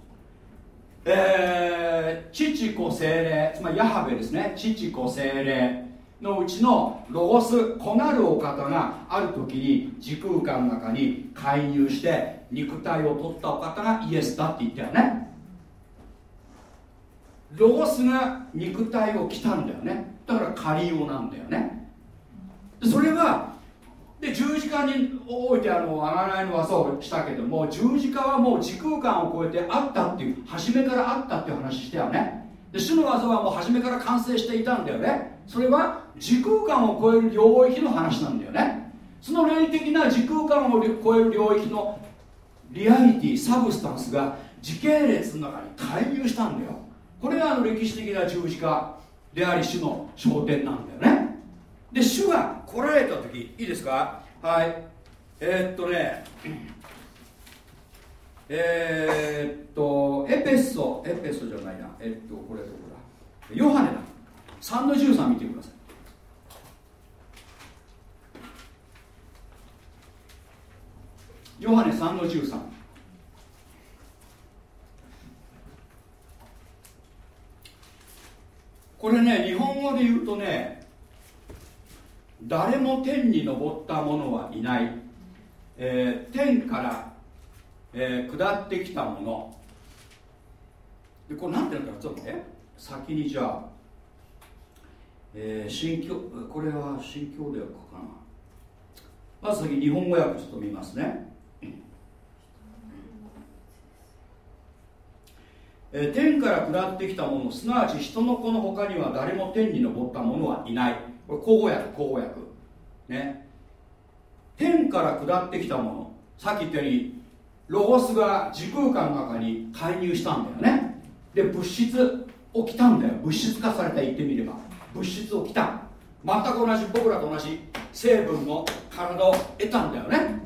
えー、父子精霊つまりヤハベですね。父子精霊。のうちのロゴス子なるお方がある時に時空間の中に介入して肉体を取ったお方がイエスだって言ったよね。ロゴスが肉体を着たんだよね。だからカリオなんだよね。それはで十字架に置いてあの贖いの技をしたけども十字架はもう時空間を超えてあったっていう初めからあったっていう話したよね。で主の技はもう初めから完成していたんだよね。それは時空間を超える領域の話なんだよね。その霊的な時空間を超える領域のリアリティサブスタンスが時系列の中に介入したんだよ。これがあの歴史的な十字架であり主の焦点なんだよね。で主が来られた時いいですか？はい。えー、っとね。えー、っとエペソエペソじゃないな。えっとこれどこだ？ヨハネだ。3の13見てください。ヨハネ3の13これね日本語で言うとね誰も天に昇った者はいない、えー、天から、えー、下ってきたもの。でこれ何ていうのかちょっとね先にじゃあ、えー、新教これは新教ではかな。まず先日本語訳ちょっと見ますね。えー、天から下ってきたもの。すなわち人の子の他には誰も天に昇った者はいない。これ口語訳口語訳。ね。天から下ってきたもの。さっき言ったようにロゴスが時空間の中に介入したんだよね。で物質起きたんだよ。物質化された言ってみれば。物質をきた。全く同じ僕らと同じ成分の体を得たんだよね。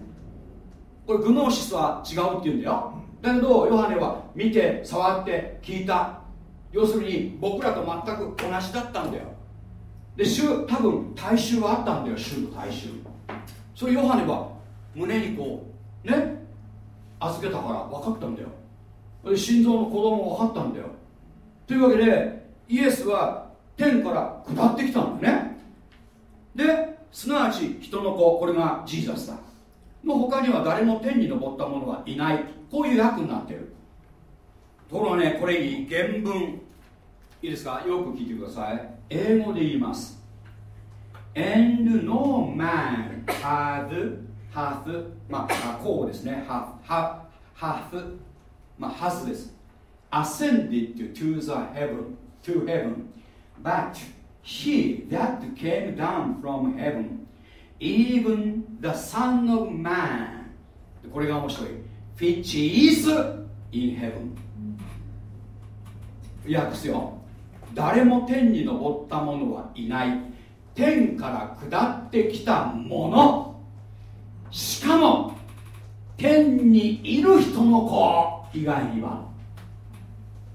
これグノーシスは違うって言うんだよ。だけどヨハネは見て触って聞いた。要するに僕らと全く同じだったんだよ。で主多分大衆はあったんだよ。主の大衆。それヨハネは胸にこうね預けたから分かったんだよ。で心臓の子供分かったんだよ。というわけでイエスは天から下ってきたんだね。ですなわち人の子これがジーザスだ。の他には誰も天に昇った者はいない。こういう訳になってる。ところがねこれに原文。いいですか？よく聞いてください。英語で言います。And no man hath hath まあこうですね hath hath まあ has です ascended to the heaven to heaven but he that came down from heaven even the son of man これが面白い which is in heaven 訳すよ誰も天に昇った者はいない天から下ってきたものしかも天にいる人の子以外には。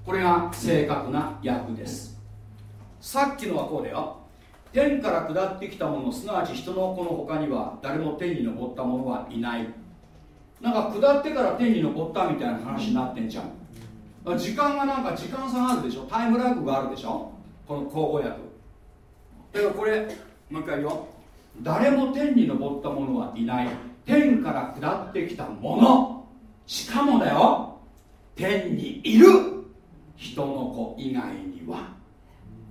これが正確な訳です。さっきのはこうだよ。天から下ってきたものすなわち人の子の他には誰も天に昇った者はいない。なんか下ってから天に昇ったみたいな話になってんじゃん。時間がなんか時間差があるでしょ。タイムラグがあるでしょ。この口語訳。だからこれもう一回言う。よ誰も天に昇った者はいない。天から下ってきたもの。しかもだよ。天にいる人の子以外には。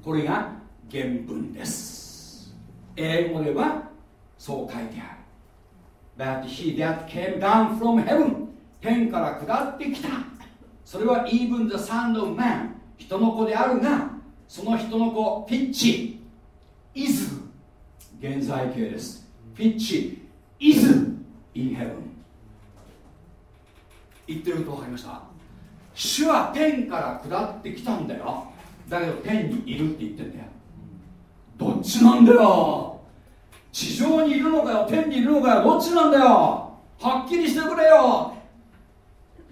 これが原文です。英語ではそう書いてある。But he that came down from heaven 天から下ってきた。それは even the son of man 人の子であるがその人の子ピッチ。is 現在形です。ピッチ。is in heaven. 言ってること分かりました？主は天から下ってきたんだよ。だけど天にいるって言ってんだよ。どっちなんだよ？地上にいるのかよ？天にいるのかよ？どっちなんだよ？はっきりしてくれよ。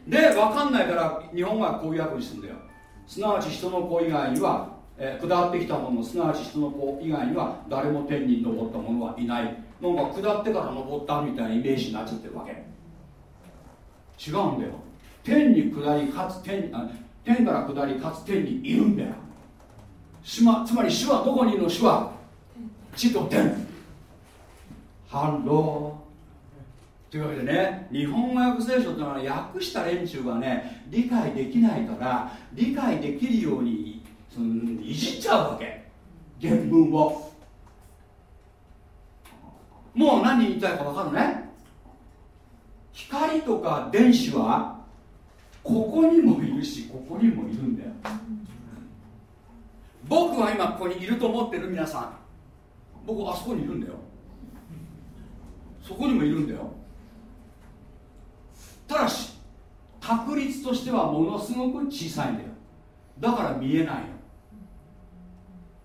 で分かんないから日本はこういう訳にするんだよ。すなわち人の子以外には、えー、下ってきたものすなわち人の子以外には誰も天に昇った者はいない。なんか下ってから登ったみたいなイメージになっちゃってるわけ。違うんだよ。天に下りかつ天あ天から下りかつ天にいるんだよ。つまり主はどこにいるの？主は地と天。反論というわけでね日本語訳聖書ってのは訳した連中がね理解できないから理解できるようにそのいじっちゃうわけ。原文を。もう何言いたいか分かるね光とか電子はここにもいるしここにもいるんだよ。僕は今ここにいると思ってる皆さん。僕あそこにいるんだよ。そこにもいるんだよ。ただし確率としてはものすごく小さいんだよ。だから見えない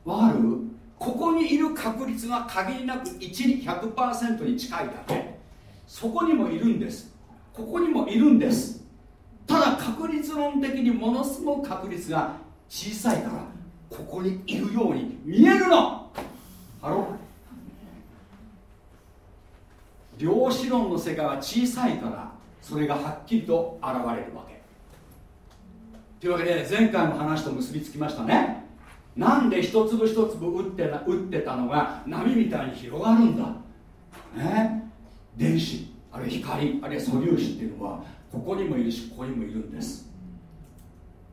の。わかる？ここにいる確率が限りなく1に100%に近いだけ。そこにもいるんです。ここにもいるんです。ただ確率論的にものすごく確率が小さいからここにいるように見えるの。ハロ量子論の世界は小さいからそれがはっきりと現れるわけ。というわけで前回の話と結びつきましたね。なんで一粒一粒打って打ってたのが波みたいに広がるんだ。ね。電子。あるいは光。あるいは素粒子っていうのはここにもいるしここにもいるんです。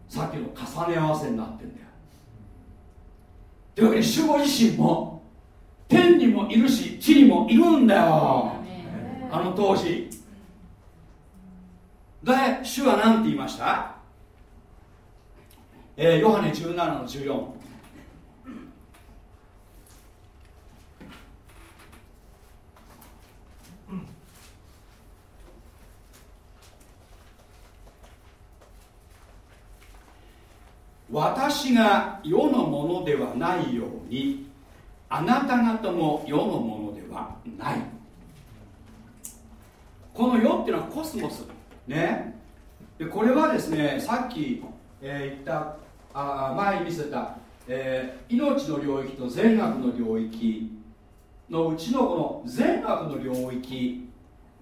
さっきの重ね合わせになってんだよ。というわけで主語自身も天にもいるし地にもいるんだよ。あの当時。で主は何て言いました？えー、ヨハネ17の14私が世のものではないようにあなた方も世のものではない。この世っていうのはコスモス。ね。でこれはですねさっき、えー、言ったあ前に見せた、えー、命の領域と善悪の領域のうちのこの善悪の領域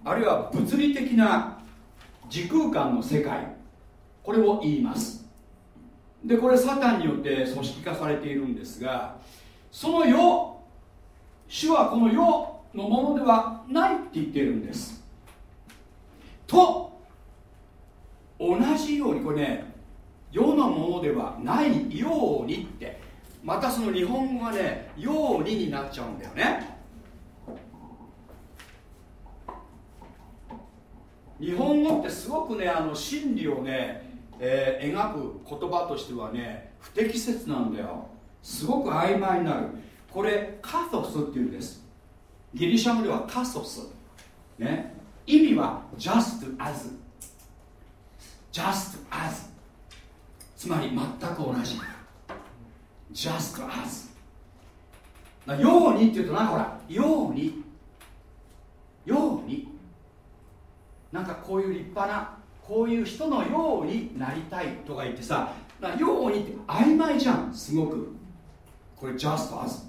あるいは物理的な時空間の世界。これを言います。でこれサタンによって組織化されているんですがその世主はこの世のものではないって言ってるんです。と同じようにこれね世のものではないようにってまたその日本語がねようにになっちゃうんだよね。日本語ってすごくねあの真理をねえー、描く言葉としてはね不適切なんだよ。すごく曖昧になる。これカトスっていうんです。ギリシャ語ではカソス、ね、意味は just as just as つまり全く同じ。just as ようにっていうとなんかほらように。ように。なんかこういう立派なこういう人のようになりたいとか言ってさようにって曖昧じゃん。すごく。これ just as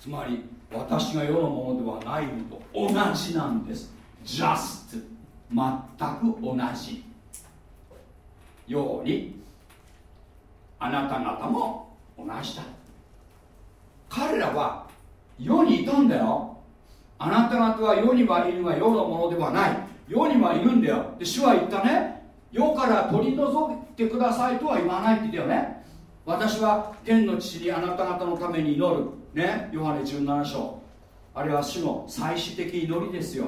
つまり私が世のものではないのと同じなんです。just 全く同じ。ようにあなた方も同じだ。彼らは世にいたんだよ。あなた方は世にはいるが世のものではない。世にはいるんだよ。で主は言ったね。世から取り除いてくださいとは言わないって言ったよね。私は天の父にあなた方のために祈る。ね。ヨハネ17章。あれは主の最終的祈りですよ。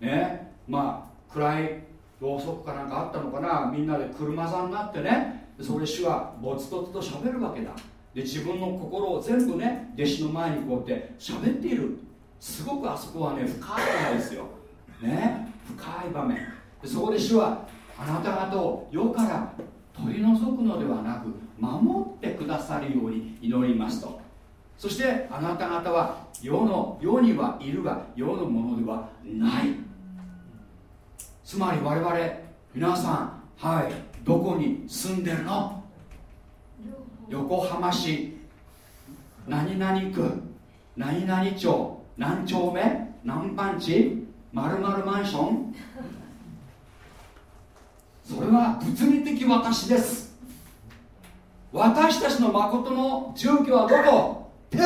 ね。まあ暗いろうそくかなんかあったのかな。みんなで車座になってね。それ主はぼつとつと喋るわけだ。で自分の心を全部ね弟子の前にこうやって喋っている。すごくあそこはね深いんですよ。ね。深い場面。でそこで主はあなた方を世から取り除くのではなく守ってくださるように祈りますと。そしてあなた方は世の世にはいるが世のものではない。つまり我々皆さんはいどこに住んでるの？横浜市。何々区。何々町。何丁目。何番地。まるマンション？それは物理的私です。私たちの誠の住居はどこ？手。え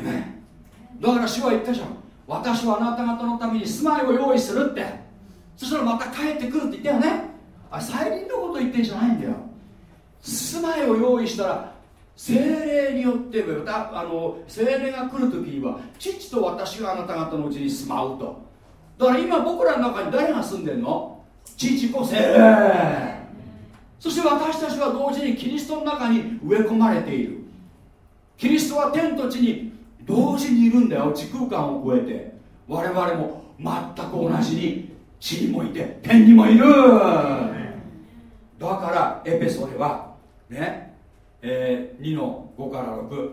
めだから主は言ったじゃん。私はあなた方のために住まいを用意するって。そしたらまた帰ってくるって言ったよね。あれ再臨のこと言ってんじゃないんだよ。住まいを用意したら精霊によってあの精霊が来る時には父と私があなた方のうちに住まうと。だから今僕らの中に誰が住んでんの？父子精霊。そして私たちは同時にキリストの中に植え込まれている。キリストは天と地に同時にいるんだよ時空間を超えて。我々も全く同じに地にもいて天にもいる。だからエペソではねえー、2の5から6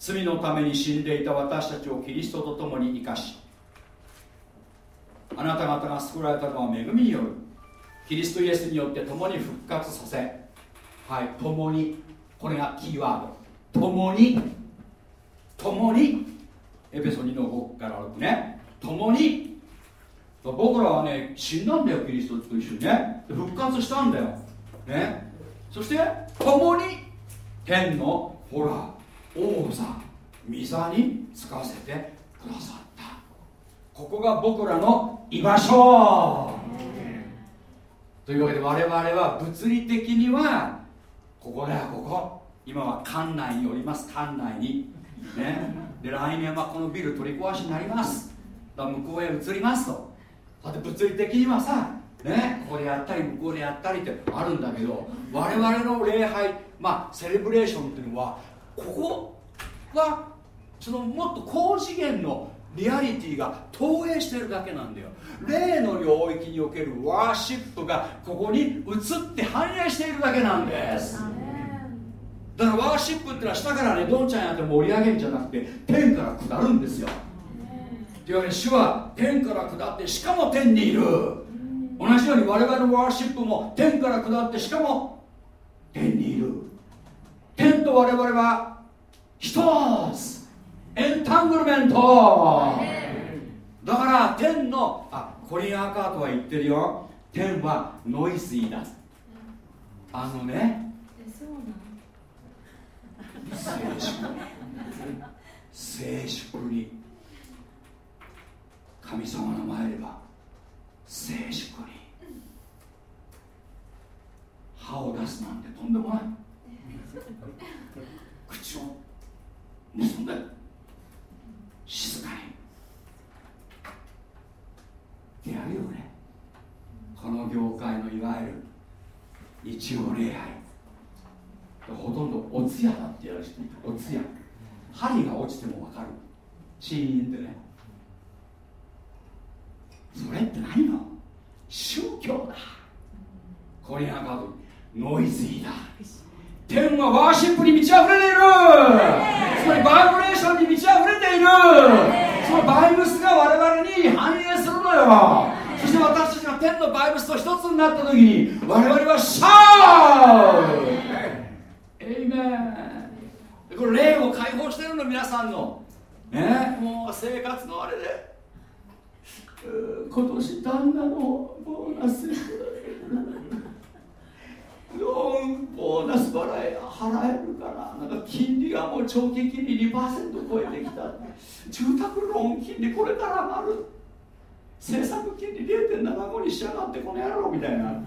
罪のために死んでいた私たちをキリストと共に生かしあなた方が救われたのは恵みによる。キリストイエスによって共に復活させはい共にこれがキーワード。共に共にエペソ2の5から6ね。共に僕らはね死んだんだよキリストと一緒にね。復活したんだよ。ね。そして共に天のほら王座御座につかせてくださった。ここが僕らの居場所。というわけで我々は物理的にはここだよここ。今は館内におります館内に。ね。で来年はこのビル取り壊しになります。だ向こうへ移りますと。だって物理的にはさねここでやったり向こうでやったりってあるんだけど我々の礼拝まあセレブレーションっていうのはここはそのもっと高次元のリアリティが投影してるだけなんだよ。霊の領域におけるワーシップがここに移って反映しているだけなんです。だからワーシップっていうのは下からねどんちゃんやって盛り上げるんじゃなくて天から下るんですよというわけで主は天から下ってしかも天にいる。同じように我々のワーシップも天から下ってしかも天にいる。天と我々は一つ。エンタングルメント。だから天のあコリン・アーカートは言ってるよ。天はノイズイだあのね。静粛。静粛に神様の前では静粛に歯を出すなんてとんでもない。口を盗んで。静かに。でやるよね。この業界のいわゆる日曜礼拝。ほとんどお通夜だって言われてお通夜。針が落ちても分かる。チーンってね。それって何よ宗教だ。コリアンカードノイズーだ天はワーシップに満ち溢れている。つまりバイブレーションに満ち溢れている。そのバイブスが我々に反映するのよ。そして私たちが天のバイブスと一つになった時に我々はシャー！エイメンこれ霊を解放してるの皆さんの。ね？もう生活のあれで今年旦那のボーナス。ローンボーナス払え払え。るからなんか金利がもう長期金利2%超えてきた。住宅ローン金利これから上がる。政策金利0.75にしやがってこの野郎みたいな。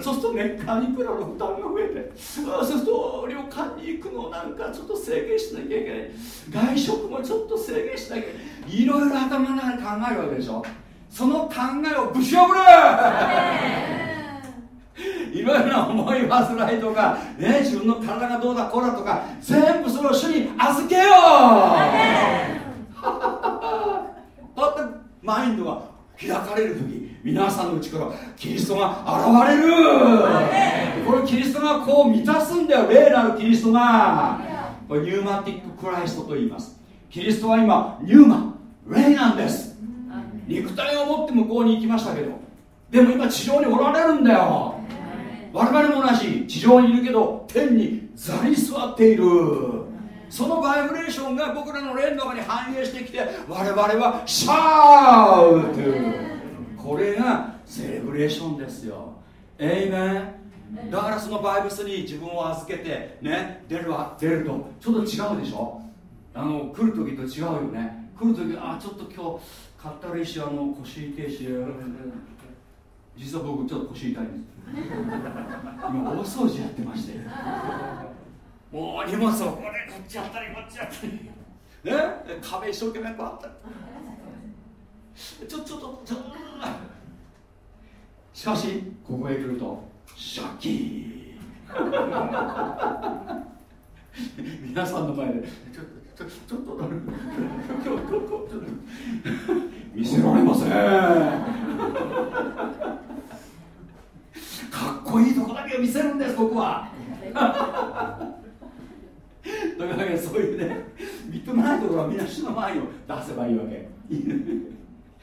そうすると年間いくらの負担が増えてそうすると旅館に行くのなんかちょっと制限しなきゃいけない。外食もちょっと制限しなきゃいけない。いろいろ頭の中で考えるわけでしょ。その考えをぶち破るいろいろな思い煩いとか、ね、自分の体がどうだこうだとか全部それを主に預けよう。だ ってマインドが開かれる時皆さんのうちからキリストが現れる。これキリストがこう満たすんだよ霊なるキリストが。これニューマティッククライストと言います。キリストは今ニューマ霊なんです。肉体を持って向こうに行きましたけどでも今地上におられるんだよ。我々も同じ地上にいるけど天に座り座っているそのバイブレーションが僕らの霊の中に反映してきて我々はシャウトこれがセレブレーションですよ。エイメンだからそのバイブスに自分を預けてね出るわ出ると。ちょっと違うでしょ？あの来る時と違うよね。来る時あちょっと今日かったるいしあの腰痛いし実は僕ちょっと腰痛いんです。今大掃除やってまして。もう荷物をこれこっちやったりこっちやったり。ね？壁一生懸命こうあったちょちょっとちょっとしかしここへ来るとシャキー皆さんの前でちょっとちょちょっとちょっとちょっと見せられませんかっこいいとこだけを見せるんです僕はというわけでそういうねみっともないところはみんな主の前を出せばいいわけ。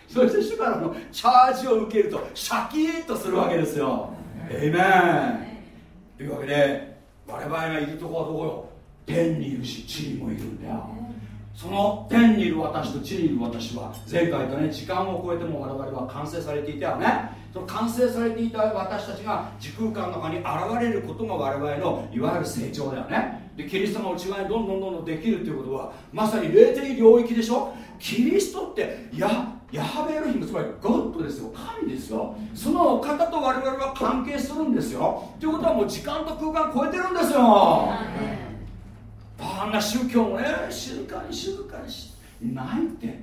そして主からのチャージを受けるとシャキッとするわけですよ。エイメン。というわけで我々がいるとこはどこよ？天にいるし地にもいるんだよ。その天にいる私と地にいる私は前回とね時間を超えても我々は完成されていたよねその完成されていた私たちが時空間の中に現れることが我々のいわゆる成長だよねでキリストの内側にどんどんどんどんできるということはまさに霊的領域でしょ？キリストってやヤハベエロヒムつまりゴッドですよ。神ですよ。そのお方と我々は関係するんですよ。ということはもう時間と空間超えてるんですよ。あんな宗教もね静かに静かにしないって。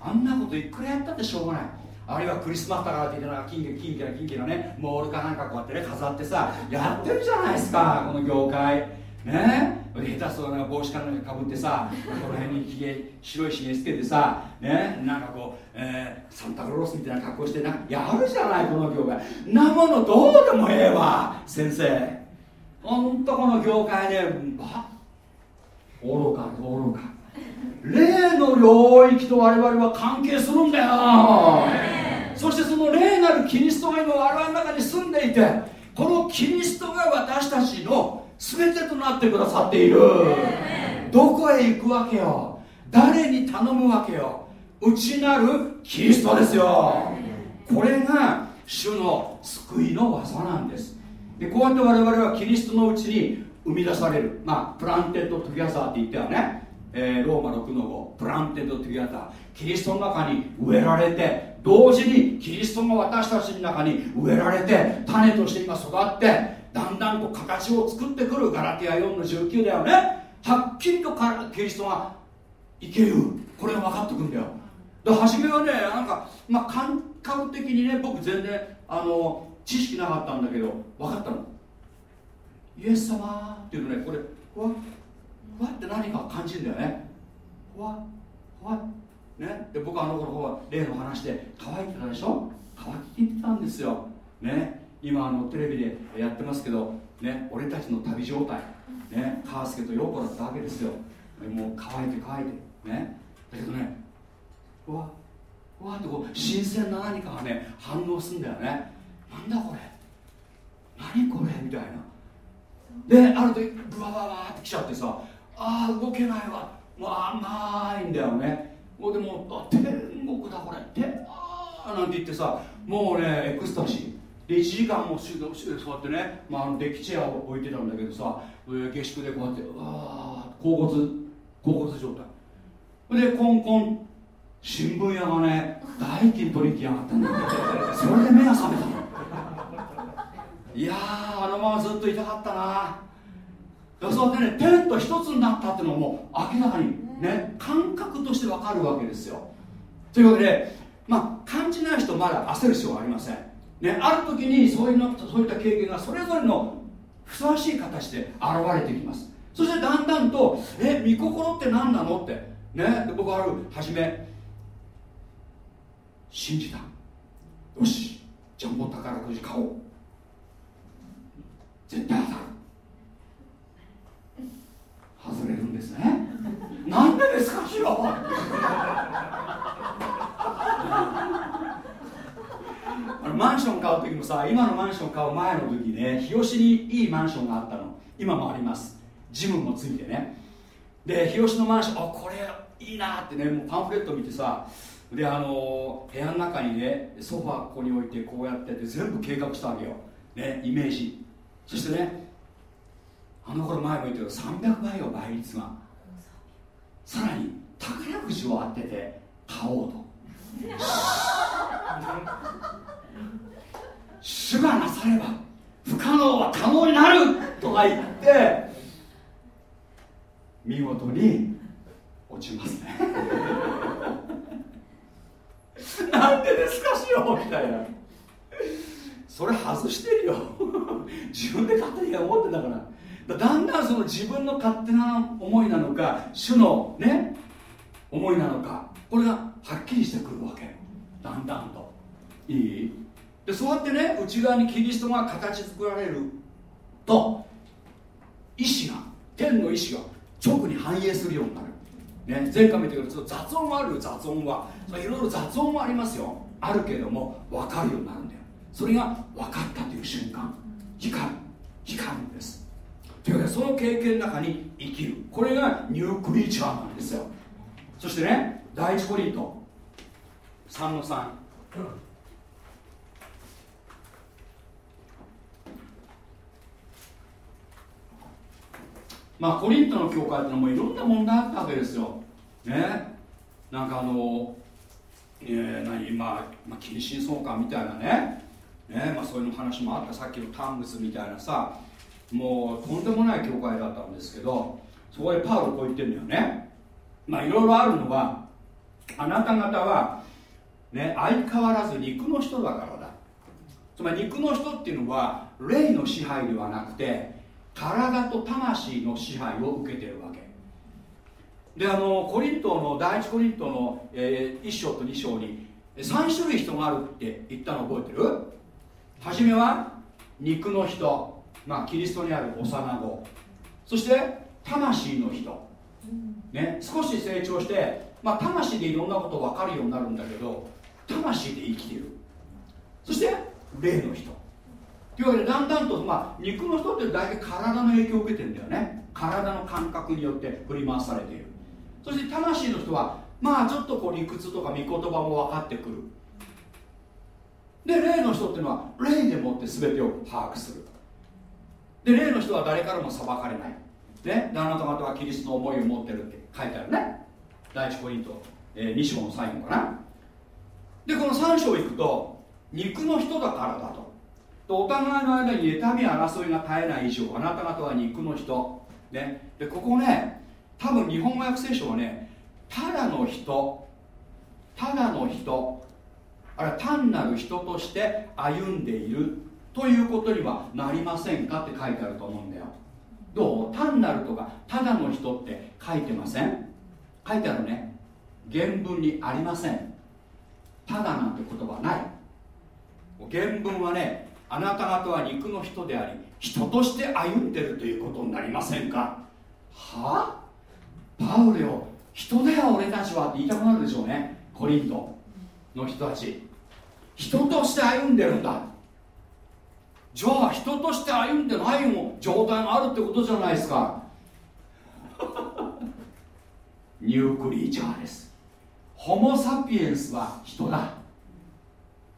あんなこといくらやったってしょうがない。あるいはクリスマスだからって言ってな金魚金魚金魚なねモールかなんかこうやってね飾ってさやってるじゃないですかこの業界。ね？下手そうな帽子かなんかかぶってさこの辺にひげ白いひげつけてさねなんかこう、えー、サンタクロースみたいな格好してなんかやるじゃないこの業界。なものどうでもええわ先生。ほんとこの業界ねば愚か愚か。霊の領域と我々は関係するんだよ。そしてその霊なるキリストが今我々の中に住んでいてこのキリストが私たちの全てとなってくださっている。どこへ行くわけよ。誰に頼むわけよ。内なるキリストですよ。これが主の救いの技なんです。でこうやって我々はキリストのうちに生み出される。まあ planted together って言ったよね、えー、ローマ6の5 planted together。キリストの中に植えられて同時にキリストが私たちの中に植えられて種として今育ってだんだんと形を作ってくるガラティア4の19だよね。はっきりとキリストがいける。これが分かってくるんだよ。で初めはねなんか、まあ、感覚的にね僕全然あの知識なかったんだけど分かったの。イエス様っていうのねこれふわふわって何か感じるんだよね。ふわふわね。で僕あの頃例の話で乾いてたでしょ？乾きって言ってたんですよ。ね。今あのテレビでやってますけど、ね、俺たちの旅状態、ね、カースケとヨーコだったわけですよ。もう乾いて乾いてね。だけどねうわうわってこう新鮮な何かがね反応するんだよね。なんだこれ？何これ？みたいな。である時ブワワワって来ちゃってさああ動けないわ。もう甘いんだよね。もうでもあ天国だこれ。天あなんて言ってさもうねエクスタシー。で1時間もそうやってね、まあ、デッキチェアを置いてたんだけどさ下宿でこうやってうわ甲骨甲骨状態。でコンコン新聞屋がね代金取りに来やがったんだ それで目が覚めたの。いやあのままずっと痛かったな。そうやってね天と一つになったっていうのも明らかにね感覚としてわかるわけですよ。というわけでまあ感じない人まだ焦る必要はありませんね、ある時にそういうのそういった経験がそれぞれのふさわしい形で現れてきます。そしてだんだんと「え御心って何なの?」ってね僕ある初め信じた。よしじゃあもう宝くじ買おう。絶対当たる。外れるんですね。なんでですかしろあのマンション買う時もさ今のマンション買う前の時ね日吉にいいマンションがあったの。今もあります。ジムもついてね。で日吉のマンションあこれいいなってねもうパンフレット見てさであの部屋の中にねソファここに置いてこうやってて全部計画したわけよ、ね、イメージ。そしてねあの頃前も言ったけど300倍よ倍率が。さらに宝くじを当てて買おうと。主がなされば不可能は可能になるとか言って見事に落ちますね。なんでですかしよみたいな。それ外してるよ。自分で勝手に思ってたから。だんだんその自分の勝手な思いなのか主のね思いなのかこれがはっきりしてくるわけ。だんだんと。いい？でそうやってね内側にキリストが形作られると意志が天の意志が直に反映するようになる。ね、前回見てくると雑音はある雑音は。いろいろ雑音はありますよ。あるけれども分かるようになるんだよ。それが分かったという瞬間。光。る光るんです。というわけでその経験の中に生きる。これがニュークリーチャーなんですよ。そしてね第一コリント。3の3、まあコリントの教会ってのはもういろんな問題あったわけですよ。ね。なんかあの、えー、何まあ、まあ、近親相関みたいなね。ね。まあ、そういう話もあった。さっきのタングスみたいなさ。もうとんでもない教会だったんですけどそこでパウロこう言ってるんだよね。まあいろいろあるのはあなた方はね相変わらず肉の人だからだ。つまり肉の人っていうのは霊の支配ではなくて体と魂の支配を受けてるわけ。であのコリントの第一コリントの、えー、1章と2章に3種類人があるって言ったの覚えてる？初めは肉の人まあキリストにある幼子。そして魂の人、ね、少し成長して、まあ、魂でいろんなこと分かるようになるんだけど魂で生きている。そして霊の人。というわけでだんだんと、まあ、肉の人って大体体の影響を受けてるんだよね。体の感覚によって振り回されている。そして魂の人はまあちょっとこう理屈とか御言葉も分かってくる。で霊の人っていうのは霊でもって全てを把握する。で霊の人は誰からも裁かれない。ね。であなた方はキリストの思いを持ってるって書いてあるね。第一コリント、えー、2章の最後かな。でこの3章いくと肉の人だからだと。お互いの間に妬み争いが絶えない以上あなた方は肉の人、ね、でここね多分日本語訳聖書はねただの人。ただの人。あるいは単なる人として歩んでいる。ということにはなりませんかって書いてあると思うんだよ。どう？単なるとかただの人って書いてません。書いてあるね。原文にありません。ただなんて言葉ない。原文はねあなた方は肉の人であり人として歩んでるということになりませんか？はあ？パウロ人だよ俺たちはって言いたくなるでしょうね。コリントの人たち。人として歩んでるんだ。じゃあ人として歩んでないも状態があるってことじゃないですか。ニュークリーチャーです。ホモ・サピエンスは人だ。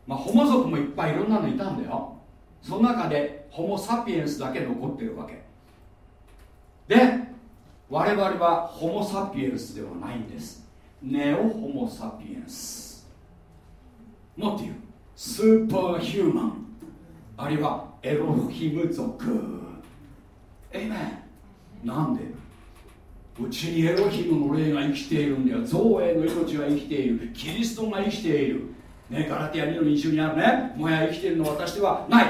まあホモ族もいっぱいいろんなのいたんだよ。その中でホモ・サピエンスだけ残ってるわけ。で我々はホモ・サピエンスではないんです。ネオ・ホモ・サピエンス。もっと言う。スーパーヒューマン。あるいはエロヒム族。エイメン。なんで？うちにエロヒムの霊が生きているんだよ。造営の命が生きている。キリストが生きている。ねガラティア2の20にあるね。もや生きているの私ではない。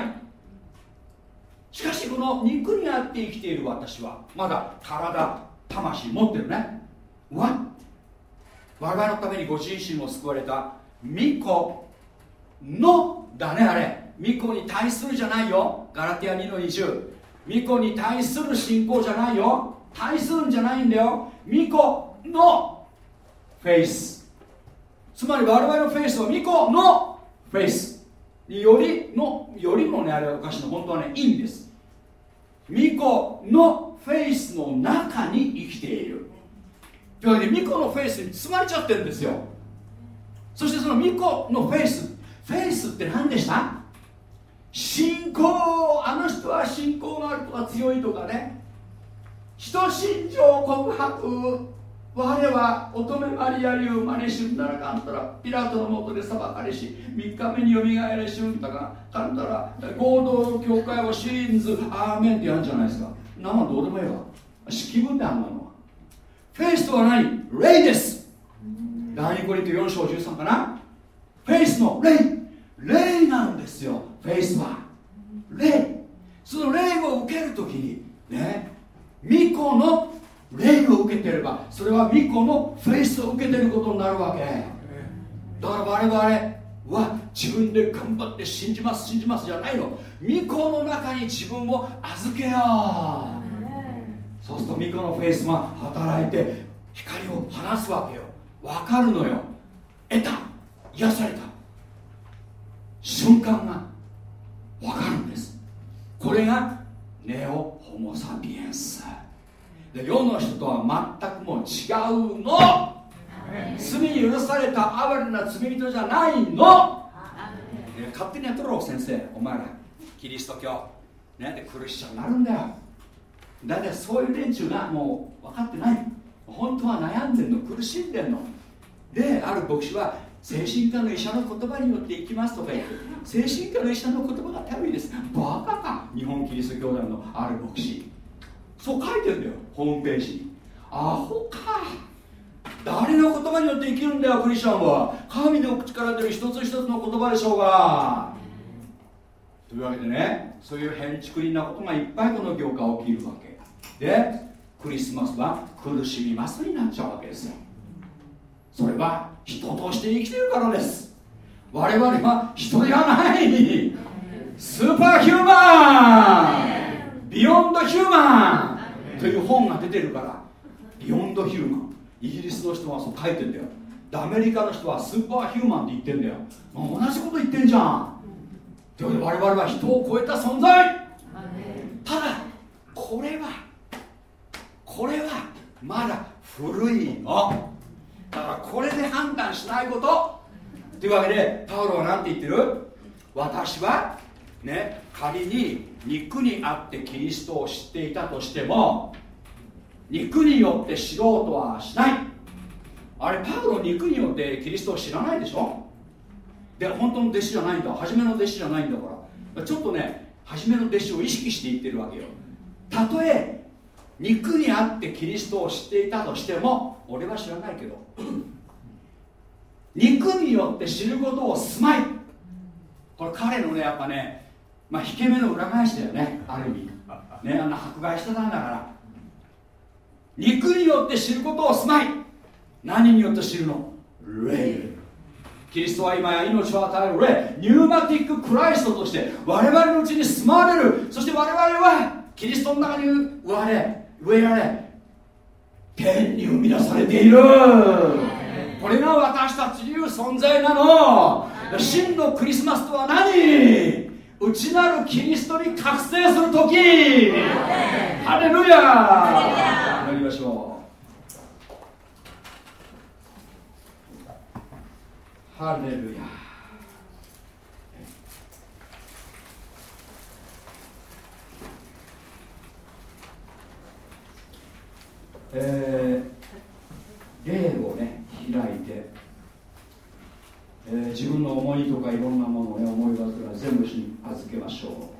しかしこの肉にあって生きている私はまだ体魂持ってるね。わ我々のためにご自身も救われた巫女のだねあれ巫女に対するじゃないよ。ガラティア2の20巫女に対する信仰じゃないよ。対するんじゃないんだよ。巫女のFaith。つまり我々の faith は御子の faith。よりのよりもねあれはおかしいの本当はねいいんです。御子の faith の中に生きている。というわけで御子の faith に包まれちゃってるんですよ。そしてその御子の faith faith って何でした？信仰。あの人は信仰があるとか強いとかね。人心情告白。我は乙女マリア流真似しゅんだらかんたらピラトのもとで裁かれし3日目によみがえれしゅんだかかんたら合同教会を信ずアーメンってやるんじゃないですか。生どうでもいいわ。気分であんなのは。フェイスとは何？霊です。第2コリント4章13かな？フェイスの霊。霊なんですよ。フェイスは。霊。その霊を受けるときにね巫女の霊を受けてればそれは巫女のフェイスを受けてることになるわけ。だから我々は自分で頑張って信じます信じますじゃないの。巫女の中に自分を預けよう。そうすると巫女のフェイスが働いて光を放すわけよ。分かるのよ。得た。癒された。瞬間が。分かるんです。これがネオホモ・サピエンスで世の人とは全くもう違うの。罪に許された哀れな罪人じゃないの、ね、勝手にやってろ先生。お前ら。キリスト教。ねでクリスチャンになるんだよ。だいたいそういう連中がもう分かってない。本当は悩んでんの。苦しんでんの。である牧師は精神科の医者の言葉によっていきますとか言って 精神科の医者の言葉が頼りです。バカか。日本キリスト教団のある牧師そう書いてんだよホームページに。アホか。誰の言葉によって生きるんだよクリスチャンは。神の口から出る一つ一つの言葉でしょうが。というわけでねそういう変築林なことがいっぱいこの業界起きるわけ。でクリスマスは苦しみますになっちゃうわけですよ。それは人として生きてるからです。我々は人ではない。スーパーヒューマンビヨンドヒューマンという本が出てるからビヨンドヒューマンイギリスの人はそう書いてんだよ。アメリカの人はスーパーヒューマンって言ってんだよ、まあ、同じこと言ってんじゃん。というわけで我々は人を超えた存在。ただこれはこれはまだ古いの。だからこれで判断しないこと。というわけでパウロは何て言ってる？私はね仮に肉にあってキリストを知っていたとしても肉によって知ろうとはしない。あれパウロ肉によってキリストを知らないでしょ？で本当の弟子じゃないんだ。初めの弟子じゃないんだから。ちょっとね初めの弟子を意識していってるわけよ。たとえ肉にあってキリストを知っていたとしても俺は知らないけど。肉によって知ることをすまい。これ彼のねやっぱねまあ引け目の裏返しだよねある意味。ねあんな迫害してたんだから。肉によって知ることをすまい。何によって知るの？霊。キリストは今や命を与える霊。ニューマティッククライストとして我々のうちに住まわれる。そして我々はキリストの中に植われ植えられ天に生み出されている。これが私たちいう存在なの。真のクリスマスとは何？内なるキリストに覚醒する時。ハレルヤ。祈りましょう。ハレルヤ。えー、霊をね開いて、えー、自分の思いとかいろんなものをね思い煩い全部に預けましょう。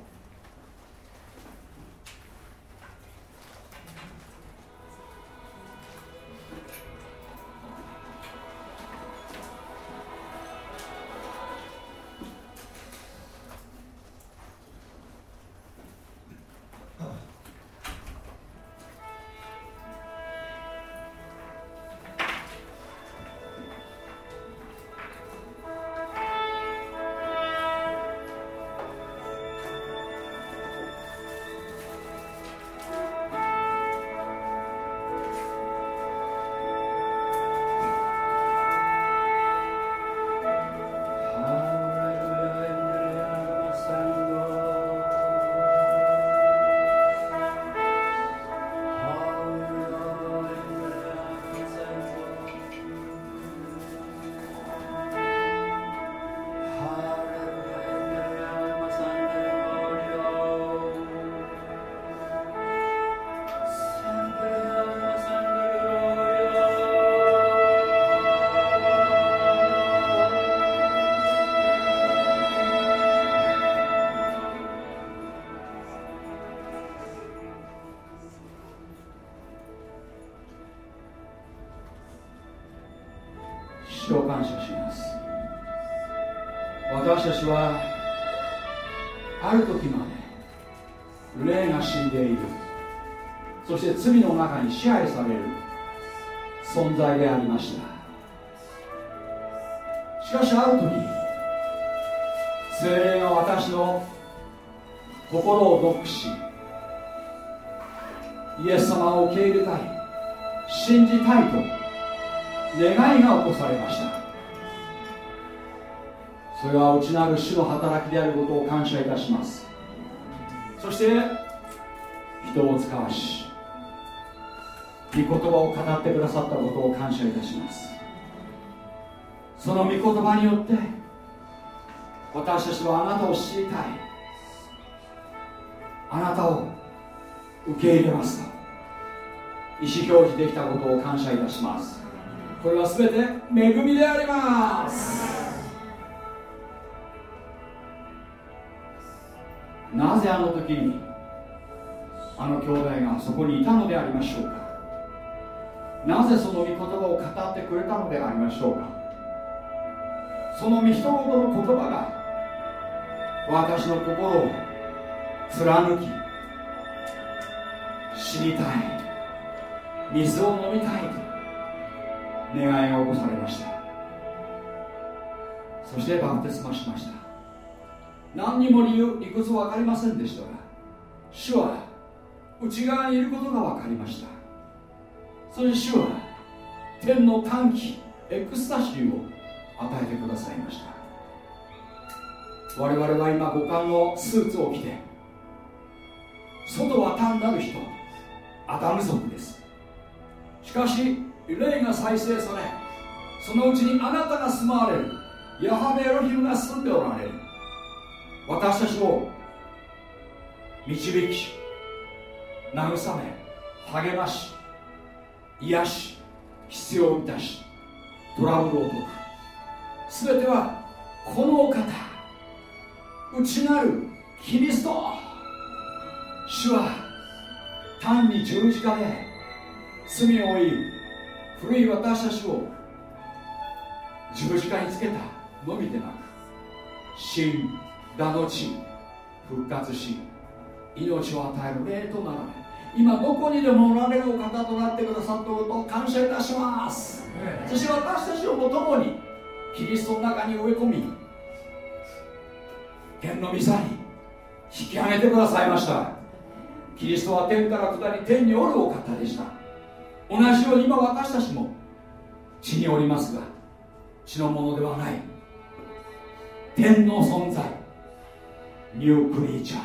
在でありました。しかしある時精霊が私の心をノックしイエス様を受け入れたい信じたいと願いが起こされました。それは内なる主の働きであることを感謝いたします。そして人を使わし御言葉を語ってくださったことを感謝いたします。その御言葉によって私たちはあなたを知りたい。あなたを受け入れます。と意思表示できたことを感謝いたします。これは全て恵みであります。なぜあの時にあの兄弟がそこにいたのでありましょうか。なぜその御言葉を語ってくれたのでありましょうか？その御一言の言葉が私の心を貫き知りたい水を飲みたいと願いが起こされました。そしてバプテスマしました。何にも理由理屈分かりませんでしたが主は内側にいることが分かりました。そして主は天の歓喜エクスタシーを与えてくださいました。我々は今五感のスーツを着て外は単なる人アダム族です。しかし霊が再生されそのうちにあなたが住まわれるヤハベエロヒムが住んでおられる。私たちを導き慰め励まし癒し必要いたしトラブルを解く。全てはこのお方内なるキリスト。主は単に十字架で罪を負い古い私たちを十字架につけたのみでなく死んだ後復活し命を与える霊となられ今どこにでもおられるお方となってくださったことを感謝いたします、そして私たちをもともにキリストの中に植え込み天の御座に引き上げてくださいました。キリストは天から下り天におるお方でした。同じように今私たちも地におりますが地のものではない天の存在ニュークリーチャー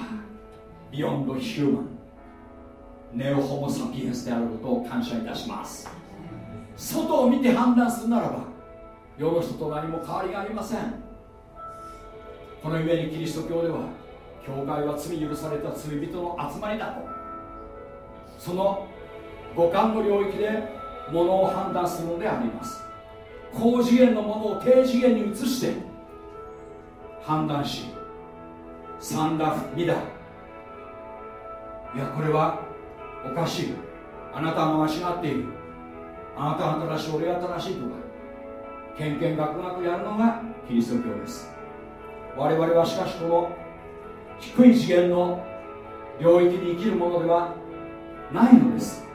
ビヨンドヒューマンネオホモ・サピエンスであることを感謝いたします。外を見て判断するならば世の人と何も変わりがありません。この上にキリスト教では教会は罪許された罪人の集まりだと。その五感の領域でものを判断するのであります。高次元のものを低次元に移して判断し3だ2だいやこれはおかしい。あなたが間違っている。あなたが正しい俺が正しいとかけんけんがくがくやるのがキリスト教です。我々はしかしこの低い次元の領域に生きるものではないのです。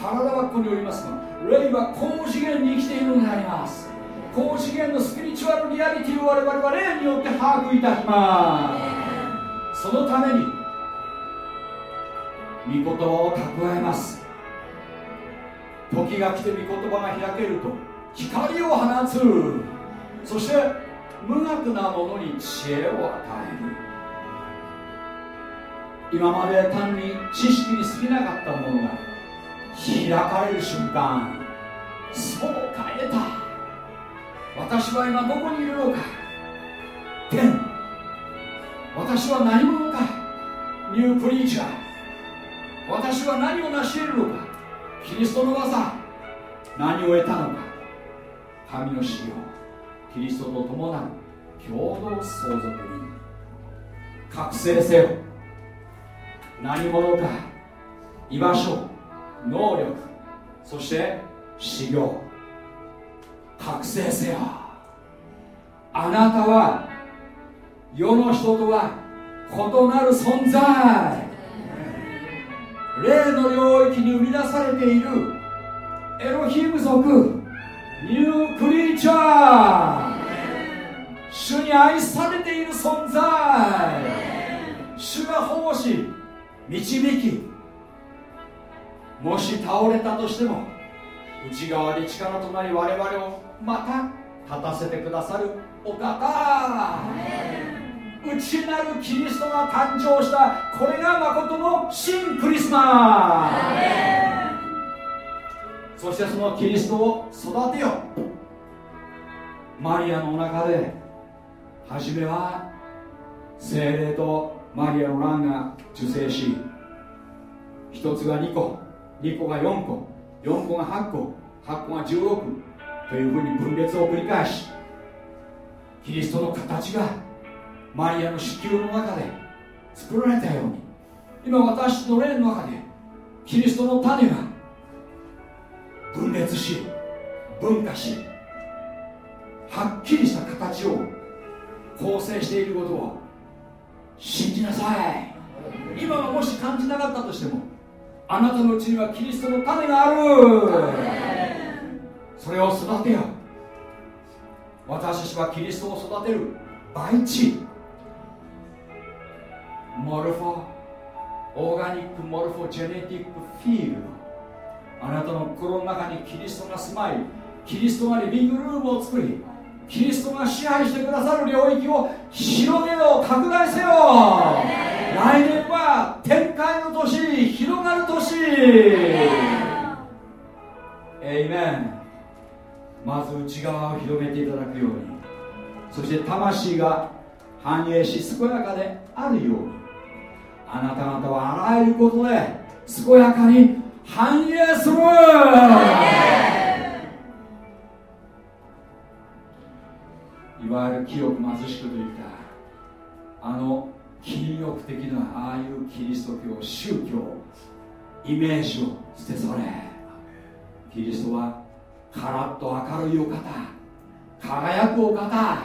体はここにおりますが霊は高次元に生きているのであります。高次元のスピリチュアルリアリティを我々は霊によって把握いたします。そのために御言葉を蓄えます。時が来て御言葉が開けると光を放つ。そして無学なものに知恵を与える。今まで単に知識に過ぎなかったものが開かれる瞬間そう変えた。私は今どこにいるのか。天。私は何者か。ニュープリーチャー。私は何を成し得るのか。キリストの技。何を得たのか。神の使用。キリストと共なる共同相続に覚醒せよ。何者か。居場所。能力。そして修行。覚醒せよ。あなたは世の人とは異なる存在。霊の領域に生み出されている。エロヒム族。ニュークリーチャー。主に愛されている存在。主が保護し導き。もし倒れたとしても内側に力となり我々をまた立たせてくださるお方。内なるキリストが誕生したこれが誠の新クリスマス。そしてそのキリストを育てよ。マリアの中で初めは精霊とマリアの卵が受精し1つが2個2個が4個4個が8個8個が16というふうに分裂を繰り返しキリストの形がマリアの子宮の中で作られたように今私の霊の中でキリストの種が分裂し分化しはっきりした形を構成していることを信じなさい。今はもし感じなかったとしてもあなたのうちにはキリストの種がある。それを育てよ。私たちはキリストを育てる。培地。モルフォオーガニックモルフォジェネティックフィールド。あなたの心の中にキリストが住まいキリストがリビングルームを作りキリストが支配してくださる領域を広げよう拡大せよ。来年は展開の年広がる年。エイメンまず内側を広げていただくように。そして魂が繁栄し健やかであるように。あなた方はあらゆることで健やかに繁栄する。いわゆる清く貧しくといったあの禁欲的なああいうキリスト教宗教イメージを捨て去れ。キリストはカラッと明るいお方輝くお方。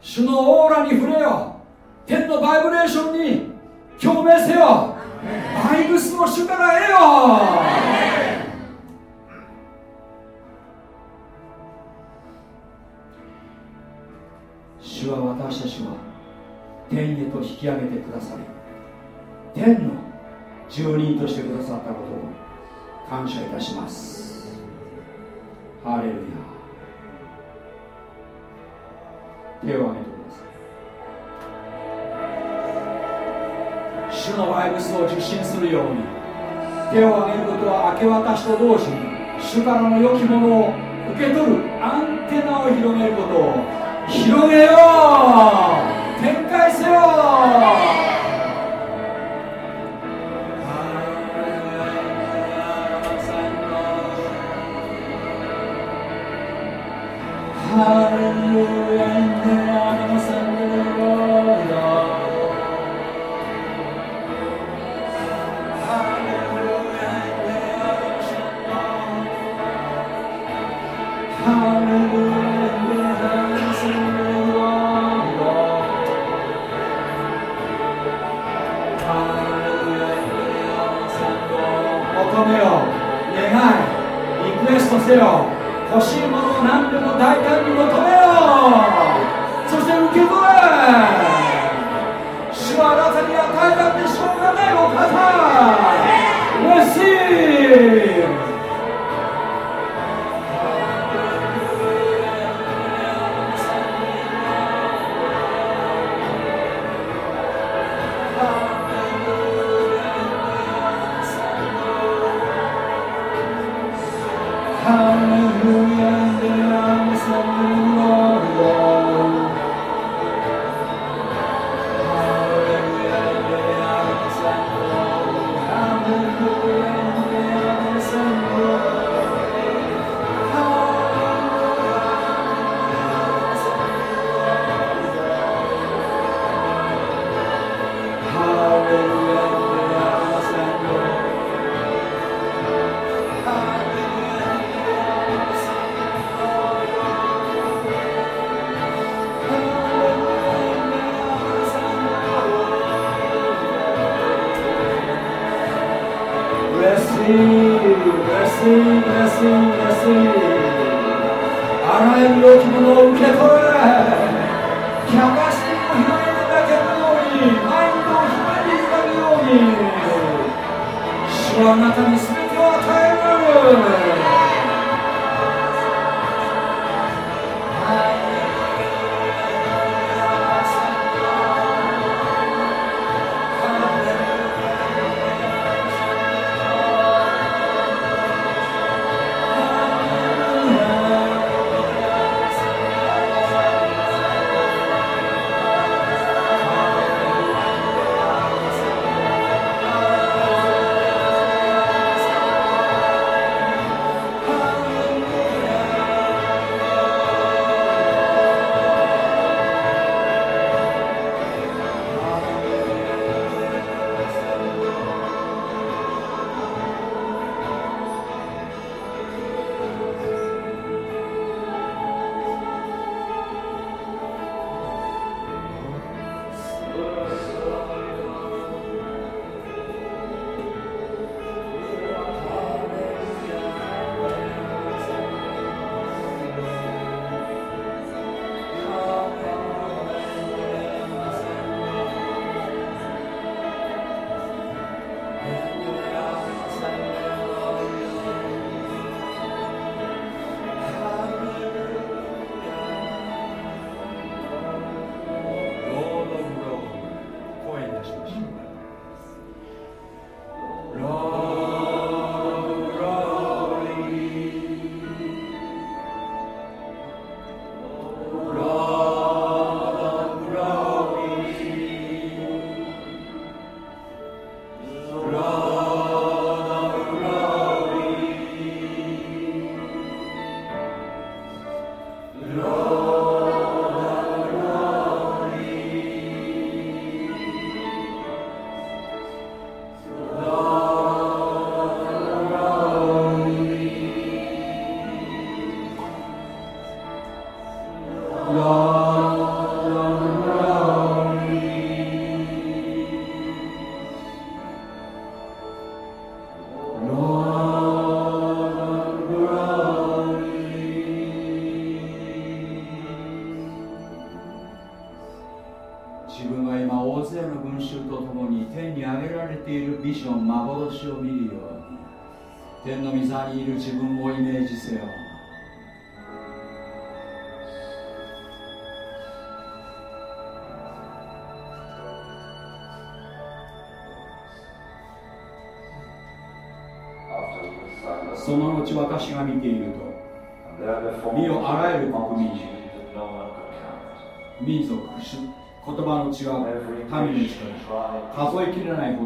主のオーラに触れよ。天のバイブレーションに共鳴せよ。バイブスの主から得よ。主は私たちは天へと引き上げてくださり天の住人としてくださったことを感謝いたします。ハレルヤ。手を挙げて主のバイブスを受信するように。手を挙げることは明け渡しと同時に主からの良きものを受け取るアンテナを広げることを広げよう。展開せよ。にいる自分をイメージせよ。その後私が見ていると身をあらゆる国民民族言葉の違う民の力数えきれないほど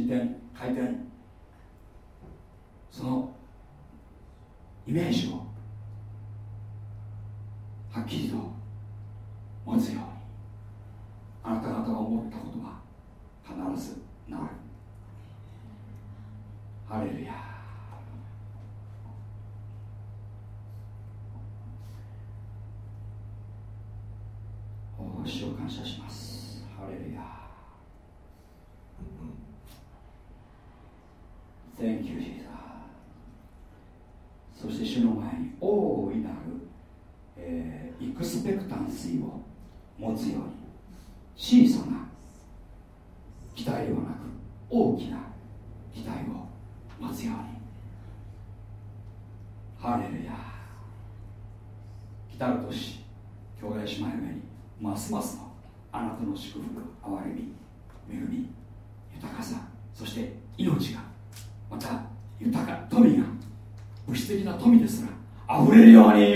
entende? 至る年兄弟姉妹の上にますますのあなたの祝福憐れみ恵み豊かさそして命がまた豊か富が物質的な富ですら溢れるように。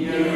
Yeah.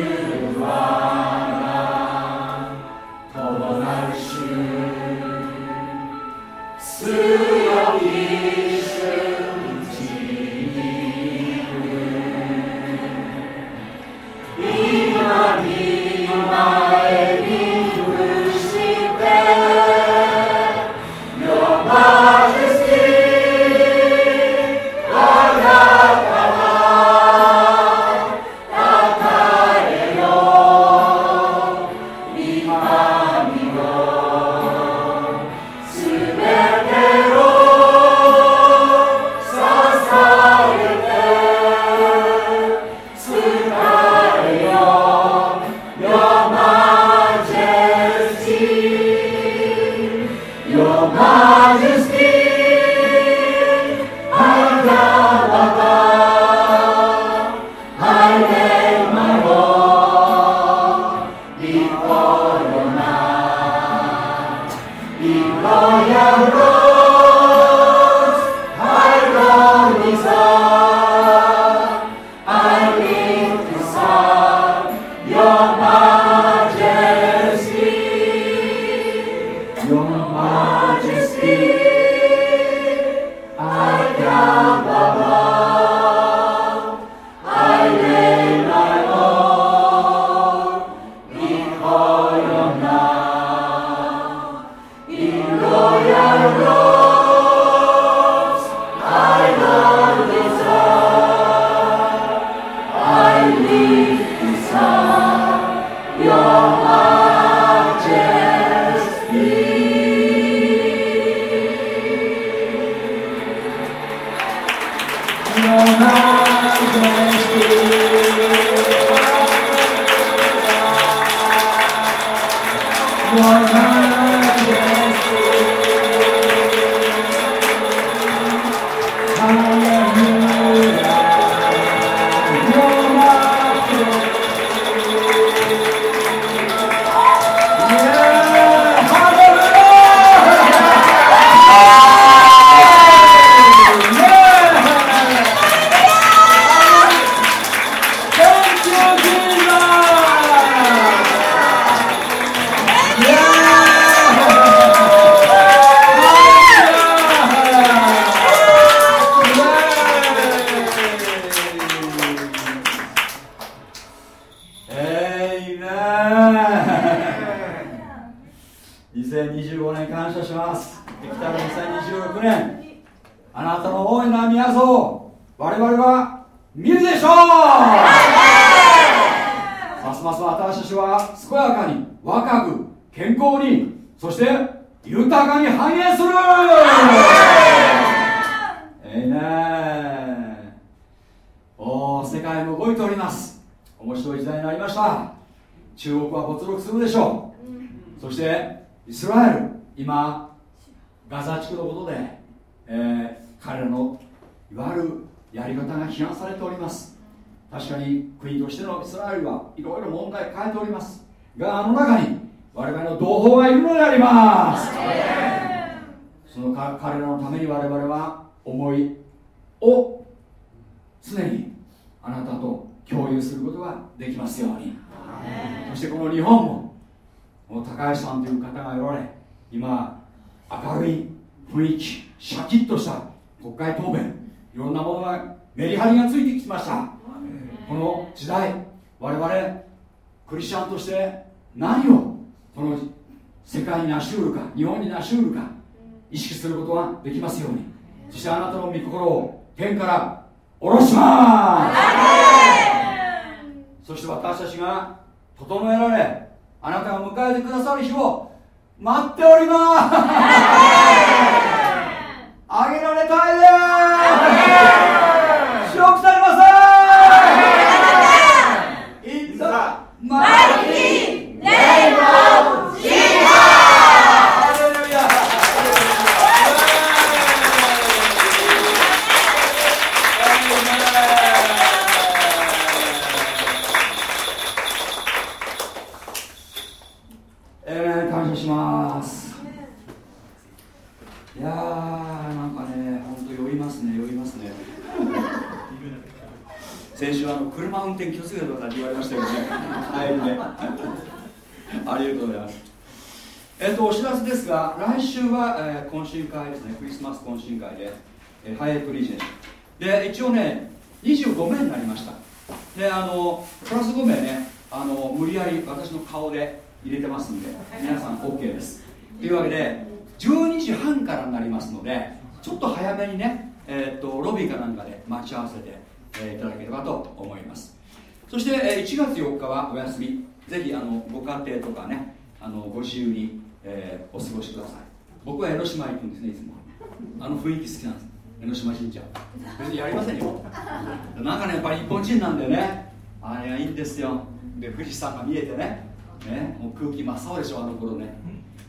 人なんだよね。あれはいいんですよ。で富士山が見えてね。ねもう空気真っ青でしょあの頃ね、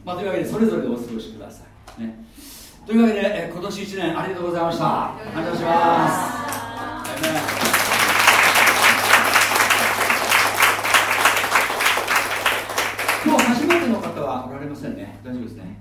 まあ、というわけでそれぞれでお過ごしください、ね、というわけで、え今年1年ありがとうございました。ありがとうございます、今日初めての方はおられませんね。大丈夫ですね。